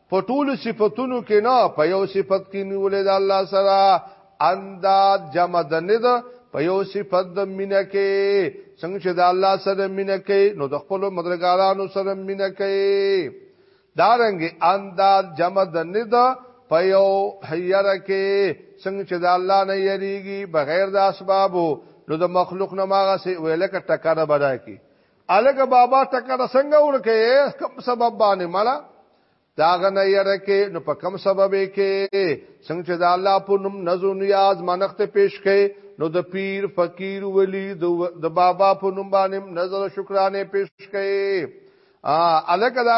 په ټولو صفاتونو کې نه په یو صفت کې نیولې ده الله سره انداد جمع د ند په یو صفت د مینه کې څنګه چې د الله سره مینه کوي نو د خپل مدرګارانو سره مینه کوي دارنګ انداد جمع د ند په یو حیره کې څنګه چې د الله نه یریږي بغیر د اسبابو نو د مخلوق نه ماغه سي ویلکه ټکر بدا کی الګ بابا ټکر څنګه ورکه کم سبب باندې مړه دا غنه یره کې نو په کم سبب کې څنګه چې دا الله په نوم نزو نیاز منخت پیش کړي نو د پیر فقیر ولی د بابا په نوم باندې نظر شکرانه پیش کړي ا الګ دا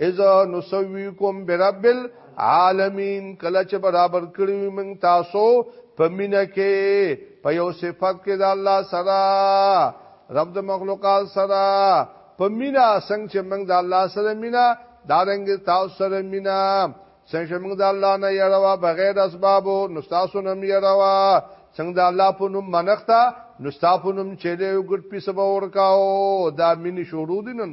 اذا نسويكم برب العالمين کله چې برابر کړی من تاسو په مینه کې په یو صفت کې د الله سره رب د مخلوقات سره په مینا څنګه چې موږ د الله سره مینا دارنګ تاسو سره مینا څنګه چې موږ د الله نه یړوا بغیر اسبابو نو تاسو نه یړوا څنګه د الله په نوم منښتا نو تاسو نوم چې له ګډ پیسه باور کاو دا مینې شروع دي نن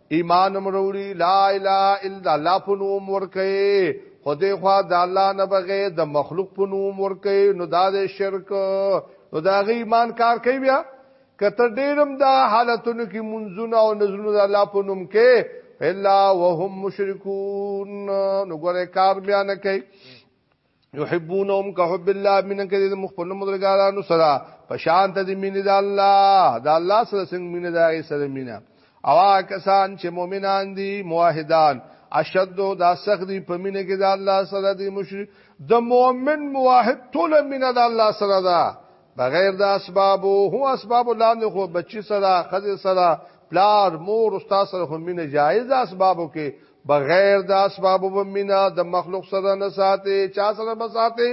ایمان مروړي لا اله الا الله په نوم ورکه خدای خوا د الله نه بغیر د مخلوق په نوم ورکه نو دا د شرک نو دا غي ایمان کار کوي بیا کته ډیرم دا حالتونو کې منځونه او نظرونه د الله په نوم کې الا وهم مشرکون نو ګوره کار بیا نه کوي یحبونهم کحب الله من کده د مخبل مدرګارانو سره په شان ته د مینې د الله د الله سره څنګه مینه دا غي سره مینه او کسان چې مؤمنان دي موحدان اشد دا سخت دي په مینه کې د الله سره دي مشرک د مؤمن موحد ټول مینه د الله سره ده بغیر د اسبابو هو اسباب لاندې خو بچی سره خزه سره پلار مور استاد سره هم مینه جایز اسبابو کې بغیر د اسباب وبمینا د مخلوق سره نه ساتي چا سره به ساتي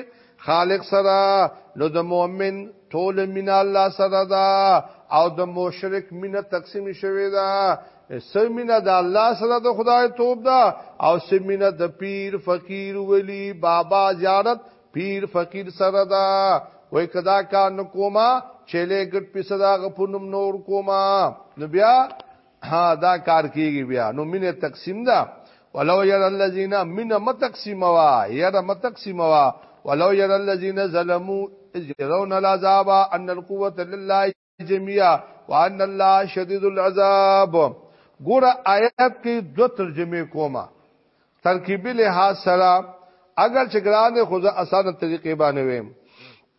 خالق سره نو د مؤمن ټول مینا الله سره ده او د مشرک مینا تقسیم شوی ده سمینا د الله سره د خدای توب ده او سمینا د پیر فقیر ولی بابا زیارت پیر فقیر سره ده وای کدا کار نکوما چلے ګټ پیسه دا غپونم نور کوما نو بیا ها دا کار کیږي بیا نو مینه تقسیم ده ولو ير الذين من متقسموا ير متقسموا ولو ير الذين ظلموا اذ يرون العذاب ان القوه لله جميعا وان الله شديد العذاب ګور آیات کې دو ترجمه کومه ترکیبی لحاظ سره اگر چې ګران خو زه اسانه طریقې باندې ویم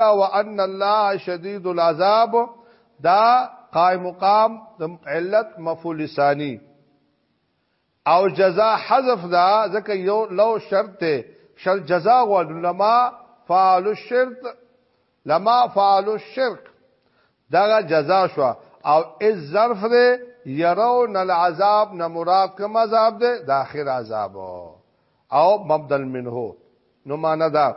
وان الله شدید العذاب دا قائم مقام د علت مفعول ثانی او جزاء حذف دا ځکه یو لو شرط ته شل جزاء غو لما فعل الشرط لما فعل الشرك دغه جزاء شو او از ظرف دی يرون العذاب نه مراد کوم عذاب دی د اخر عذاب او مبدل منه نو معنا دا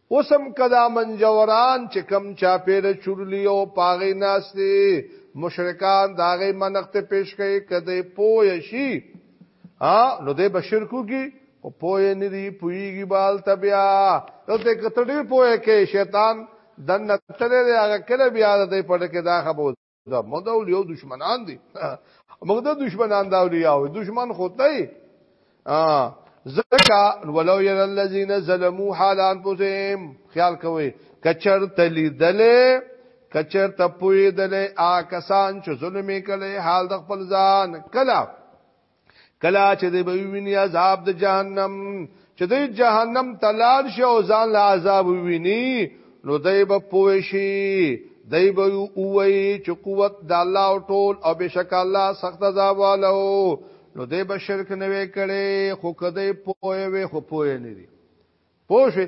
اوس هم که دا منجوران چې کوم چاپېره چورلي او په هغې ناست دي، مشرکان د هغې منغ ته پېش کوي، که دی پوه شي نو دی به شرک وکړي، خو پوه نه دي، پوهېږي به هلته بیا. دلته که ته ډېر پوه کړې شیطان دننه تللی دی، هغه کله بیا د دی په زړه کې دا خبره دا موږ د اولیاء دشمنان دي موږ د دشمنان د اولیاء دشمن خوته زکا ولو ير الذين ظلموا حال انفسهم خیال کوي کچر تلی دله کچر تپوی دله آ کسان چې ظلم کړي حال د خپل ځان کلا کلا چې دی به ویني عذاب د جهنم چې دی جهنم تلار شي او ځان له عذاب ویني نو دی به پوه شي دی به وایي چې قوت د الله او ټول او بشک الله سخت عذاب والو نو دی به شرک نه وکړي خو کدی پوه وي خو پوه نه دي پوه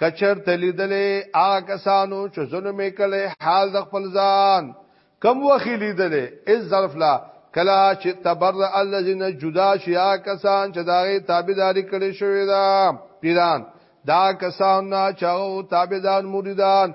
کچر تلیدلې هغه کسانو چې زنه مې کله حال د خپل ځان کم وخی لیدلې اس ظرف لا کلا چې تبر الذين جدا شیا کسان چې داغه تابعداري کړی شوی دا پیران دا کسان نه چاو تابعدار مریدان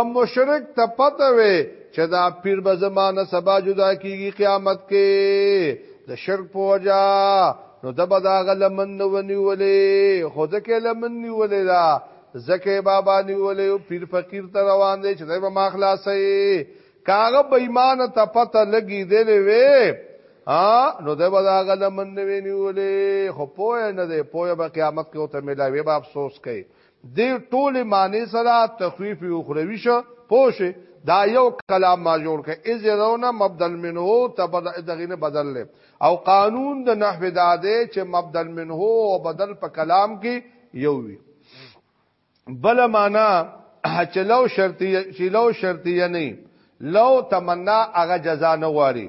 ام مشرک ته پته وي چې دا پیر به زمانه سبا جدا کیږي قیامت کې د شرک په وجا نو د بدا غلمن نو نیولې خو ځکه لمن نیولې دا ځکه بابا نیولې او پیر فقیر ته روان دي چې دا به ما خلاصې کاغه بېمان ته پته لګي دی وی ا نو د بدا غلمن نو نیولې خو پوهه نه دی پوهه به قیامت کې او ته ملاوي به افسوس کوي دې ټولې معنی سره تخویف اخروی شو پوه شوې دا یو کلام ما جوړ کړ اذ يرون مبدل منه تبد دغه نه بدل له او قانون د نحو دا دی چې مبدل منه او بدل په کلام کې یو وي بل معنا چې لو شرطیه چې لو شرطیه نه لو تمنا هغه جزا نه غواړي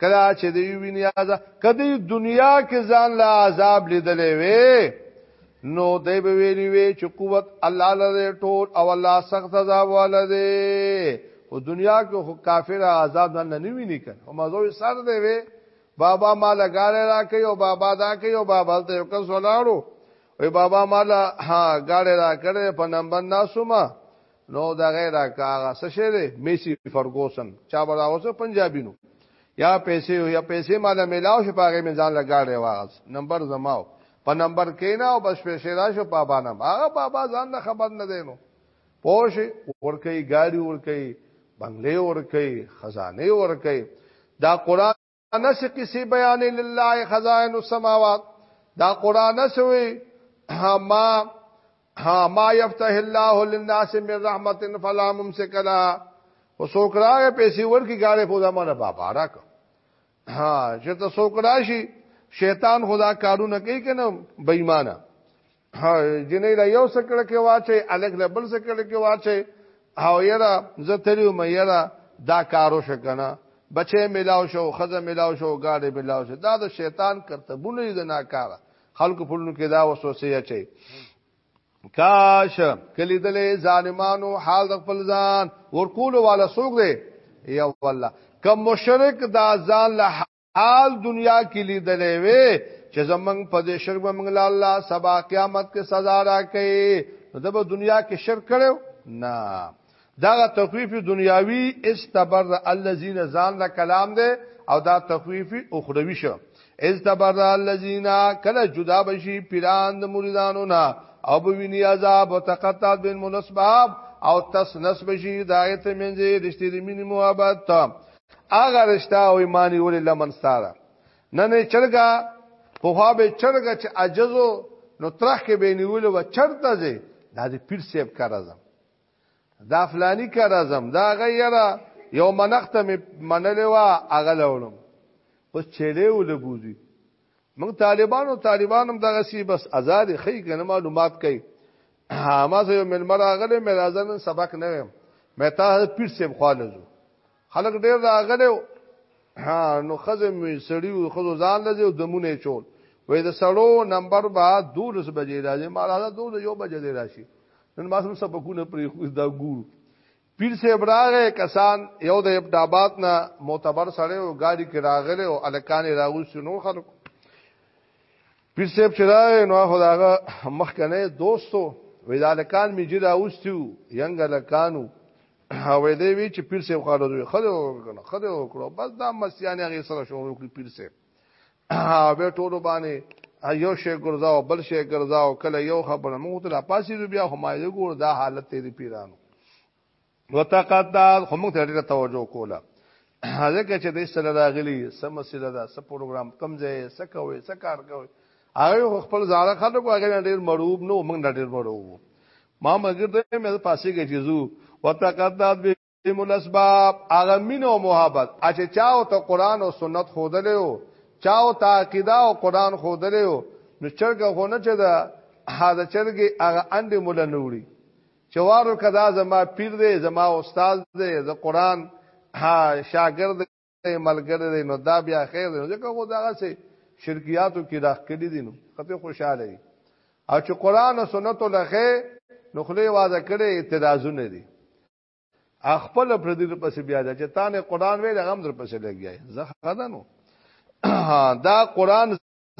کلا چې دی ویني ازا کدی دنیا کې ځان لا عذاب لیدلې وي نو دی به ویلی وي چې قوت الله لره ټول او الله سخت عذاب ولده او دنیا کې خو کافر عذاب نه نه ویني کړه او مزو سر دی وي بابا ما لګاله را کوي او بابا دا کوي او بابا ته یو کس ولاړو وي بابا ما لا ها ګاله را کړې په نمبر ناسومه نو دا غیر کاغه څه شه دی میسی فرګوسن چا به راوځه پنجابی نو یا پیسې یا پیسې مال ملاو شي پاګې مې ځان لګاړې واغس نمبر زماو په نمبر کې نه او بس پیسې راشو بابا نه هغه بابا ځان نه خبر نه دینو پوش ورکه ګاډي ورکه بنگلې ورکه خزانه ورکه دا قران انس قصې بیان لله خزائن السماوات دا قران سوي ما ما يفتح الله للناس من رحمت فلا ممسك لها وسوکراغه پیسې ورکی غاړه په زمانه بابا راک ها چې ته سوکراشي شیطان خدا کارونه کوي کنه بېمانه جنې له یو سکړه کې واچي الګ له بل سکړه کې واچي او یرا زه تریو مې یرا دا کارو شکنه بچې ملاو شو خزه ملاو شو گاډي ملاو شو دا د شیطان کرتبونه دي د ناکاره خلکو په لونو کې دا وسوسه اچي کاش کلی دلې ظالمانو حال د خپل ځان ورکول والا سوق دی یا والله کم مشرک دا ځان له حال دنیا کې لیدلې وي چې زمنګ په دې شرک به موږ الله سبا قیامت کې سزا راکړي نو د دنیا کې شرک کړو نه دا تخفیف دنیاوی استبر الذین زان لا کلام دی او دا تخفیف اخروی شو استبر الذین کله جدا بشي پیران د مریدانو نه او بوینی عذاب او تقطع بین منسباب او تس نسب شي دایته منځه رشتې د مینې محبت هغه رشتہ او ایمانی ولې لمن ساره نه نه چرګا په خوا به چرګا چې عجزو نو ترخ کې به نیول و چرته زی دا دې پیر سیب کار اعظم دا فلانی کار اعظم دا غیره یو منخت می منلې وا اغلولم اوس چيلې ولبوزي موږ طالبانو طالبان هم دغه سی بس آزاد خې کنه معلومات کوي ما زه یو ملمر راغله مې راځن سبق نه ویم مې تا پیر سیب خواله زو خلک ډیر راغله ها نو خزه مې سړی او خزو ځان لځي او دمونه چول وې د سړو نمبر با 12 بجې راځي ما راځه 12 یو بجې راشي نن ما سم سبقونه پرې خو دا ګورو پیر صاحب راغی کسان یو د ابد آباد نه معتبر سړی او ګاډي کې راغلی او الکان یې راغوستي نور خلکو پیر صاحب چې راغی نو هغه دغه مخکنه دوستو وې د الکان مې جدا اوستیو ینګ الکانو او دې وی چې پیر صاحب خاله دوی خله وکړه خله وکړه بس دا مسیانه غي سره شروع کړی پیر صاحب به ټولو باندې یو شی ګرځاو بل شی ګرځاو کله یو خبره موږ ته لا پاسې بیا هم یې ګور دا حالت دی پیرانو وتقدد خو موږ ته ډیره توجه کوله ځکه چې د سره راغلی سم سره دا سم پروګرام کم ځای سکوي سکار کوي هغه خپل زړه خلکو هغه ډیر مروب نو موږ ډیر مروب ما مګر ته مې پاسې کې جزو وتقدد تم الاسباب هغه مين او محبت اچ چاو ته قران او سنت خودلو چاو ته عقیده او قران خودلو نو چرګه خو نه چدا هاذا چرګي هغه اند مول نه وړي چوارو کدا زما پیر دی زما استاد دی ز قران ها شاګرد دی ملګری دی نو دا بیا خیر دی ځکه خو داغه سي شرکیاتو کې راخ کړی دي نو کته خوشاله دي او چې قران او سنت لغه نو خله واده کړي اعتراضونه دي خپل پر دې پسې بیا دا چې تا نه قران ویل هغه در پسې لګیای زه خدانو دا قران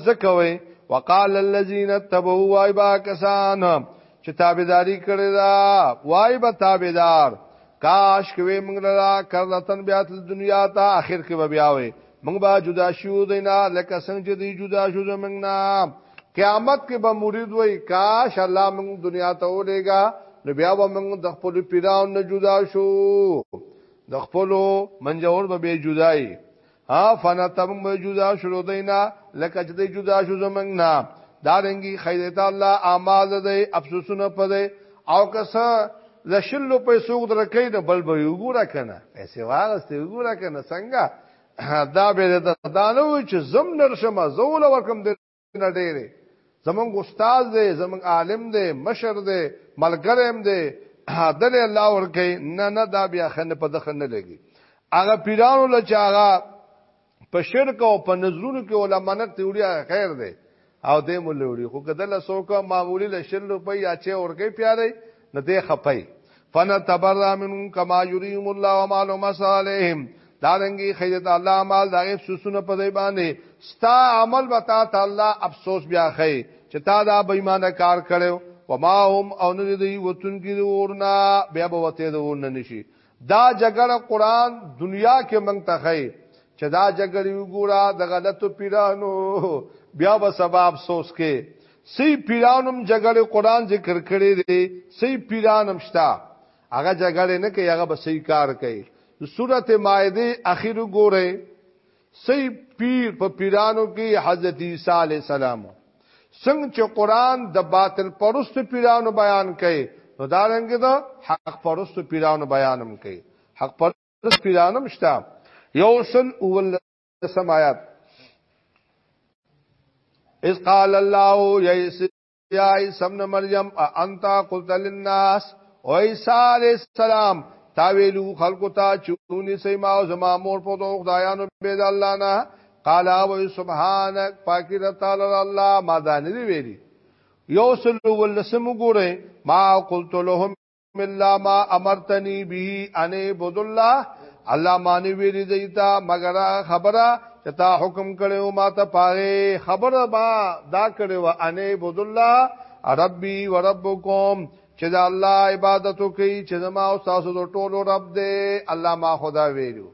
زکوي وقال الذين اتبعوا وایبا کسان چې تابعداري کړی دا وای به تابعدار کاش کوي موږ لا کرلتن بیا د دنیا ته اخر کې بیا وي موږ به جدا شو دینا لکه څنګه چې دی جدا شو زمنګ نه قیامت کې به مرید وای کاش الله موږ دنیا ته ولېګا نو بیا به موږ د خپل پیران نه جدا شو د خپل منجور به جدای ها فنا تم به جدا شو دینا لکه چې دی جدا شو زمنګ نه دا رنګي خیرت الله اعمال دی افسوسونه پدې او که څه د شلو پیسو درکې نه بل به وګوره کنه پیسې واغسته وګوره کنه څنګه دا به د دانو چې زم نرشم زول ورکم د نه ډېرې زمونږ استاد دی زمونږ عالم دی مشر دی ملګریم دی دل الله ورکې نه نه دا بیا خنه په دخنه لګي هغه پیرانو لچاغه په شرک او په نظرونو کې علمانت تیوریا خیر دی او دې مولوري خو کدل سوکو معمولی له شل روپۍ یا چې اورګي پیاري نه دې خپي فن تبرا منهم کما یریم الله وما لهم صالحهم دا رنګي خیرت الله مال دا غیب سوسونه په دی باندې ستا عمل وتا ته الله افسوس بیا خی چې تا دا بېمانه کار کړو وما هم او نه دی وتون کې ورنا بیا به وته ورن نشي دا جګړه قران دنیا کې مونږ ته خي چې دا جګړه وګوره د غلطو پیرانو بیا به سبا افسوس کې سی پیرانم جګړه قران ذکر کړی دی سی پیرانم شتا هغه جګړه نه کوي هغه به سی کار کوي سورته مائده اخیر ګوره سی پیر په پیرانو کې حضرت عیسی علی السلام څنګه چې قران د باطل پرست پیرانو بیان کړي نو دا رنګ دا حق پرست پیرانو بیانم کړي حق پرست پیرانم شته یوصل اول سمات اس قال الله یسر یا عیسی ابن مریم انت قلت للناس او عیسی علیہ السلام تا ویلو خلق ته چونی سي ما او زما مور په دوه خدایانو به د الله نه قال او سبحانك پاکی د تعالی الله ما دا نه ویلي یو سلو ولسم ګوره ما قلت لهم بسم الله ما امرتنی به ان عبد الله الله معنی ویل دیتا مگر خبره چې تا حکم کړو ما ته پاره خبره ما دا کړو ان عبد الله ربي وربکم چې دا الله عبادت کوي چې ما او تاسو ټولو رب دی الله ما خدا ویلو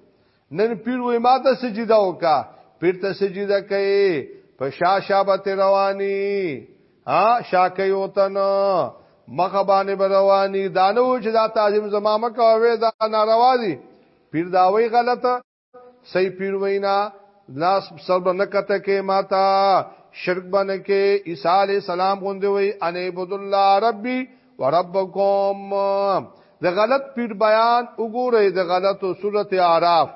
نن پیر وای ما ته سجده وکا پیر ته سجده کوي په شا شابت رواني ها شا کوي وطن مخه باندې رواني دانو چې دا تعظیم زمامه کوي دا ناروا دي پیر دا وای غلطه صحیح پیر وینا لاس سر باندې کته کې ماتا شرک باندې کې عیسی علی السلام غوندې وای ان عبد الله ربي وربکم د غلط پیر بیان وګورئ د غلطو سورته اعراف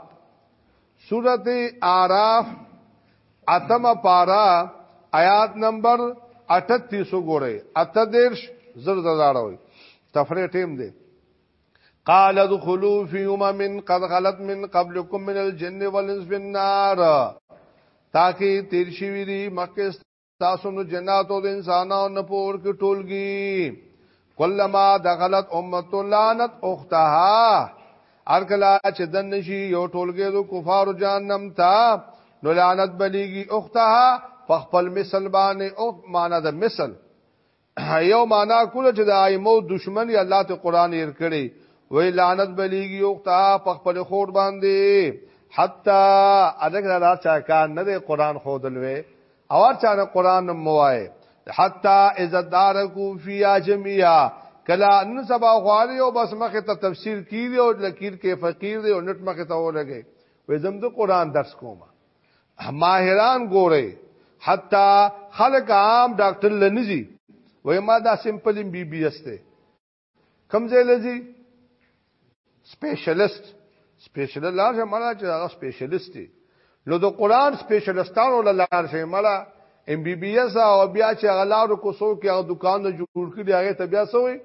سورته اعراف اتمه پارا آیات نمبر 38 وګورئ 38 زر زړاړوي تفریح ټیم دی قال ادخلوا في امم قد غلط من قبلكم من الجن والانس في النار تاکي تیر شي وی مکه تاسو نو جناتو د انسانانو نه پور کې ټولګي کلمہ دخلت امه لعنت اختها ارکلا چې دن نشي یو ټولګي د کفار جهنم تا نو لعنت بلیږي اختها په خپل مثال باندې او معنا د مثال یو معنا کوله چې د ائمه دشمن یې الله ته قران ير کړي وی لعنت بلیږي او تا په خپل خور باندې حتا ادګ را چا کار نه دی قران خو دلوي او چا نه قران موای حتا اذا دارکو فی جميعا کلا نن سبا غواړي او بس مخه ته تفسیر کیږي او لکیر کې فقیر دی او نت مخه ته ولګي وې زم د قران درس کوم ماهران ګوري حتی خلک عام ډاکټر لنیزي وای ما دا سمپل بی بی اس ته کم ځای لذي سپیشلیست سپیشل لار شه مړه چې هغه سپیشلیست دی نو د قران سپیشلیستانو لار شه مړه ام بی بی اس او بیا چې هغه لارو کو سو کې هغه دکان نه جوړ کړي هغه ته بیا سوې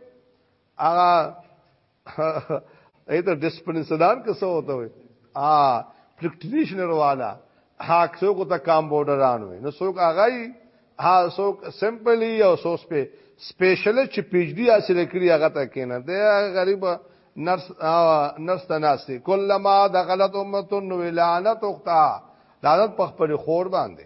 هغه ایته ډیسپلین صدان که څه وته وي ا پریکټیشنر والا هاک سو کو ته کام بورډران وي نو سو هغه ها سو سمپلی او سو سپه سپیشل چې پی ایچ ډی حاصل کړی هغه ته کینه دی غریب نرس نرس تناسي کله ما دخلت امه نو لعنت اختا لعنت په خپل خور باندې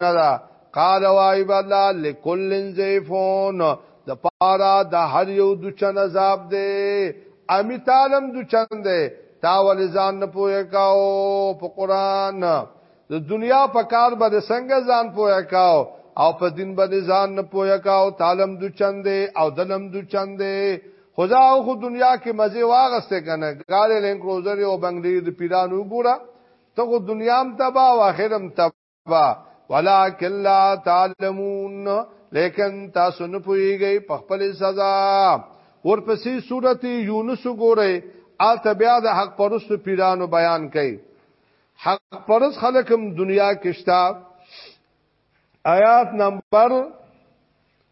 دا قال وایب الله لكل زيفون د پارا د هر یو د چن عذاب دی امی تعلم د چن دی تا ول ځان نه پوهه کاو په قران د دنیا په کار به څنګه ځان پوهه کاو او په دین به ځان نه پوهه کاو تعلم د چن دی او دلم د چن دی خدا او خو دنیا کې مزه واغسته کنه ګاله لینک روزر او بنگلیر د پیرانو ګوره ته خو دنیا هم تبا او اخرم تبا با ولکن لا تعلمون لیکن تاسو نه پويږئ په خپل سزا ورپسې سورته یونس وګورئ آلته بیا د حق پرستو پیرانو بیان کړي حق پرست خلکم دنیا کې شتا آیات نمبر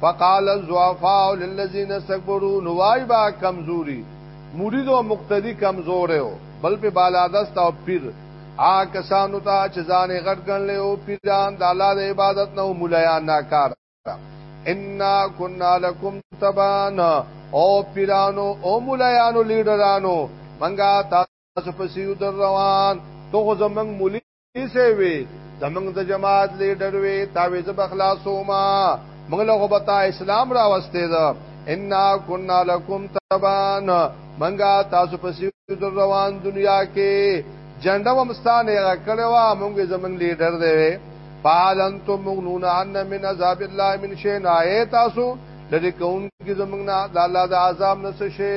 فقال الضعفاء للذين استكبروا نوای با کمزوري مرید او مقتدی کمزور او بل په بالادست او پیر آ کسانو ته چې ځان غټ ګڼل او پیران د الله د عبادت نه مولایان ناکار ان كنا لكم تبان او پیرانو او مولایانو لیډرانو منګه تاسو په سیو در روان تو زمنګ مولی کیسه وی زمنګ د جماعت لیډر وی تعویز بخلاصو ما موږ له غبطا اسلام را وسته ده ان كنا لكم تبان منګه تاسو په سیده روان دنیا کې جنډه ومستان یې کړو موږ زمنګ لیډر دی پالن تو مغنون عن من عذاب الله من شین آیت تاسو لری کون کی زمنګ نه د الله د عذاب نس شي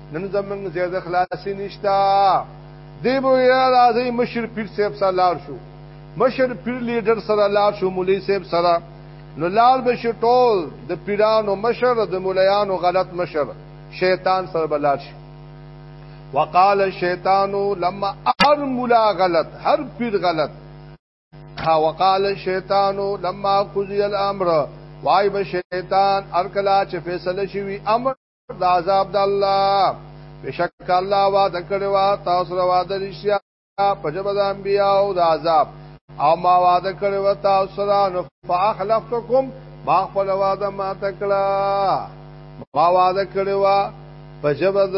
نن زمنګ زیاده خلاصی نشتا دی بو یا راځي مشر پیر صاحب سره لار شو مشر پیر لیډر سره لار شو مولوی صاحب سره نو لار به شو ټول د پیرانو مشر د مولیانو غلط مشر شیطان سره بلار شو وقال الشیطان لما ار مولا غلط هر پیر غلط ها وقال الشیطان لما قضی الامر وای به شیطان ارکلا چې فیصله شوی امر د عذاب د الله بشک الله وعده کړی وا تاسو را وعده رښتیا په جبه د انبیا او د عذاب او ما وعده کړی وا تاسو را نو فاخلفتکم ما خپل وعده ما تکړه ما وعده کړی وا په جبه د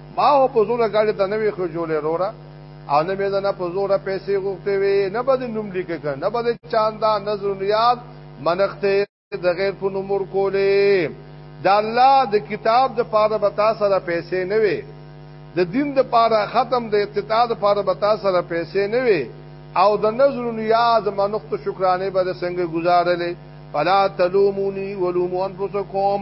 ما هو په زوره ګاډي ته نه وي خجولې روره او نه مې نه په زوره پیسې غوښتې وي نه به د نوم لیکه کړ نه به د چاندا نظر نیاد منښتې د غیر په نومور کولې د الله د کتاب د پاره به تا سره پیسې نه وي د دین د پاره ختم د اقتدا د پاره به تا سره پیسې نه وي او د نظر نیاز منښت شکرانه به څنګه گزارلې فلا تلومونی ولومو انفسکم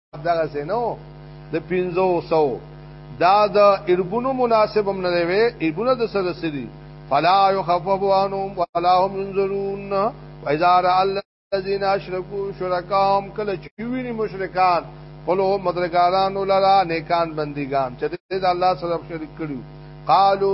دغه سينو د 1500 دا د ارګونو مناسب هم نه وي ارګونه د سره سری فلا يخفف عنهم ولا هم ينظرون واذا را الذين اشركوا شركاهم کله چې ویني مشرکان خپلو مدرګارانو لرا نیکان بندگان چې د الله سره شریک کړو قالو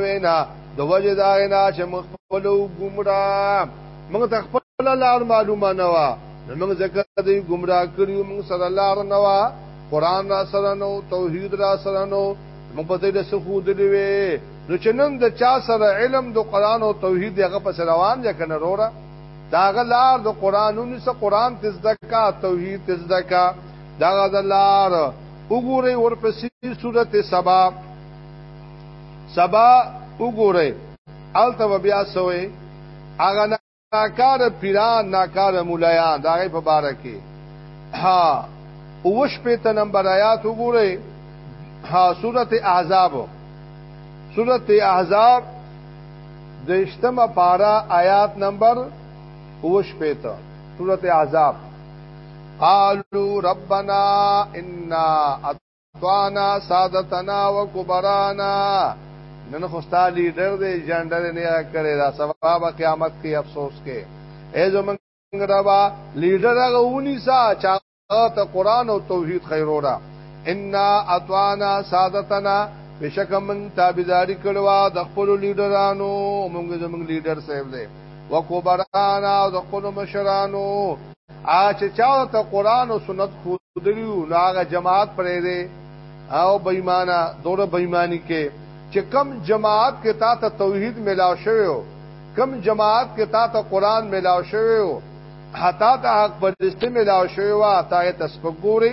وینا د وجه دا نه چې موږ خپل ګمرا موږ ته خپل لار معلومه نه و نو موږ ځکه دې ګمرا کړیو موږ سره لار نه و قران را سره نو توحید را سره نو موږ په دې د سخو دلی وی نو چې نن د چا سره علم د قران او توحید هغه پس روان یا کنه روړه دا غلار د قرانونو سره قران تزدکا توحید تزدکا دا غلار وګوري ورپسې سورته سبا سبا وګوره الته بیا سوې هغه ناکار پیران ناکار مولایان دا غي په بار کې ها اوش په ت نمبر آیات وګوره ها سورته احزاب سورته احزاب د اجتماع پارا آیات نمبر اوش په ت سورته احزاب قالوا ربنا انا توانا سادتنا و کبرانا نن خوستا لیډر دی جنډر نه کړی دا سبب قیامت کې افسوس کې ای زمنګ ربا لیډر هغه ونی سا چا ته قران او توحید خیرورا ان اتوانا سادتنا بشک من تابعداري کړوا د خپل لیډرانو موږ زمنګ لیډر صاحب دی و کبرانا د خپل مشرانو ا چې چا ته قران او سنت خو دلیو نو هغه جماعت پرې دی او بېمانه دوره بېمانی کې چې کم جماعت کې تا ته توحید ملاو شوی کم جماعت کې تا ته قران ملاو شوی حتا ته حق پرستی ملاو شوی وا تا ته سپګوري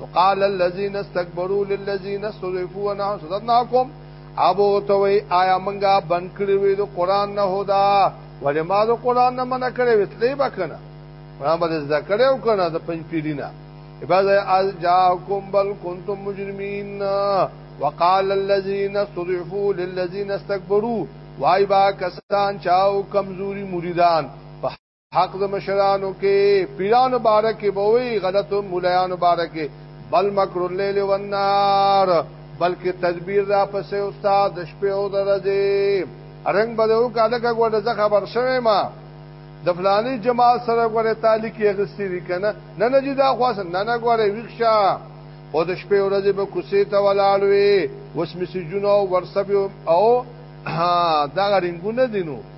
وقال الذين استكبروا للذين استضعفوا انا صدقناكم ابو توي آیا منګه بن کړی وي د قران نه هدا ولې ما د قران نه منع کړی وي تلې بکنه ما به ذکر یو کنه د پنځ پیډینا بعد از جاءكم بل كنتم مجرمين وقال الذين استضعفوا للذين استكبروا وای با کسان چاو کمزوري مریدان حق د مشرانو کې پیرانو بارکه بوي غلط مولایانو بارکه بل مکر الليل والنهار بلکې تدبیر را پسې استاد د شپې او درځي رنگ بدو کاله کا ګوډه زه خبر شوم ما د فلاني جماعت سره ګوره تعلق یې غستی وی کنه نه نه جدا خواس نه نه ګوره ویښه او د شپې ورځې به کوسې ته ولاړوي وس میسجونه او ورسبه او دا غرینګونه دینو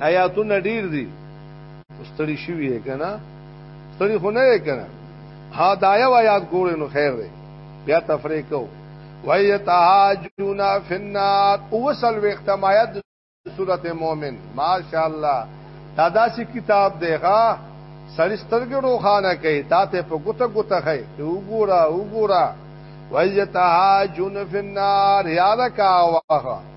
آیاتونه ډیر دي مستړي شوی یې کنه ستړي خو نه یې کنه ها دایا و یاد ګورې نو خیر دی بیا تفریح کو وای تهاجونا فنار اوصل وختمایت سورته مؤمن ماشاء الله دا داسې کتاب دی ښا سړی سترګې روخانه کوي تا ته په ګوته ګوته خي وګوره وګوره وای تهاجون فنار یاد کا واه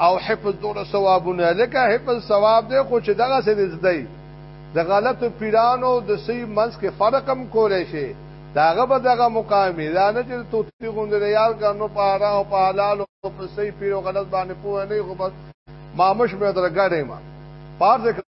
او حفظ دونه ثوابونه لکه حفظ ثواب دی خو چې دغه څه نږدې د غلطو پیرانو د سي منځ کې فرق هم کولای شي داغه به دغه مقام دا نه چې تو تی غوند نه یار ګانو په اړه او په حلال او په سي پیرو غلط باندې پوه نه خو بس مامش مې درګړې ما پارځه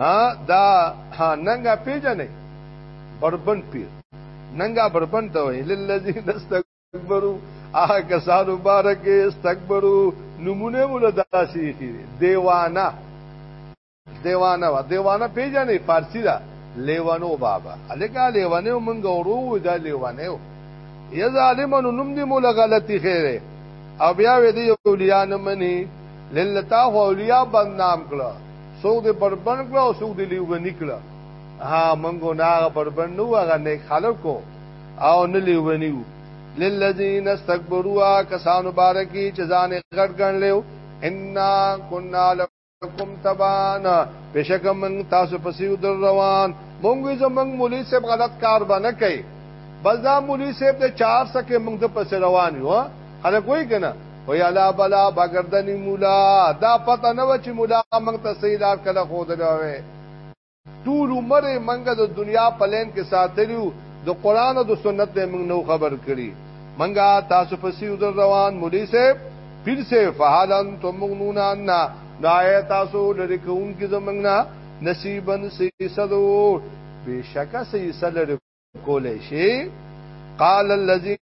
ها دا ها ننګا پیجنې بربند پیر ننګا بربند ته ویل للذین استكبروا هغه کسانو مبارک استكبروا نمونه مول داسي کی دیوانه دیوانه وا دیوانه پیجنې فارسی دا لیوانو بابا الګا لیوانه مونږ ورو دا لیوانه یا ظالمانو نوم دی مول غلطی خیره او بیا وې دی اولیاء نه مني للتا اولیاء بدنام کړه څوک دې بربند کړه او څوک دې لیونی کړه ها مونږ نه هغه بربند نو هغه نیک خلکو او نه لیونی وو للذین استكبروا کسان مبارکی چې ځان غټ ګڼلیو ان كنا لكم تبان بشک من تاسو پسې در روان مونږ زمنګ مولوی صاحب غلط کار باندې کوي بس دا مولوی صاحب د 400 کې مونږ د پسې روان یو خلک وایي کنه وی الا بلا بګردنی مولا دا پته نه و چې مولا موږ ته صحیح لار کله خو دلوي ټول عمر موږ د دنیا په لین کې ساتلیو د قران او د سنت نه موږ نو خبر کړي موږ تاسو په سیو در روان مولوی صاحب پیر سے فحالن تو مغنون عنا نای تاسو لری کوم کی زمنګ نا نصیبن سی صدو بشکا سی سلر کولې شي قال الذين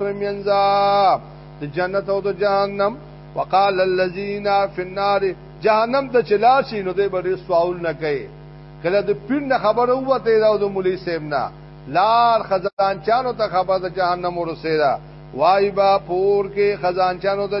منزا د جنت او د جهنم وقال الذين في النار جهنم ته چلار شي نو دوی به سوال نه کوي کله د پیر نه خبره وته دا د مولوی صاحب نه لار خزانچانو ته خبر د جهنم ورسېدا وای با پور کې خزانچانو ته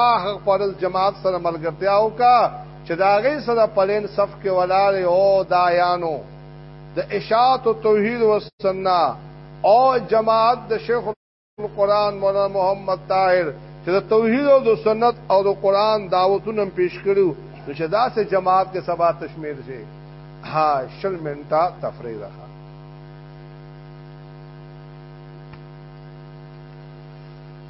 هغه خپل جماعت سره ملګرتیا وکا چې دا غي سره پلین صف کې ولاړ او دایانو د اشاعت او توحید و سننا او جماعت د شیخ القرآن مولانا محمد طاهر چې د توحید او د سنت او د قرآن دعوتونه پیش کړو نو چې دا سه جماعت کې سبا تشمیر شي ها شل منټه تفریح راخه